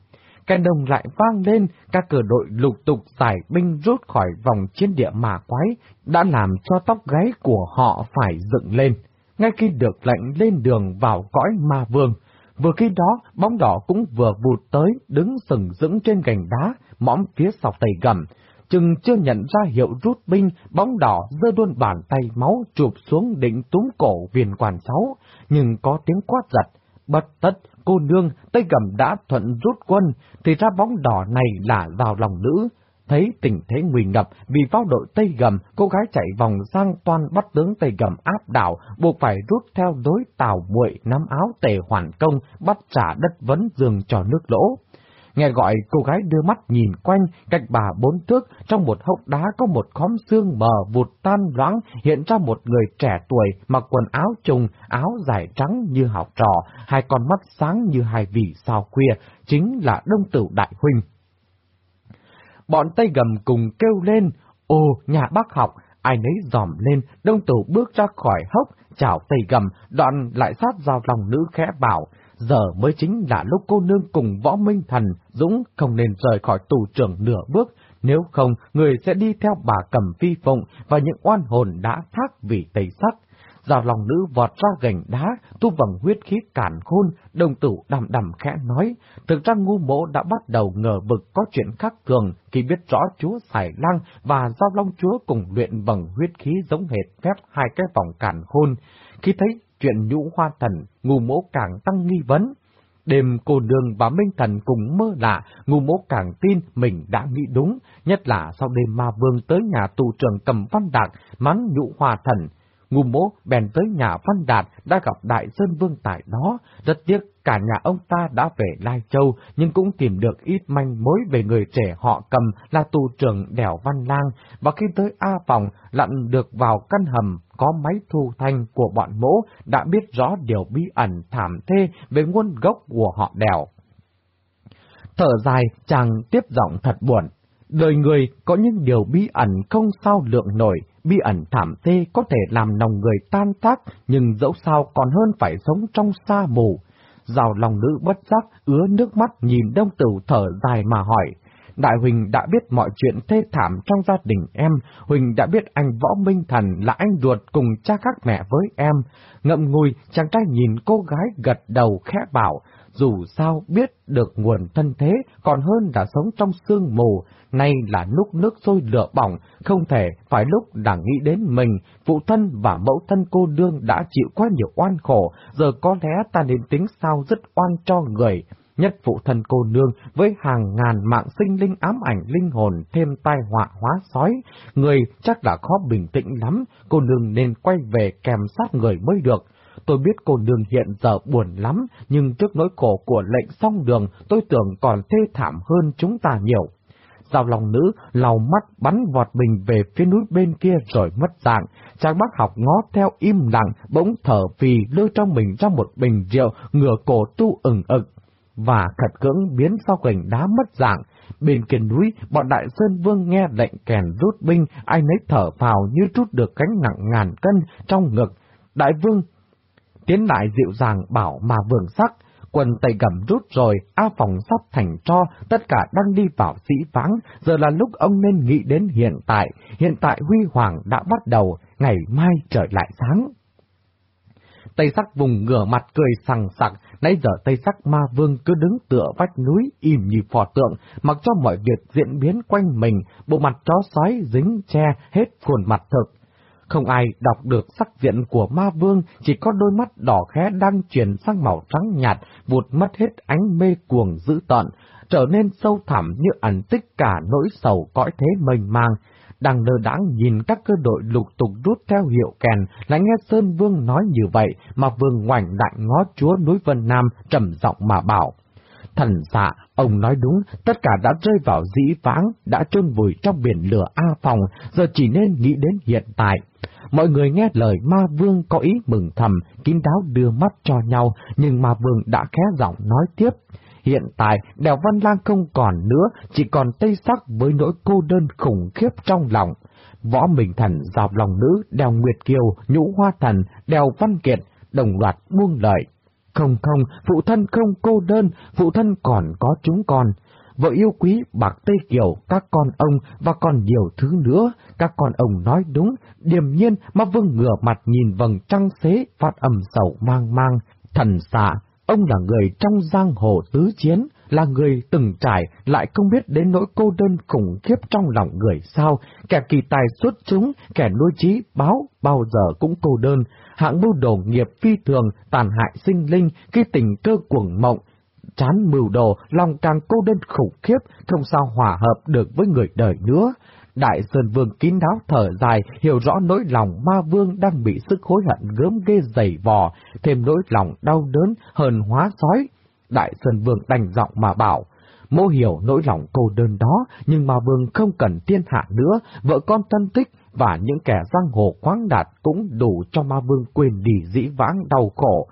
Kèn đồng lại vang lên, các cờ đội lục tục giải binh rút khỏi vòng chiến địa mà quái, đã làm cho tóc gáy của họ phải dựng lên. Ngay khi được lệnh lên đường vào cõi ma vương, vừa khi đó bóng đỏ cũng vừa vụt tới, đứng sừng sững trên gành đá, mõm phía sau Tây Gầm, chừng chưa nhận ra hiệu rút binh, bóng đỏ giơ đuôn bàn tay máu chụp xuống định túm cổ viên quản sáu, nhưng có tiếng quát giật. Bất tất, cô nương, tay gầm đã thuận rút quân, thì ra bóng đỏ này là vào lòng nữ. Thấy tình thế nguy ngập vì pháo đội Tây Gầm, cô gái chạy vòng sang toan bắt tướng Tây Gầm áp đảo, buộc phải rút theo đối tàu muội nắm áo tề hoàn công, bắt trả đất vấn giường cho nước lỗ. Nghe gọi cô gái đưa mắt nhìn quanh, cách bà bốn thước, trong một hốc đá có một khóm xương mờ vụt tan loãng, hiện ra một người trẻ tuổi mặc quần áo trùng, áo dài trắng như học trò, hai con mắt sáng như hai vị sao khuya, chính là Đông Tử Đại Huynh. Bọn Tây Gầm cùng kêu lên, ô, nhà bác học, ai nấy dòm lên, Đông Tử bước ra khỏi hốc, chào tay Gầm, đoạn lại sát vào lòng nữ khẽ bảo, giờ mới chính là lúc cô nương cùng võ minh thần, Dũng không nên rời khỏi tù trưởng nửa bước, nếu không người sẽ đi theo bà cầm phi phụng và những oan hồn đã thác vì tây sắc. giao lòng nữ vọt ra gành đá, tu vầng huyết khí cản khôn, đồng tử đầm đầm khẽ nói. Thực ra ngu mộ đã bắt đầu ngờ vực có chuyện khác thường khi biết rõ chúa xài lăng và giao long chúa cùng luyện vầng huyết khí giống hệt phép hai cái vòng cản khôn. Khi thấy chuyện nhũ hoa thần, ngu mỗ càng tăng nghi vấn. Đêm cô đường và Minh Thần cùng mơ lạ, ngu mỗ càng tin mình đã nghĩ đúng, nhất là sau đêm ma vương tới nhà tù trưởng cầm văn đạt, mắng nhũ hoa thần. Ngu mỗ bèn tới nhà văn đạt đã gặp đại sơn vương tại đó, rất tiếc cả nhà ông ta đã về Lai Châu, nhưng cũng tìm được ít manh mối về người trẻ họ cầm là tù trưởng đèo Văn Lang, và khi tới A Phòng lặn được vào căn hầm có máy thu thanh của bọn mỗ đã biết rõ điều bí ẩn thảm thê về nguồn gốc của họ đèo. Thở dài, chàng tiếp giọng thật buồn. Đời người có những điều bí ẩn không sao lượng nổi, bí ẩn thảm thê có thể làm lòng người tan tác, nhưng dẫu sao còn hơn phải sống trong xa mù. Rào lòng nữ bất giác, ứa nước mắt nhìn đông tử thở dài mà hỏi. Đại Huỳnh đã biết mọi chuyện thê thảm trong gia đình em, Huỳnh đã biết anh Võ Minh Thần là anh ruột cùng cha các mẹ với em. Ngậm ngùi, chàng trai nhìn cô gái gật đầu khẽ bảo, dù sao biết được nguồn thân thế còn hơn là sống trong sương mù, nay là lúc nước sôi lửa bỏng, không thể phải lúc đã nghĩ đến mình, phụ thân và mẫu thân cô đương đã chịu quá nhiều oan khổ, giờ có lẽ ta nên tính sao rất oan cho người. Nhất phụ thân cô nương với hàng ngàn mạng sinh linh ám ảnh linh hồn thêm tai họa hóa sói, người chắc đã khó bình tĩnh lắm, cô nương nên quay về kèm sát người mới được. Tôi biết cô nương hiện giờ buồn lắm, nhưng trước nỗi khổ của lệnh song đường, tôi tưởng còn thê thảm hơn chúng ta nhiều. Giao lòng nữ lau mắt bắn vọt mình về phía núi bên kia rồi mất dạng. Chàng bác học ngó theo im lặng, bỗng thở phì lôi trong mình ra một bình rượu, ngửa cổ tu ửng ực. Và khật cưỡng biến sau cảnh đá mất dạng. Bên kia núi, bọn đại sơn vương nghe lệnh kèn rút binh, ai nấy thở vào như rút được cánh nặng ngàn cân trong ngực. Đại vương tiến lại dịu dàng bảo mà vương sắc, quần tay gầm rút rồi, A phòng sắp thành cho, tất cả đang đi vào sĩ vắng, giờ là lúc ông nên nghĩ đến hiện tại, hiện tại huy hoàng đã bắt đầu, ngày mai trời lại sáng. Tây sắc vùng ngửa mặt cười sằng sặc, nãy giờ Tây sắc ma vương cứ đứng tựa vách núi im như phò tượng, mặc cho mọi việc diễn biến quanh mình, bộ mặt chó sói dính che hết khuôn mặt thực. Không ai đọc được sắc diện của ma vương, chỉ có đôi mắt đỏ khé đang chuyển sang màu trắng nhạt, vụt mất hết ánh mê cuồng dữ tợn, trở nên sâu thẳm như ẩn tích cả nỗi sầu cõi thế mênh mang. Đang lơ đãng nhìn các cơ đội lục tục rút theo hiệu kèn, lại nghe Sơn Vương nói như vậy, mà vương ngoảnh lại ngó chúa núi Vân Nam trầm giọng mà bảo. Thần dạ, ông nói đúng, tất cả đã rơi vào dĩ vãng, đã trôn vùi trong biển lửa A phòng, giờ chỉ nên nghĩ đến hiện tại. Mọi người nghe lời ma vương có ý mừng thầm, kín đáo đưa mắt cho nhau, nhưng ma vương đã khé giọng nói tiếp. Hiện tại, đèo Văn Lang không còn nữa, chỉ còn Tây Sắc với nỗi cô đơn khủng khiếp trong lòng. Võ Minh Thần, Dọc Lòng Nữ, đèo Nguyệt Kiều, Nhũ Hoa Thần, đèo Văn Kiệt, đồng loạt buông lời Không không, phụ thân không cô đơn, phụ thân còn có chúng con vợ yêu quý bạc Tây Kiều, các con ông và còn nhiều thứ nữa. Các con ông nói đúng, điềm nhiên mà vương ngửa mặt nhìn vầng trăng xế phát âm sầu mang mang. Thần xạ, ông là người trong giang hồ tứ chiến, là người từng trải, lại không biết đến nỗi cô đơn khủng khiếp trong lòng người sao, kẻ kỳ tài xuất chúng, kẻ nuôi trí báo, bao giờ cũng cô đơn, hạng mưu đồ nghiệp phi thường, tàn hại sinh linh, khi tình cơ cuồng mộng, chán mưu đồ, lòng càng cô đơn khủng khiếp, không sao hòa hợp được với người đời nữa. Đại Sơn Vương kín đáo thở dài, hiểu rõ nỗi lòng ma vương đang bị sức hối hận gớm ghê dày vò, thêm nỗi lòng đau đớn, hờn hóa sói. Đại Sơn Vương đành giọng mà bảo, mô hiểu nỗi lòng cô đơn đó, nhưng ma vương không cần thiên hạ nữa, vợ con thân thích và những kẻ giang hồ khoáng đạt cũng đủ cho ma vương quên đi dĩ vãng đau khổ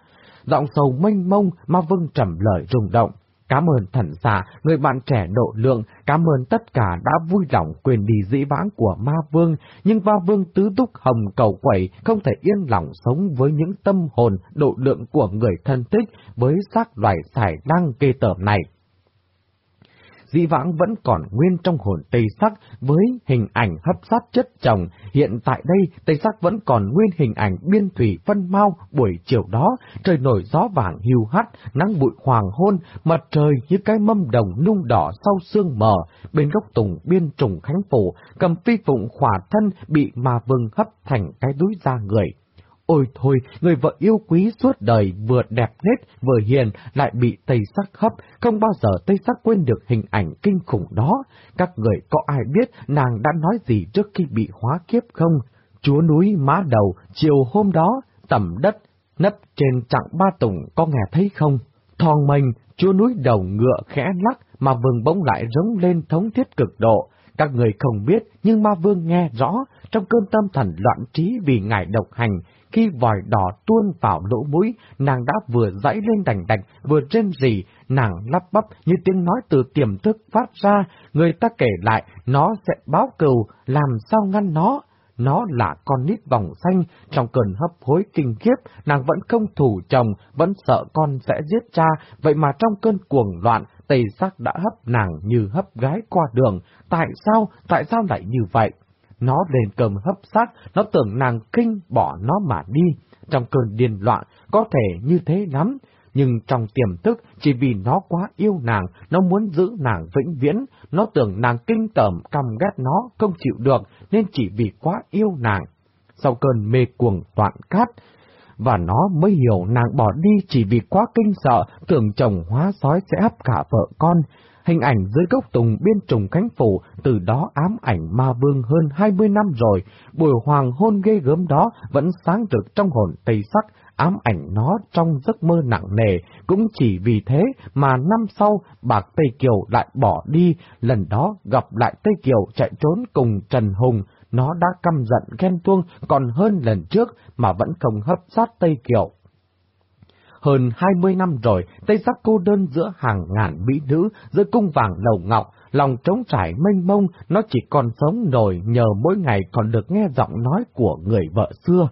giọng sầu mênh mông mà Vương trầm lời rung động. Cảm ơn thần xà, người bạn trẻ độ lượng, cảm ơn tất cả đã vui lòng quyền đi dĩ vãng của ma vương, nhưng ma vương tứ túc hồng cầu quẩy không thể yên lòng sống với những tâm hồn độ lượng của người thân thích với xác loài xài đang kê tởm này dĩ vãng vẫn còn nguyên trong hồn Tây Sắc với hình ảnh hấp sát chất chồng. Hiện tại đây, Tây Sắc vẫn còn nguyên hình ảnh biên thủy phân mau buổi chiều đó, trời nổi gió vàng hiu hắt, nắng bụi hoàng hôn, mặt trời như cái mâm đồng nung đỏ sau sương mờ, bên gốc tùng biên trùng khánh phủ, cầm phi phụng khỏa thân bị mà vừng hấp thành cái đuối da người. Ôi thôi, người vợ yêu quý suốt đời vừa đẹp nết vừa hiền lại bị Tây Sắc hấp, không bao giờ Tây Sắc quên được hình ảnh kinh khủng đó. Các người có ai biết nàng đã nói gì trước khi bị hóa kiếp không? Chúa núi má đầu, chiều hôm đó, tầm đất, nấp trên chặng ba tùng có nghe thấy không? Thòng mình, chúa núi đầu ngựa khẽ lắc mà vừng bỗng lại rống lên thống thiết cực độ. Các người không biết, nhưng ma vương nghe rõ, trong cơn tâm thần loạn trí vì ngài độc hành, khi vòi đỏ tuôn vào lỗ mũi, nàng đã vừa dãy lên đành đạch, vừa trên rỉ, nàng lắp bắp như tiếng nói từ tiềm thức phát ra, người ta kể lại, nó sẽ báo cừu, làm sao ngăn nó. Nó là con nít vòng xanh, trong cơn hấp hối kinh khiếp, nàng vẫn không thủ chồng, vẫn sợ con sẽ giết cha, vậy mà trong cơn cuồng loạn, tây sắc đã hấp nàng như hấp gái qua đường. Tại sao, tại sao lại như vậy? Nó lên cầm hấp sát, nó tưởng nàng kinh bỏ nó mà đi. Trong cơn điên loạn, có thể như thế lắm, nhưng trong tiềm thức, chỉ vì nó quá yêu nàng, nó muốn giữ nàng vĩnh viễn, nó tưởng nàng kinh tởm căm ghét nó, không chịu được, nên chỉ vì quá yêu nàng. Sau cơn mê cuồng toạn cát, và nó mới hiểu nàng bỏ đi chỉ vì quá kinh sợ, tưởng chồng hóa sói sẽ áp cả vợ con. Hình ảnh dưới gốc tùng biên trùng cánh phủ, từ đó ám ảnh ma vương hơn 20 năm rồi, buổi hoàng hôn ghê gớm đó vẫn sáng rực trong hồn tây sắc, ám ảnh nó trong giấc mơ nặng nề, cũng chỉ vì thế mà năm sau bạc Tây Kiều lại bỏ đi, lần đó gặp lại Tây Kiều chạy trốn cùng Trần Hùng, nó đã căm giận ghen tuông còn hơn lần trước mà vẫn không hấp sát Tây Kiều. Hơn hai mươi năm rồi, Tây Giác cô đơn giữa hàng ngàn mỹ nữ, giữa cung vàng lầu ngọc, lòng trống trải mênh mông, nó chỉ còn sống nổi nhờ mỗi ngày còn được nghe giọng nói của người vợ xưa.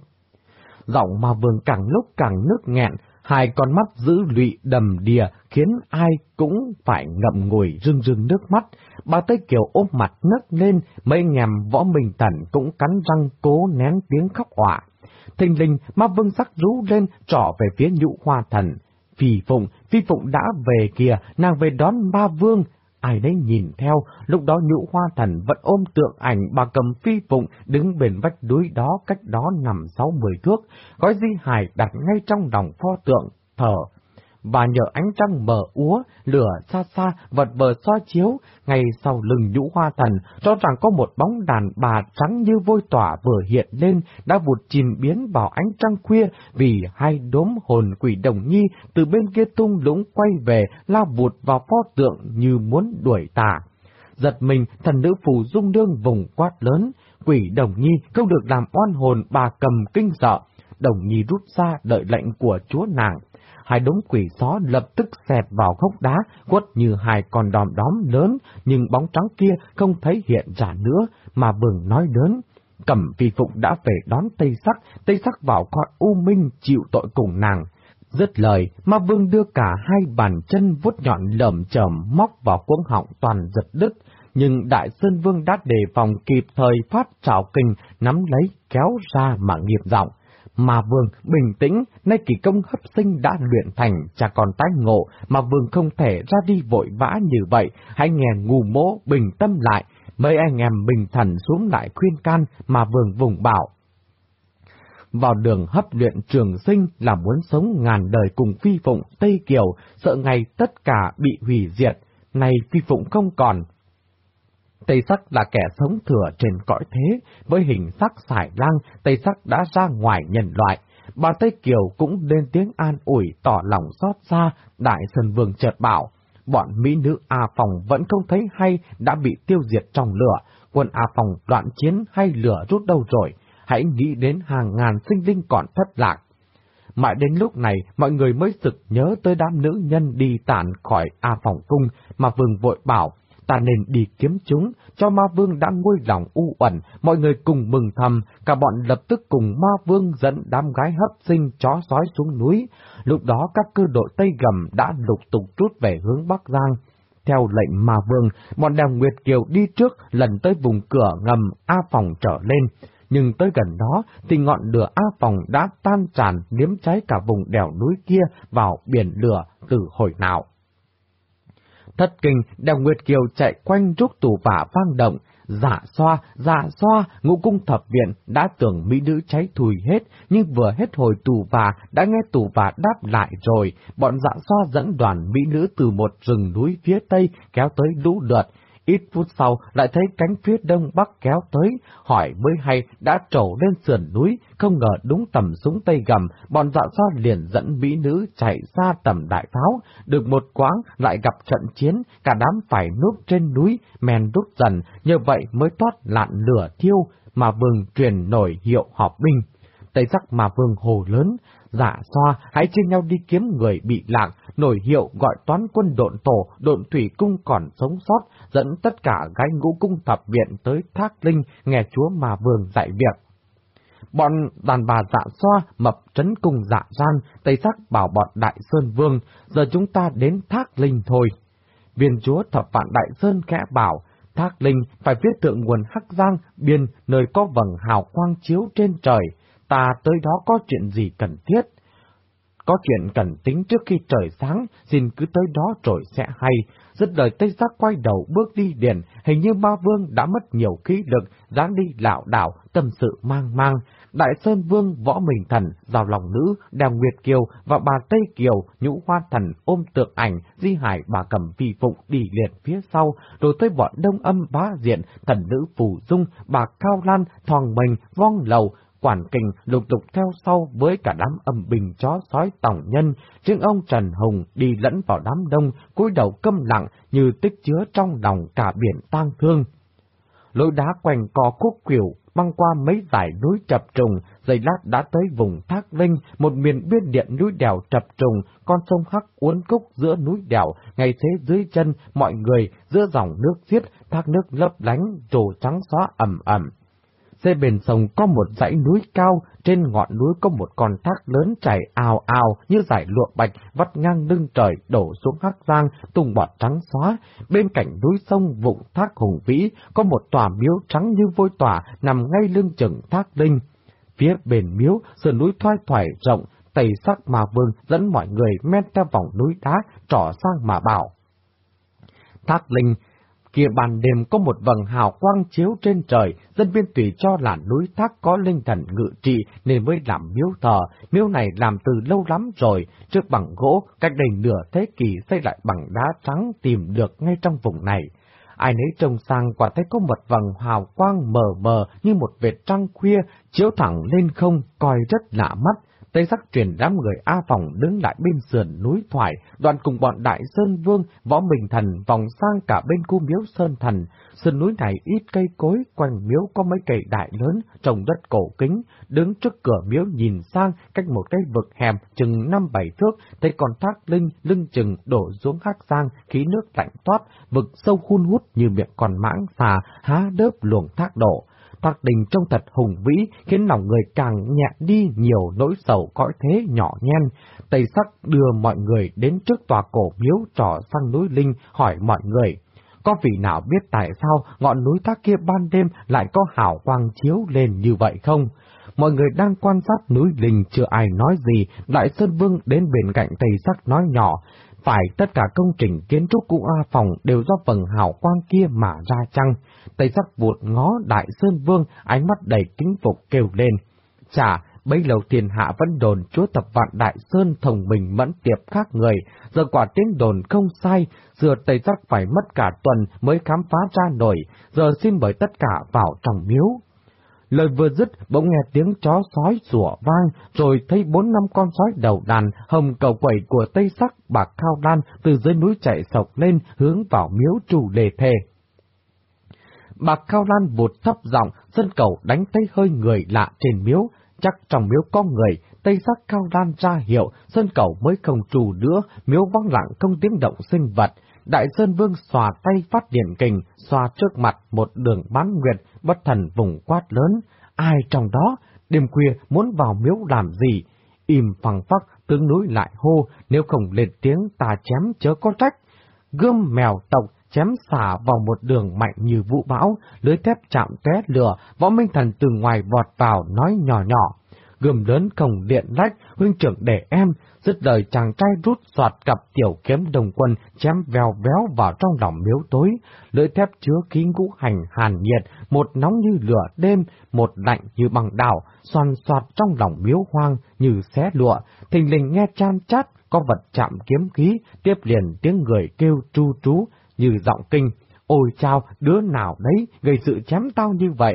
Giọng mà vương càng lúc càng nước nghẹn, hai con mắt giữ lụy đầm đìa khiến ai cũng phải ngậm ngùi rưng rưng nước mắt. Bà Tây Kiều ôm mặt nấc lên, mấy nhèm võ mình tẩn cũng cắn răng cố nén tiếng khóc họa. Thình linh, ma vương sắc rú lên, trỏ về phía nhũ hoa thần. Phi Phụng, Phi Phụng đã về kìa, nàng về đón ma vương. Ai đấy nhìn theo, lúc đó nhũ hoa thần vẫn ôm tượng ảnh bà cầm Phi Phụng đứng bên vách núi đó cách đó nằm sáu mười thước, gói di hài đặt ngay trong lòng pho tượng, thở và nhờ ánh trăng mờ úa, lửa xa xa vật bờ soi chiếu, ngay sau lưng nhũ hoa thần, cho rằng có một bóng đàn bà trắng như vôi tỏa vừa hiện lên, đã vụt chìm biến vào ánh trăng khuya, vì hai đốm hồn quỷ đồng nhi từ bên kia tung lũng quay về, lao vụt vào pho tượng như muốn đuổi tà. Giật mình, thần nữ phù dung đương vùng quát lớn, quỷ đồng nhi không được làm oan hồn bà cầm kinh sợ, đồng nhi rút ra đợi lệnh của chúa nàng hai đống quỷ só lập tức xẹp vào gốc đá, quất như hai con đòm đóm lớn, nhưng bóng trắng kia không thấy hiện ra nữa, mà bừng nói lớn. Cẩm phi phụng đã về đón Tây Sắc, Tây Sắc vào coi U Minh chịu tội cùng nàng. Dứt lời, ma vương đưa cả hai bàn chân vuốt nhọn lởm chởm móc vào cuống họng toàn giật đứt, nhưng Đại Sơn Vương đã đề phòng kịp thời phát trào kinh, nắm lấy, kéo ra mà nghiệp giọng. Mà vương bình tĩnh, nay kỳ công hấp sinh đã luyện thành, chả còn tái ngộ, mà vương không thể ra đi vội vã như vậy, hãy nghe ngu mỗ bình tâm lại, mấy anh em bình thần xuống lại khuyên can, mà vương vùng bảo. Vào đường hấp luyện trường sinh là muốn sống ngàn đời cùng phi phụng Tây Kiều, sợ ngày tất cả bị hủy diệt, nay phi phụng không còn, Tây Sắc là kẻ sống thừa trên cõi thế, với hình sắc xài lang, Tây Sắc đã ra ngoài nhân loại. Bà Tây Kiều cũng lên tiếng an ủi tỏ lòng xót xa, Đại Sơn Vương chợt bảo, bọn Mỹ nữ A Phòng vẫn không thấy hay đã bị tiêu diệt trong lửa, quân A Phòng đoạn chiến hay lửa rút đâu rồi, hãy nghĩ đến hàng ngàn sinh linh còn thất lạc. Mãi đến lúc này, mọi người mới sực nhớ tới đám nữ nhân đi tản khỏi A Phòng cung, mà Vương vội bảo, ta nên đi kiếm chúng, cho ma vương đã nguôi lòng u uẩn, mọi người cùng mừng thầm, cả bọn lập tức cùng ma vương dẫn đám gái hấp sinh chó sói xuống núi. Lúc đó các cơ đội Tây Gầm đã lục tục rút về hướng Bắc Giang. theo lệnh ma vương, bọn đèo Nguyệt Kiều đi trước lần tới vùng cửa ngầm A Phòng trở lên. Nhưng tới gần đó thì ngọn lửa A Phòng đã tan tràn liếm cháy cả vùng đèo núi kia vào biển lửa từ hồi nào. Thất kinh, đèo Nguyệt Kiều chạy quanh rúc tù vả vang động, giả xoa, giả xoa, ngũ cung thập viện đã tưởng mỹ nữ cháy thùi hết, nhưng vừa hết hồi tù và đã nghe tù và đáp lại rồi. Bọn giả xoa dẫn đoàn mỹ nữ từ một rừng núi phía tây kéo tới lũ lượt, Ít phút sau lại thấy cánh phía đông bắc kéo tới, hỏi mới hay đã trổ lên sườn núi, không ngờ đúng tầm súng tây gầm, bọn dạ xoa liền dẫn mỹ nữ chạy ra tầm đại pháo, được một quãng lại gặp trận chiến, cả đám phải núp trên núi, men đúc dần, như vậy mới thoát lạn lửa thiêu, mà vương truyền nổi hiệu họp binh. Tây sắc mà vương hồ lớn, dạ xoa, hãy chia nhau đi kiếm người bị lạc, nổi hiệu gọi toán quân độn tổ, độn thủy cung còn sống sót, dẫn tất cả gái ngũ cung thập viện tới Thác Linh nghe chúa mà vương dạy việc. Bọn đàn bà dạ xoa, mập trấn cung dạ gian, tây sắc bảo bọn Đại Sơn Vương, giờ chúng ta đến Thác Linh thôi. Viên chúa thập vạn Đại Sơn khẽ bảo, Thác Linh phải viết tượng nguồn Hắc Giang, biên nơi có vầng hào quang chiếu trên trời, ta tới đó có chuyện gì cần thiết. Có chuyện cần tính trước khi trời sáng, xin cứ tới đó rồi sẽ hay. Dứt đời Tây Giác quay đầu bước đi điền, hình như ma vương đã mất nhiều khí lực, dáng đi lảo đảo, tâm sự mang mang. Đại Sơn Vương, Võ Mình Thần, Giao Lòng Nữ, Đèo Nguyệt Kiều và bà Tây Kiều, Nhũ Hoa Thần ôm tượng ảnh, Di Hải bà cầm phi phụng đi liệt phía sau, rồi tới bọn đông âm bá diện, thần nữ Phù Dung, bà Cao Lan, Thòng Mình, Vong Lầu, quản kình lục tục theo sau với cả đám âm bình chó sói tổng nhân, riêng ông Trần Hùng đi lẫn vào đám đông, cúi đầu câm lặng như tích chứa trong lòng cả biển tang thương. Lối đá quanh co khúc kiểu băng qua mấy dải núi chập trùng, giây lát đã tới vùng Thác Linh, một miền biên điện núi đèo chập trùng, con sông Hắc uốn cúc giữa núi đèo, ngay thế dưới chân mọi người, giữa dòng nước xiết, thác nước lấp lánh, trồ trắng xóa ẩm ẩm. Xe bên sông có một dãy núi cao, trên ngọn núi có một con thác lớn chảy ào ào như dải lụa bạch vắt ngang lưng trời đổ xuống hắc giang, tung bọt trắng xóa. Bên cạnh núi sông vụng thác hùng vĩ có một tòa miếu trắng như vôi tòa nằm ngay lưng chừng thác linh. Phía bên miếu, sườn núi thoai thoải rộng, tây sắc mà vương dẫn mọi người men theo vòng núi đá, trỏ sang mà bảo. Thác linh Kia ban đêm có một vầng hào quang chiếu trên trời, dân biên tùy cho là núi thác có linh thần ngự trị nên mới làm miếu thờ. Miếu này làm từ lâu lắm rồi, trước bằng gỗ, cách đây nửa thế kỷ xây lại bằng đá trắng tìm được ngay trong vùng này. Ai nấy trông sang quả thấy có một vầng hào quang mờ mờ như một vệt trăng khuya, chiếu thẳng lên không, coi rất lạ mắt. Tây sắc truyền đám người A Phòng đứng lại bên sườn núi thoại, đoạn cùng bọn Đại Sơn Vương, Võ Bình Thần vòng sang cả bên khu miếu Sơn Thần. Sườn núi này ít cây cối, quanh miếu có mấy cây đại lớn, trồng đất cổ kính, đứng trước cửa miếu nhìn sang cách một cái vực hẹp chừng năm bảy thước, thấy con thác linh lưng chừng đổ xuống khắc sang, khí nước lạnh toát, vực sâu hun hút như miệng còn mãng xà, há đớp luồng thác đổ. Thạc đình trông thật hùng vĩ, khiến lòng người càng nhẹ đi nhiều nỗi sầu cõi thế nhỏ nhen. Tây sắc đưa mọi người đến trước tòa cổ miếu trò sang núi Linh hỏi mọi người. Có vị nào biết tại sao ngọn núi thác kia ban đêm lại có hào quang chiếu lên như vậy không? Mọi người đang quan sát núi Linh chưa ai nói gì, Đại Sơn Vương đến bên cạnh Tây Sắc nói nhỏ, phải tất cả công trình kiến trúc cũ A Phòng đều do vầng hào quang kia mà ra chăng? Tây sắc vụt ngó Đại Sơn Vương, ánh mắt đầy kính phục kêu lên. Chà, bấy lâu thiên hạ vẫn đồn chúa tập vạn Đại Sơn thông minh mẫn tiệp khác người, giờ quả tiếng đồn không sai, giờ Tây sắc phải mất cả tuần mới khám phá ra nổi, giờ xin mời tất cả vào trong miếu. Lời vừa dứt, bỗng nghe tiếng chó sói sủa vang, rồi thấy bốn năm con sói đầu đàn, hồng cầu quẩy của Tây Sắc bạc Khao Đan từ dưới núi chạy sọc lên, hướng vào miếu chủ đề thề. Bạc Khao Lan vụt thấp giọng, dân cầu đánh thấy hơi người lạ trên miếu, chắc trong miếu có người, Tây Sắc cao Lan ra hiệu, sơn cầu mới không trù nữa, miếu vắng lặng không tiếng động sinh vật. Đại Sơn Vương xòa tay phát điện kình, xòa trước mặt một đường bán nguyệt, bất thần vùng quát lớn. Ai trong đó, đêm khuya muốn vào miếu làm gì? Im phẳng phắc, tướng núi lại hô, nếu không lên tiếng ta chém chớ có trách. gươm mèo tộc chém xả vào một đường mạnh như vũ bão, lưới thép chạm té lửa, võ minh thần từ ngoài vọt vào nói nhỏ nhỏ. Gươm lớn cổng điện lách, huynh trưởng để em, dứt lời chàng trai rút soạt cặp tiểu kiếm đồng quân chém vèo véo vào trong lòng miếu tối, lưỡi thép chứa khí ngũ hành hàn nhiệt, một nóng như lửa đêm, một lạnh như bằng đảo, xoan soạt trong lòng miếu hoang như xé lụa, thình lình nghe chan chát, có vật chạm kiếm khí, tiếp liền tiếng người kêu tru trú, như giọng kinh, ôi chao, đứa nào đấy gây sự chém tao như vậy?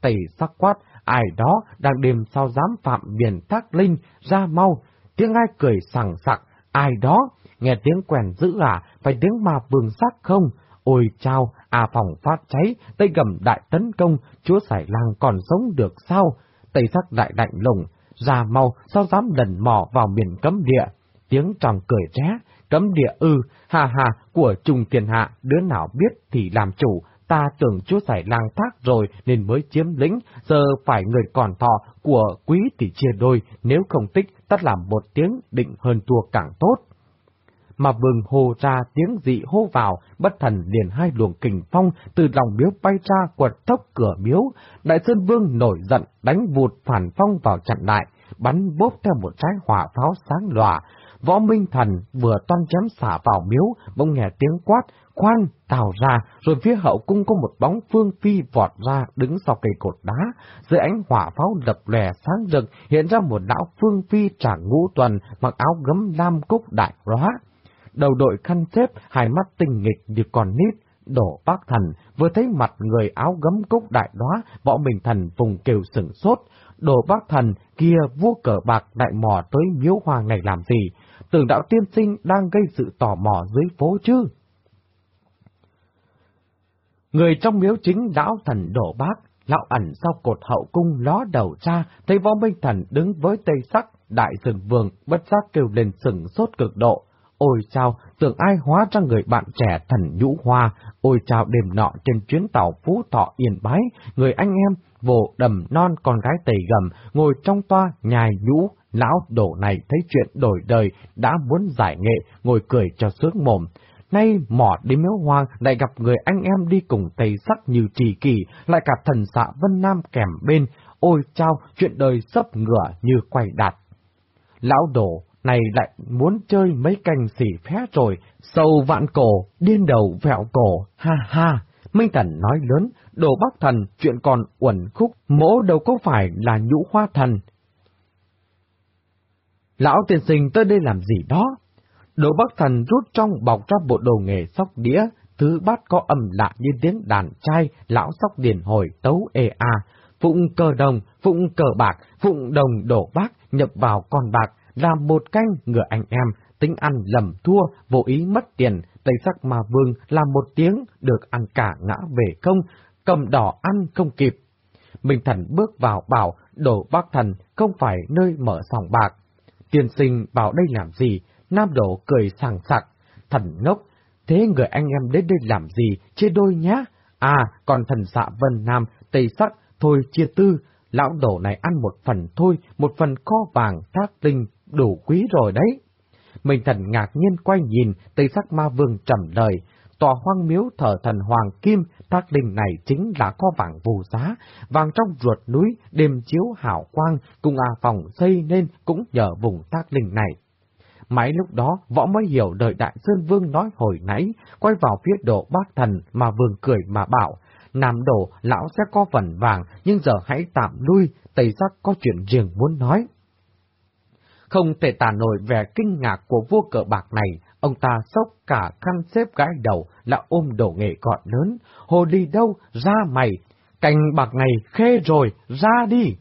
Tẩy sắc quát, ai đó đang đêm sao dám phạm biển thác linh, ra mau, tiếng ai cười sảng sặc, ai đó, nghe tiếng quèn dữ à, phải tiếng mà vương sắc không? Ôi chao, à phòng phát cháy, tây gầm đại tấn công, chúa sải lang còn sống được sao? Tây sắc đại lạnh lùng, ra mau, sao dám lần mò vào miền cấm địa? Tiếng tròn cười ré, cấm địa ư, hà hà, của trùng tiền hạ, đứa nào biết thì làm chủ, ta tưởng chúa sải lang thác rồi nên mới chiếm lĩnh, giờ phải người còn thọ của quý thì chia đôi, nếu không tích, ta làm một tiếng định hơn thua càng tốt. Mà vừng hồ ra tiếng dị hô vào, bất thần liền hai luồng kình phong từ lòng miếu bay ra quật tốc cửa miếu. Đại Sơn Vương nổi giận, đánh vụt phản phong vào chặn lại, bắn bốp theo một trái hỏa pháo sáng lòa, Võ Minh Thần vừa toan chém xả vào miếu, bỗng nghe tiếng quát, khoan, tào ra, rồi phía hậu cung có một bóng phương phi vọt ra, đứng sau cây cột đá. Dưới ánh hỏa pháo lập lè sáng rực, hiện ra một lão phương phi trả ngũ tuần, mặc áo gấm lam cúc đại róa. Đầu đội khăn xếp, hai mắt tinh nghịch như còn nít, đổ bác thần, vừa thấy mặt người áo gấm cúc đại đóa, võ bình thần vùng kêu sửng sốt. Đồ bác thần kia vua cờ bạc đại mò tới miếu hoàng này làm gì? tưởng đạo tiên sinh đang gây sự tò mò dưới phố chứ. Người trong miếu chính lão thần đổ bác, lão ẩn sau cột hậu cung ló đầu ra, thấy võ minh thần đứng với tây sắc, đại sừng vương, bất giác kêu lên sừng sốt cực độ. Ôi chào, tưởng ai hóa ra người bạn trẻ thần nhũ hoa, ôi chào đêm nọ trên chuyến tàu phú thọ yên bái, người anh em, vồ đầm non con gái tầy gầm, ngồi trong toa, nhài nhũ, Lão đổ này thấy chuyện đổi đời, đã muốn giải nghệ, ngồi cười cho sướng mồm. Nay mỏ đến miếu hoang lại gặp người anh em đi cùng tây sắc như trì kỳ, lại cả thần xạ Vân Nam kèm bên, ôi chao, chuyện đời sấp ngựa như quay đạt. Lão đổ này lại muốn chơi mấy canh xỉ phé rồi, sâu vạn cổ, điên đầu vẹo cổ, ha ha. Minh Thần nói lớn, đồ bắc thần, chuyện còn uẩn khúc, mỗ đâu có phải là nhũ hoa thần, Lão tiên sinh tới đây làm gì đó? Đồ Bắc Thần rút trong bọc ra bộ đồ nghề sóc đĩa, thứ bát có âm lạ như tiếng đàn trai, lão sóc điền hồi tấu ê a. Phụng cờ đồng, phụng cờ bạc, phụng đồng đổ bác, nhập vào con bạc, làm một canh ngựa anh em, tính ăn lầm thua, vô ý mất tiền, tây sắc mà vương làm một tiếng, được ăn cả ngã về không, cầm đỏ ăn không kịp. Minh Thần bước vào bảo, đổ bác thần không phải nơi mở sòng bạc, tiền sinh vào đây làm gì? Nam Đỗ cười sảng sặc. Thần ngốc, thế người anh em đến đây làm gì? Chia đôi nhá. À, còn thần xạ Vân Nam, Tây Sắc, thôi chia tư. Lão đổ này ăn một phần thôi, một phần kho vàng, thác tinh, đủ quý rồi đấy. Mình thần ngạc nhiên quay nhìn, Tây Sắc Ma Vương trầm lời tòa hoang miếu thờ thần Hoàng Kim, thác linh này chính là kho vàng vù giá, vàng trong ruột núi, đêm chiếu hảo quang, cùng à phòng xây nên cũng nhờ vùng thác linh này. Mãi lúc đó, võ mới hiểu đời Đại Sơn Vương nói hồi nãy, quay vào phía độ bác thần mà vương cười mà bảo, Nam đổ lão sẽ có phần vàng, nhưng giờ hãy tạm lui, Tây Sắc có chuyện riêng muốn nói. Không thể tả nổi vẻ kinh ngạc của vua cờ bạc này, Ông ta sốc cả khăn xếp gái đầu là ôm đổ nghệ gọn lớn. Hồ đi đâu, ra mày. Cành bạc này khê rồi, ra đi.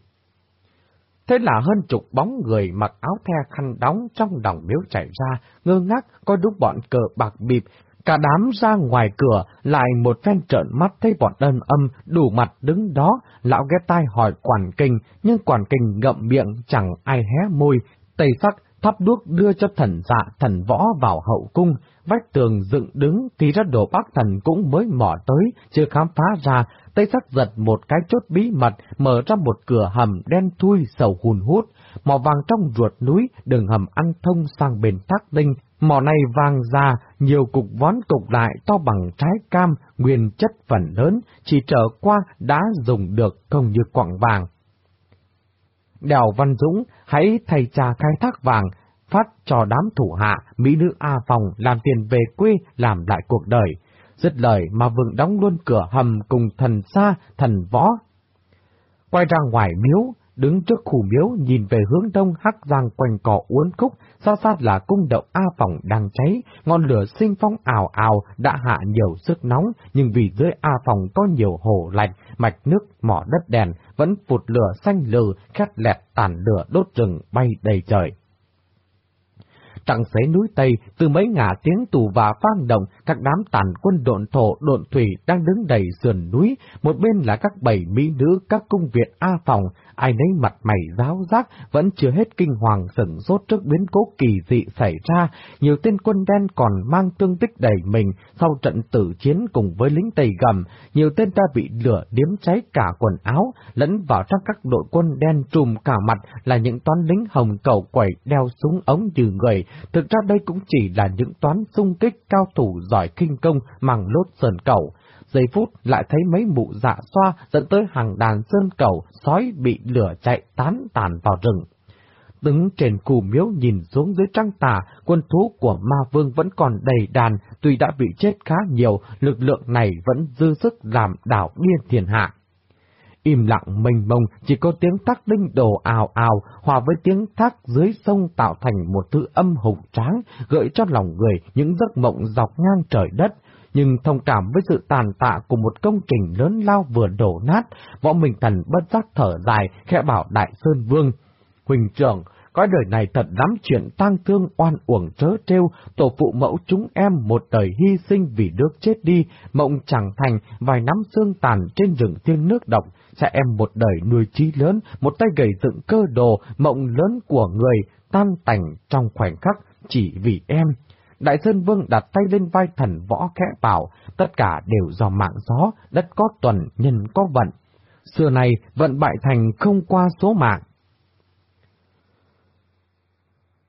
Thế là hơn chục bóng người mặc áo the khăn đóng trong đồng miếu chạy ra, ngơ ngác coi đúc bọn cờ bạc bịp, cả đám ra ngoài cửa, lại một phen trợn mắt thấy bọn đơn âm đủ mặt đứng đó, lão ghé tai hỏi quản kinh, nhưng quản kinh ngậm miệng chẳng ai hé môi, tây sắc thắp đuốc đưa cho thần dạ thần võ vào hậu cung, vách tường dựng đứng thì ra đồ bác thần cũng mới mò tới, chưa khám phá ra, tay sắc giật một cái chốt bí mật, mở ra một cửa hầm đen thui sầu hùn hút, mỏ vàng trong ruột núi, đường hầm ăn thông sang bên thác linh, Mỏ này vàng ra, nhiều cục vón cục lại to bằng trái cam, nguyên chất phần lớn, chỉ trở qua đã dùng được không như quặng vàng. Đèo Văn Dũng hãy thầy trà khai thác vàng, phát cho đám thủ hạ, mỹ nữ A Phòng làm tiền về quê làm lại cuộc đời. Dứt lời mà vượng đóng luôn cửa hầm cùng thần xa, thần võ. Quay ra ngoài miếu, đứng trước khu miếu nhìn về hướng đông hắc giang quanh cỏ uốn khúc, xa xa là cung động A Phòng đang cháy, ngọn lửa sinh phong ảo ảo đã hạ nhiều sức nóng, nhưng vì dưới A Phòng có nhiều hồ lạnh, mạch nước, mỏ đất đèn, vẫn phụt lửa xanh lừ, khét lẹt tàn lửa đốt rừng bay đầy trời trăng xế núi Tây, từ mấy ngả tiếng tù và vang động, các đám tàn quân độn thổ, độn thủy đang đứng đầy sườn núi, một bên là các bảy mỹ nữ, các cung viện A phòng, ai nấy mặt mày giáo giác, vẫn chưa hết kinh hoàng sửng sốt trước biến cố kỳ dị xảy ra, nhiều tên quân đen còn mang tương tích đầy mình sau trận tử chiến cùng với lính Tây gầm, nhiều tên đã bị lửa điếm cháy cả quần áo, lẫn vào trong các đội quân đen trùm cả mặt là những toán lính hồng cầu quẩy đeo súng ống như người, thực ra đây cũng chỉ là những toán xung kích cao thủ giỏi kinh công màng lốt sơn cầu giây phút lại thấy mấy mụ dạ xoa dẫn tới hàng đàn sơn cầu, sói bị lửa chạy tán tàn vào rừng. Đứng trên cù miếu nhìn xuống dưới trăng tà, quân thú của ma vương vẫn còn đầy đàn, tuy đã bị chết khá nhiều, lực lượng này vẫn dư sức làm đảo điên thiên hạ. Im lặng mênh mông, chỉ có tiếng thác đinh đồ ào ào, hòa với tiếng thác dưới sông tạo thành một thứ âm hùng tráng, gợi cho lòng người những giấc mộng dọc ngang trời đất, nhưng thông cảm với sự tàn tạ của một công trình lớn lao vừa đổ nát, võ Minh Thần bất giác thở dài, khẽ bảo Đại Sơn Vương. Huỳnh trưởng, cõi đời này thật lắm chuyện tang thương oan uổng trớ trêu, tổ phụ mẫu chúng em một đời hy sinh vì nước chết đi, mộng chẳng thành, vài năm xương tàn trên rừng thiên nước động cha em một đời nuôi trí lớn, một tay gầy dựng cơ đồ, mộng lớn của người, tan tành trong khoảnh khắc, chỉ vì em. Đại Sơn Vương đặt tay lên vai thần võ khẽ bảo, tất cả đều do mạng gió, đất có tuần, nhân có vận. Xưa này, vận bại thành không qua số mạng.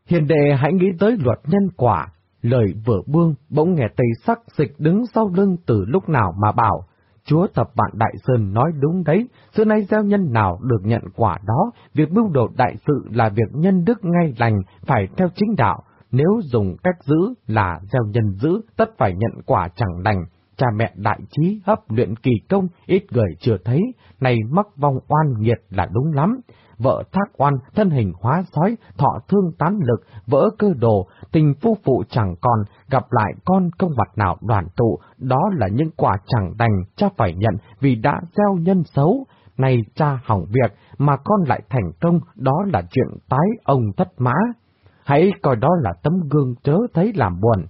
Hiền đệ hãy nghĩ tới luật nhân quả, lời vừa buông, bỗng nghe tây sắc dịch đứng sau lưng từ lúc nào mà bảo, Chúa thập vạn Đại Sơn nói đúng đấy, xưa nay gieo nhân nào được nhận quả đó, việc mưu đồ đại sự là việc nhân đức ngay lành, phải theo chính đạo, nếu dùng cách giữ là gieo nhân giữ, tất phải nhận quả chẳng lành. Cha mẹ đại trí hấp luyện kỳ công, ít người chưa thấy, này mắc vong oan nghiệt là đúng lắm. Vợ thác oan, thân hình hóa sói, thọ thương tán lực, vỡ cơ đồ, tình phu phụ chẳng còn, gặp lại con công vật nào đoàn tụ, đó là những quả chẳng đành, cha phải nhận vì đã gieo nhân xấu. Này cha hỏng việc, mà con lại thành công, đó là chuyện tái ông thất mã. Hãy coi đó là tấm gương chớ thấy làm buồn.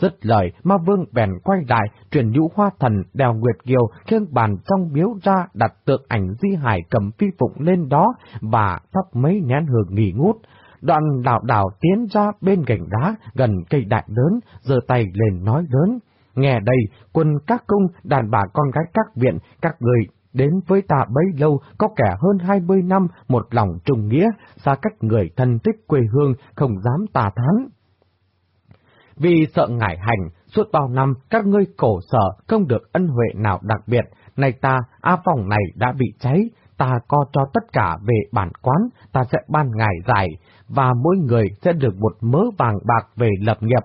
Dứt lời, ma vương bèn quay lại, truyền nhũ hoa thần đèo Nguyệt Kiều, khiêng bàn trong miếu ra đặt tượng ảnh di hải cầm phi phụng lên đó và thắp mấy nén hương nghỉ ngút. Đoạn đảo đảo tiến ra bên gành đá gần cây đại lớn, giơ tay lên nói lớn. Nghe đây, quân các cung, đàn bà con gái các viện, các người Đến với ta bấy lâu, có kẻ hơn hai mươi năm, một lòng trùng nghĩa, xa cách người thân thích quê hương, không dám tà thán. Vì sợ ngải hành, suốt bao năm các ngươi cổ sở không được ân huệ nào đặc biệt, này ta, A phòng này đã bị cháy, ta co cho tất cả về bản quán, ta sẽ ban ngài giải, và mỗi người sẽ được một mớ vàng bạc về lập nghiệp,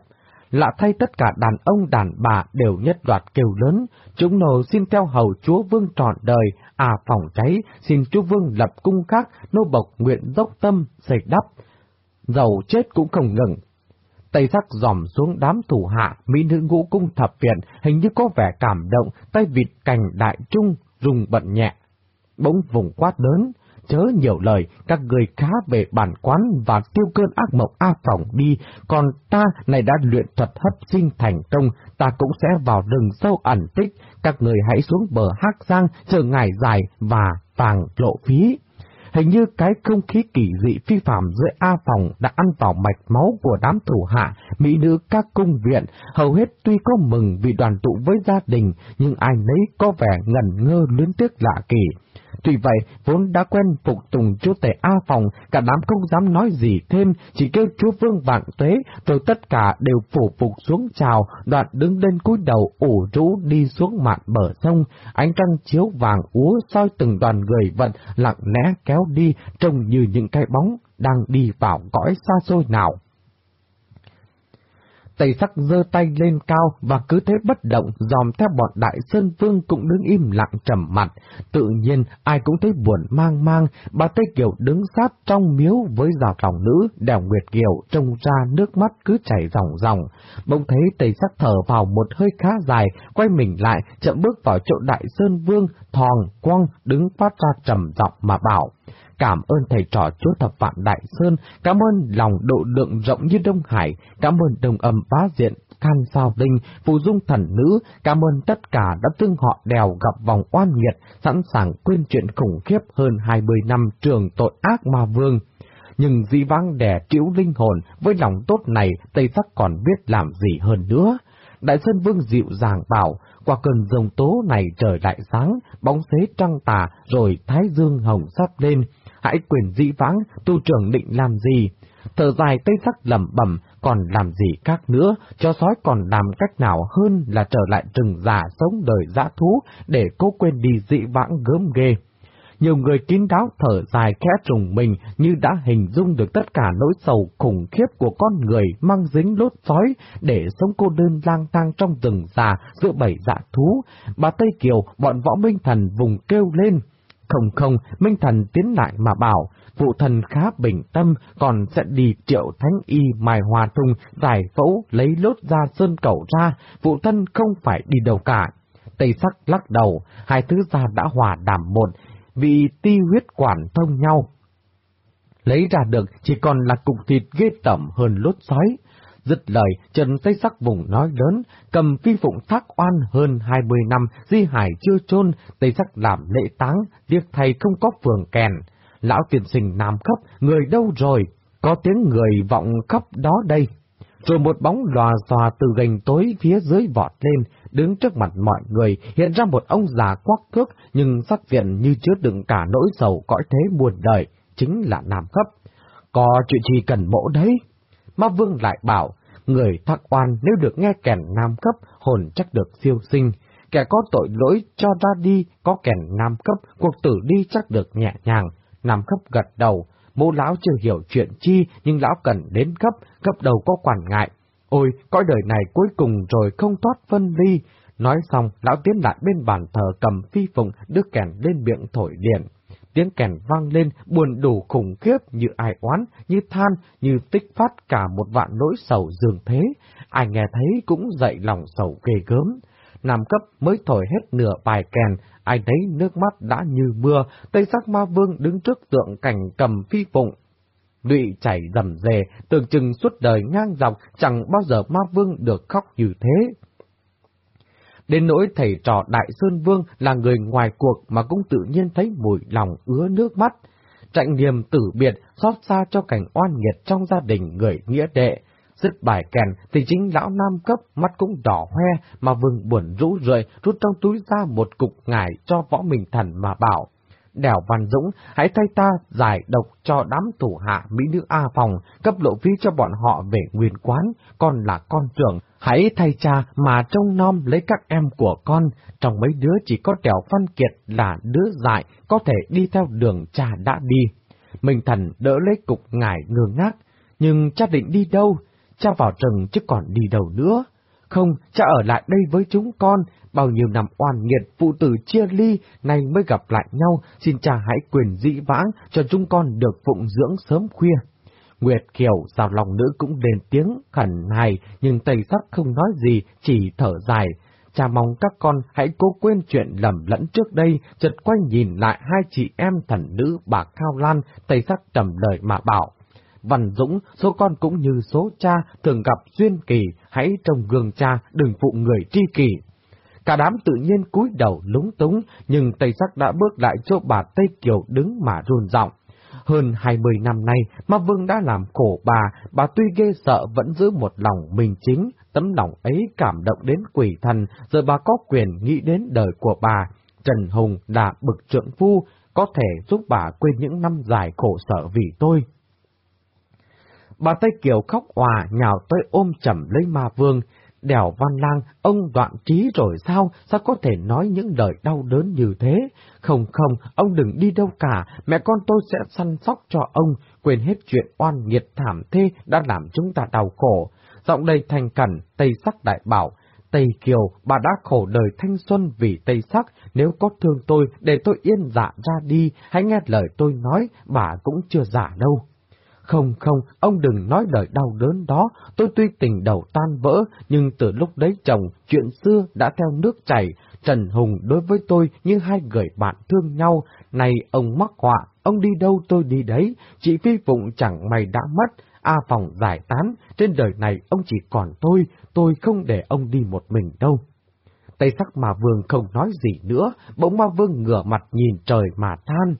lạ thay tất cả đàn ông đàn bà đều nhất đoạt kêu lớn, chúng nô xin theo hầu chúa vương trọn đời, à phòng cháy, xin chúa vương lập cung khác, nô bộc nguyện dốc tâm, xây đắp. Dầu chết cũng không ngừng. Tây sắc dòm xuống đám thủ hạ, mỹ nữ ngũ cung thập viện, hình như có vẻ cảm động, tay vịt cành đại trung, rung bận nhẹ. Bỗng vùng quát lớn, chớ nhiều lời, các người khá về bản quán và tiêu cơn ác mộng A Phòng đi, còn ta này đã luyện thuật hấp sinh thành công, ta cũng sẽ vào rừng sâu ẩn tích, các người hãy xuống bờ hát giang, chờ ngày dài và vàng lộ phí. Hình như cái không khí kỳ dị phi phạm giữa A Phòng đã ăn vào mạch máu của đám thủ hạ, mỹ nữ các cung viện, hầu hết tuy có mừng vì đoàn tụ với gia đình, nhưng ai nấy có vẻ ngần ngơ luyến tiếc lạ kỳ. Tuy vậy, vốn đã quen phục tùng chúa tể A Phòng, cả đám không dám nói gì thêm, chỉ kêu chúa vương vạn tuế, rồi tất cả đều phủ phục xuống chào, đoạn đứng lên cúi đầu ủ rũ đi xuống mạn bờ sông, ánh trăng chiếu vàng úa soi từng đoàn người vận lặng lẽ kéo đi, trông như những cái bóng đang đi vào cõi xa xôi nào. Tây sắc giơ tay lên cao và cứ thế bất động dòm theo bọn đại sơn vương cũng đứng im lặng trầm mặt. Tự nhiên ai cũng thấy buồn mang mang, bà Tây Kiều đứng sát trong miếu với rào lòng nữ, đèo Nguyệt Kiều trông ra nước mắt cứ chảy ròng ròng. Bỗng thấy Tây sắc thở vào một hơi khá dài, quay mình lại, chậm bước vào chỗ đại sơn vương, thòng, quăng, đứng phát ra trầm giọng mà bảo cảm ơn thầy trò chúa thập vạn Đại Sơn, cảm ơn lòng độ lượng rộng như Đông Hải, cảm ơn đồng âm bá diện, Khan Sao Linh, Phù Dung Thần Nữ, cảm ơn tất cả đã tương họ đèo gặp vòng oan nghiệt, sẵn sàng quên chuyện khủng khiếp hơn 20 năm trường tội ác ma vương. Nhưng di vang đẻ trĩu linh hồn, với lòng tốt này, Tây Sắc còn biết làm gì hơn nữa. Đại Sơn Vương dịu dàng bảo, qua cơn rồng tố này trời lại sáng, bóng xế trăng tà, rồi thái dương hồng sắp lên, hãy quyền dĩ vãng, tu trưởng định làm gì? Thở dài tây sắc lầm bẩm còn làm gì khác nữa, cho sói còn làm cách nào hơn là trở lại rừng già sống đời dã thú để cố quên đi dị vãng gớm ghê. Nhiều người kín đáo thở dài khẽ trùng mình như đã hình dung được tất cả nỗi sầu khủng khiếp của con người mang dính lốt sói để sống cô đơn lang thang trong rừng già giữa bảy dạ thú. Bà Tây Kiều, bọn võ minh thần vùng kêu lên. Không không, Minh Thần tiến lại mà bảo, phụ thần khá bình tâm, còn sẽ đi triệu thánh y mài hòa thùng, giải phẫu, lấy lốt ra sơn cầu ra, phụ thân không phải đi đâu cả. Tây sắc lắc đầu, hai thứ ra đã hòa đảm một, vì ti huyết quản thông nhau. Lấy ra được chỉ còn là cục thịt ghê tẩm hơn lốt sói. Dứt lời, Trần Tây Sắc vùng nói lớn, cầm phi phụng thác oan hơn hai mươi năm, di hải chưa chôn Tây Sắc làm lễ táng, việc thầy không có phường kèn. Lão tiền sinh nam khắp, người đâu rồi? Có tiếng người vọng khắp đó đây. Rồi một bóng lòa xòa từ gành tối phía dưới vọt lên, đứng trước mặt mọi người, hiện ra một ông già quắc thước, nhưng sắc diện như chứa đựng cả nỗi sầu cõi thế buồn đời, chính là Nam Khấp. Có chuyện gì cần mỗ đấy? Ma Vương lại bảo, người thắc oan nếu được nghe kèn nam cấp, hồn chắc được siêu sinh. Kẻ có tội lỗi cho ra đi, có kèn nam cấp, cuộc tử đi chắc được nhẹ nhàng. Nam cấp gật đầu, mô lão chưa hiểu chuyện chi, nhưng lão cần đến cấp, cấp đầu có quản ngại. Ôi, cõi đời này cuối cùng rồi không thoát phân ly. Nói xong, lão tiến lại bên bàn thờ cầm phi phụng, đưa kèn lên miệng thổi điện tiếng kèn vang lên buồn đủ khủng khiếp như ai oán, như than, như tích phát cả một vạn nỗi sầu dường thế. Ai nghe thấy cũng dậy lòng sầu ghê gớm. Nam cấp mới thổi hết nửa bài kèn, ai thấy nước mắt đã như mưa, Tây sắc ma vương đứng trước tượng cảnh cầm phi phụng. Lụy chảy dầm dề, tưởng chừng suốt đời ngang dọc, chẳng bao giờ ma vương được khóc như thế. Đến nỗi thầy trò Đại Sơn Vương là người ngoài cuộc mà cũng tự nhiên thấy mùi lòng ứa nước mắt. Trạnh niềm tử biệt, xót xa cho cảnh oan nghiệt trong gia đình người nghĩa đệ. Dứt bài kèn thì chính lão nam cấp mắt cũng đỏ hoe mà vừng buồn rũ rượi rút trong túi ra một cục ngải cho võ mình thần mà bảo. Đèo Văn Dũng, hãy thay ta giải độc cho đám thủ hạ Mỹ nữ A Phòng, cấp lộ phí cho bọn họ về nguyên quán, con là con trưởng, hãy thay cha mà trông nom lấy các em của con, trong mấy đứa chỉ có Đèo Văn Kiệt là đứa dại, có thể đi theo đường cha đã đi. Minh Thần đỡ lấy cục ngải ngơ ngác, nhưng cha định đi đâu? Cha vào rừng chứ còn đi đâu nữa. Không, cha ở lại đây với chúng con, bao nhiêu năm oan nghiệt phụ tử chia ly, nay mới gặp lại nhau, xin cha hãy quyền dĩ vãng cho chúng con được phụng dưỡng sớm khuya. Nguyệt Kiều, rào lòng nữ cũng lên tiếng khẩn hài, nhưng Tây Sắc không nói gì, chỉ thở dài. Cha mong các con hãy cố quên chuyện lầm lẫn trước đây, chợt quay nhìn lại hai chị em thần nữ bà Cao Lan, Tây Sắc trầm lời mà bảo. Văn Dũng, số con cũng như số cha, thường gặp duyên kỳ, hãy trông gương cha, đừng phụ người tri kỷ. Cả đám tự nhiên cúi đầu lúng túng, nhưng Tây Sắc đã bước lại chỗ bà Tây Kiều đứng mà run giọng. Hơn hai mươi năm nay, Ma Vương đã làm khổ bà, bà tuy ghê sợ vẫn giữ một lòng mình chính, tấm lòng ấy cảm động đến quỷ thần, rồi bà có quyền nghĩ đến đời của bà. Trần Hùng là bực trượng phu, có thể giúp bà quên những năm dài khổ sở vì tôi. Bà Tây Kiều khóc hòa nhào tới ôm chầm lấy ma vương, đèo văn lang, ông đoạn trí rồi sao, sao có thể nói những lời đau đớn như thế? Không không, ông đừng đi đâu cả, mẹ con tôi sẽ săn sóc cho ông, quên hết chuyện oan nghiệt thảm thê đã làm chúng ta đau khổ. Giọng đầy thành cẩn, Tây Sắc đại bảo, Tây Kiều, bà đã khổ đời thanh xuân vì Tây Sắc, nếu có thương tôi, để tôi yên dạ ra đi, hãy nghe lời tôi nói, bà cũng chưa giả đâu. Không không, ông đừng nói lời đau đớn đó, tôi tuy tình đầu tan vỡ, nhưng từ lúc đấy chồng, chuyện xưa đã theo nước chảy, Trần Hùng đối với tôi như hai người bạn thương nhau, này ông mắc họa, ông đi đâu tôi đi đấy, chị Phi Phụng chẳng mày đã mất, A Phòng giải tán, trên đời này ông chỉ còn tôi, tôi không để ông đi một mình đâu. Tây sắc mà vương không nói gì nữa, bỗng ma vương ngửa mặt nhìn trời mà than.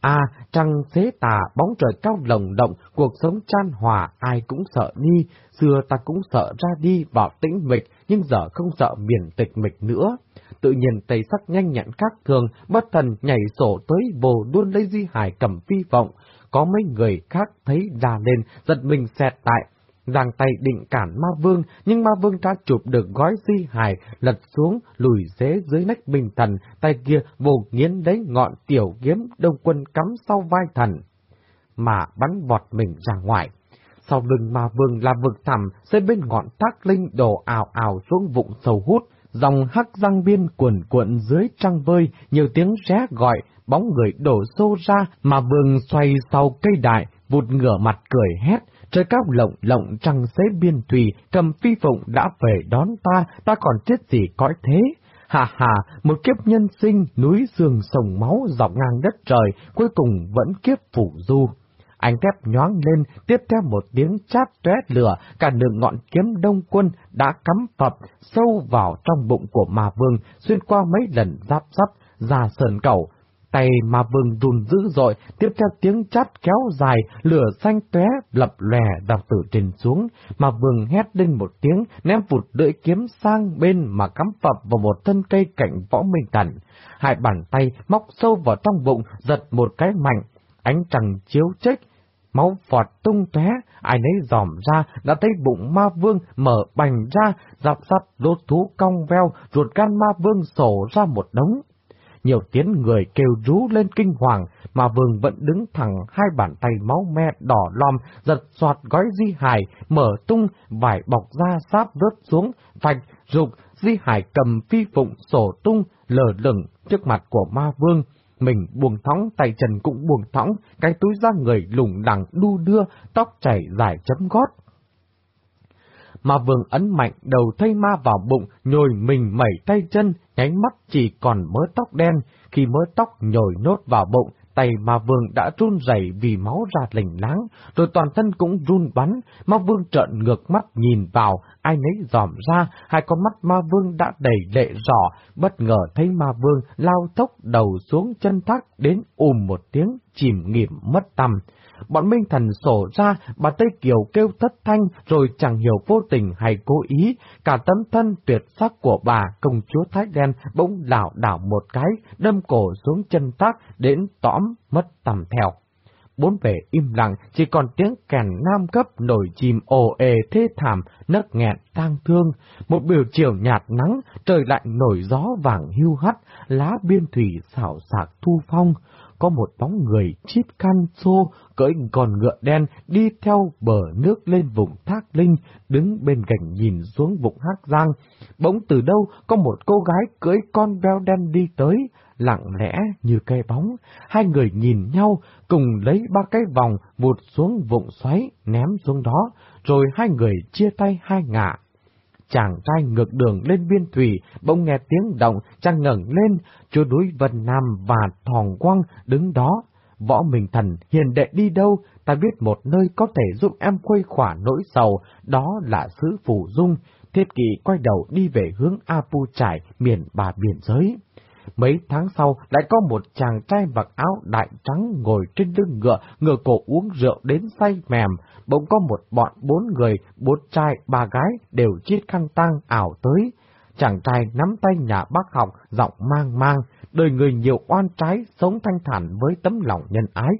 À, trăng xế tà, bóng trời cao lồng động, cuộc sống chan hòa, ai cũng sợ đi, xưa ta cũng sợ ra đi vào tĩnh mịch, nhưng giờ không sợ miền tịch mịch nữa. Tự nhiên tây sắc nhanh nhẹn khác thường, bất thần nhảy sổ tới vồ luôn lấy di hải cầm phi vọng, có mấy người khác thấy ra lên, giật mình xẹt tại, giang tay định cản ma vương, nhưng ma vương đã chụp được gói di hài, lật xuống, lùi dế dưới nách bình thần, tay kia vô nghiến lấy ngọn tiểu kiếm đông quân cắm sau vai thần, mà bắn vọt mình ra ngoài. Sau lưng ma vương là vực thẳm, dưới bên ngọn thác linh đổ ảo ảo xuống vụng sầu hút, dòng hắc răng biên cuộn cuộn dưới trăng vơi, nhiều tiếng ré gọi, bóng người đổ xô ra, mà vương xoay sau cây đại, vụt ngửa mặt cười hét, trời cao lộng lộng trăng xế biên thùy, cầm phi phụng đã về đón ta, ta còn chết gì cõi thế. Hà hà, một kiếp nhân sinh, núi sương sồng máu dọc ngang đất trời, cuối cùng vẫn kiếp phủ du. Anh thép nhoáng lên, tiếp theo một tiếng chát tóe lửa, cả nửa ngọn kiếm đông quân đã cắm phập sâu vào trong bụng của ma vương, xuyên qua mấy lần giáp sắt, ra sườn cầu, Tay mà vương run dữ dội, tiếp theo tiếng chát kéo dài, lửa xanh tóe lập lè dọc từ trên xuống, mà vương hét lên một tiếng, ném vụt lưỡi kiếm sang bên mà cắm phập vào một thân cây cạnh võ minh thần. Hai bàn tay móc sâu vào trong bụng, giật một cái mạnh, ánh trăng chiếu chích, máu phọt tung tóe, ai nấy dòm ra, đã thấy bụng ma vương mở bành ra, dọc sắt lốt thú cong veo, ruột gan ma vương sổ ra một đống nhiều tiếng người kêu rú lên kinh hoàng, mà vương vẫn đứng thẳng hai bàn tay máu me đỏ lom, giật soạt gói di hài, mở tung, vải bọc ra sáp rớt xuống, vạch, rục, di hài cầm phi phụng sổ tung, lờ lửng trước mặt của ma vương. Mình buông thõng, tay chân cũng buông thõng, cái túi da người lủng đẳng đu đưa, tóc chảy dài chấm gót. Mà vương ấn mạnh đầu thây ma vào bụng, nhồi mình mẩy tay chân, nháy mắt chỉ còn mớ tóc đen, khi mớ tóc nhồi nốt vào bụng, tay ma vương đã run rẩy vì máu ra lình láng, rồi toàn thân cũng run bắn, ma vương trợn ngược mắt nhìn vào, ai nấy dòm ra, hai con mắt ma vương đã đầy lệ rõ, bất ngờ thấy ma vương lao tốc đầu xuống chân thác đến ùm một tiếng, chìm nghiệm mất tầm bọn Minh Thần sổ ra, bà Tây Kiều kêu thất thanh, rồi chẳng hiểu vô tình hay cố ý, cả tấm thân tuyệt sắc của bà, công chúa Thái Đen, bỗng đảo đảo một cái, đâm cổ xuống chân tác, đến tõm, mất tầm theo. Bốn bề im lặng, chỉ còn tiếng kèn nam cấp nổi chìm ồ ề thê thảm, nấc nghẹn tang thương. Một biểu chiều nhạt nắng, trời lạnh nổi gió vàng hưu hắt, lá biên thủy xảo sạc thu phong có một bóng người chít can xô, cưỡi con ngựa đen đi theo bờ nước lên vùng thác linh, đứng bên cạnh nhìn xuống vùng hắc giang. Bỗng từ đâu có một cô gái cưỡi con beo đen đi tới, lặng lẽ như cây bóng. Hai người nhìn nhau, cùng lấy ba cái vòng vụt xuống vụng xoáy, ném xuống đó, rồi hai người chia tay hai ngả chàng trai ngược đường lên biên thủy, bỗng nghe tiếng động, chàng ngẩng lên, chúa núi Vân Nam và Thòng Quang đứng đó. Võ Minh Thần hiền đệ đi đâu, ta biết một nơi có thể giúp em khuây khỏa nỗi sầu, đó là xứ Phủ Dung. Thiết kỵ quay đầu đi về hướng apu Trải, miền bà biển giới. Mấy tháng sau, lại có một chàng trai mặc áo đại trắng ngồi trên lưng ngựa, ngựa cổ uống rượu đến say mềm. Bỗng có một bọn bốn người, bốn trai, ba gái đều chiết khăn tăng ảo tới. Chàng trai nắm tay nhà bác học, giọng mang mang, đời người nhiều oan trái, sống thanh thản với tấm lòng nhân ái,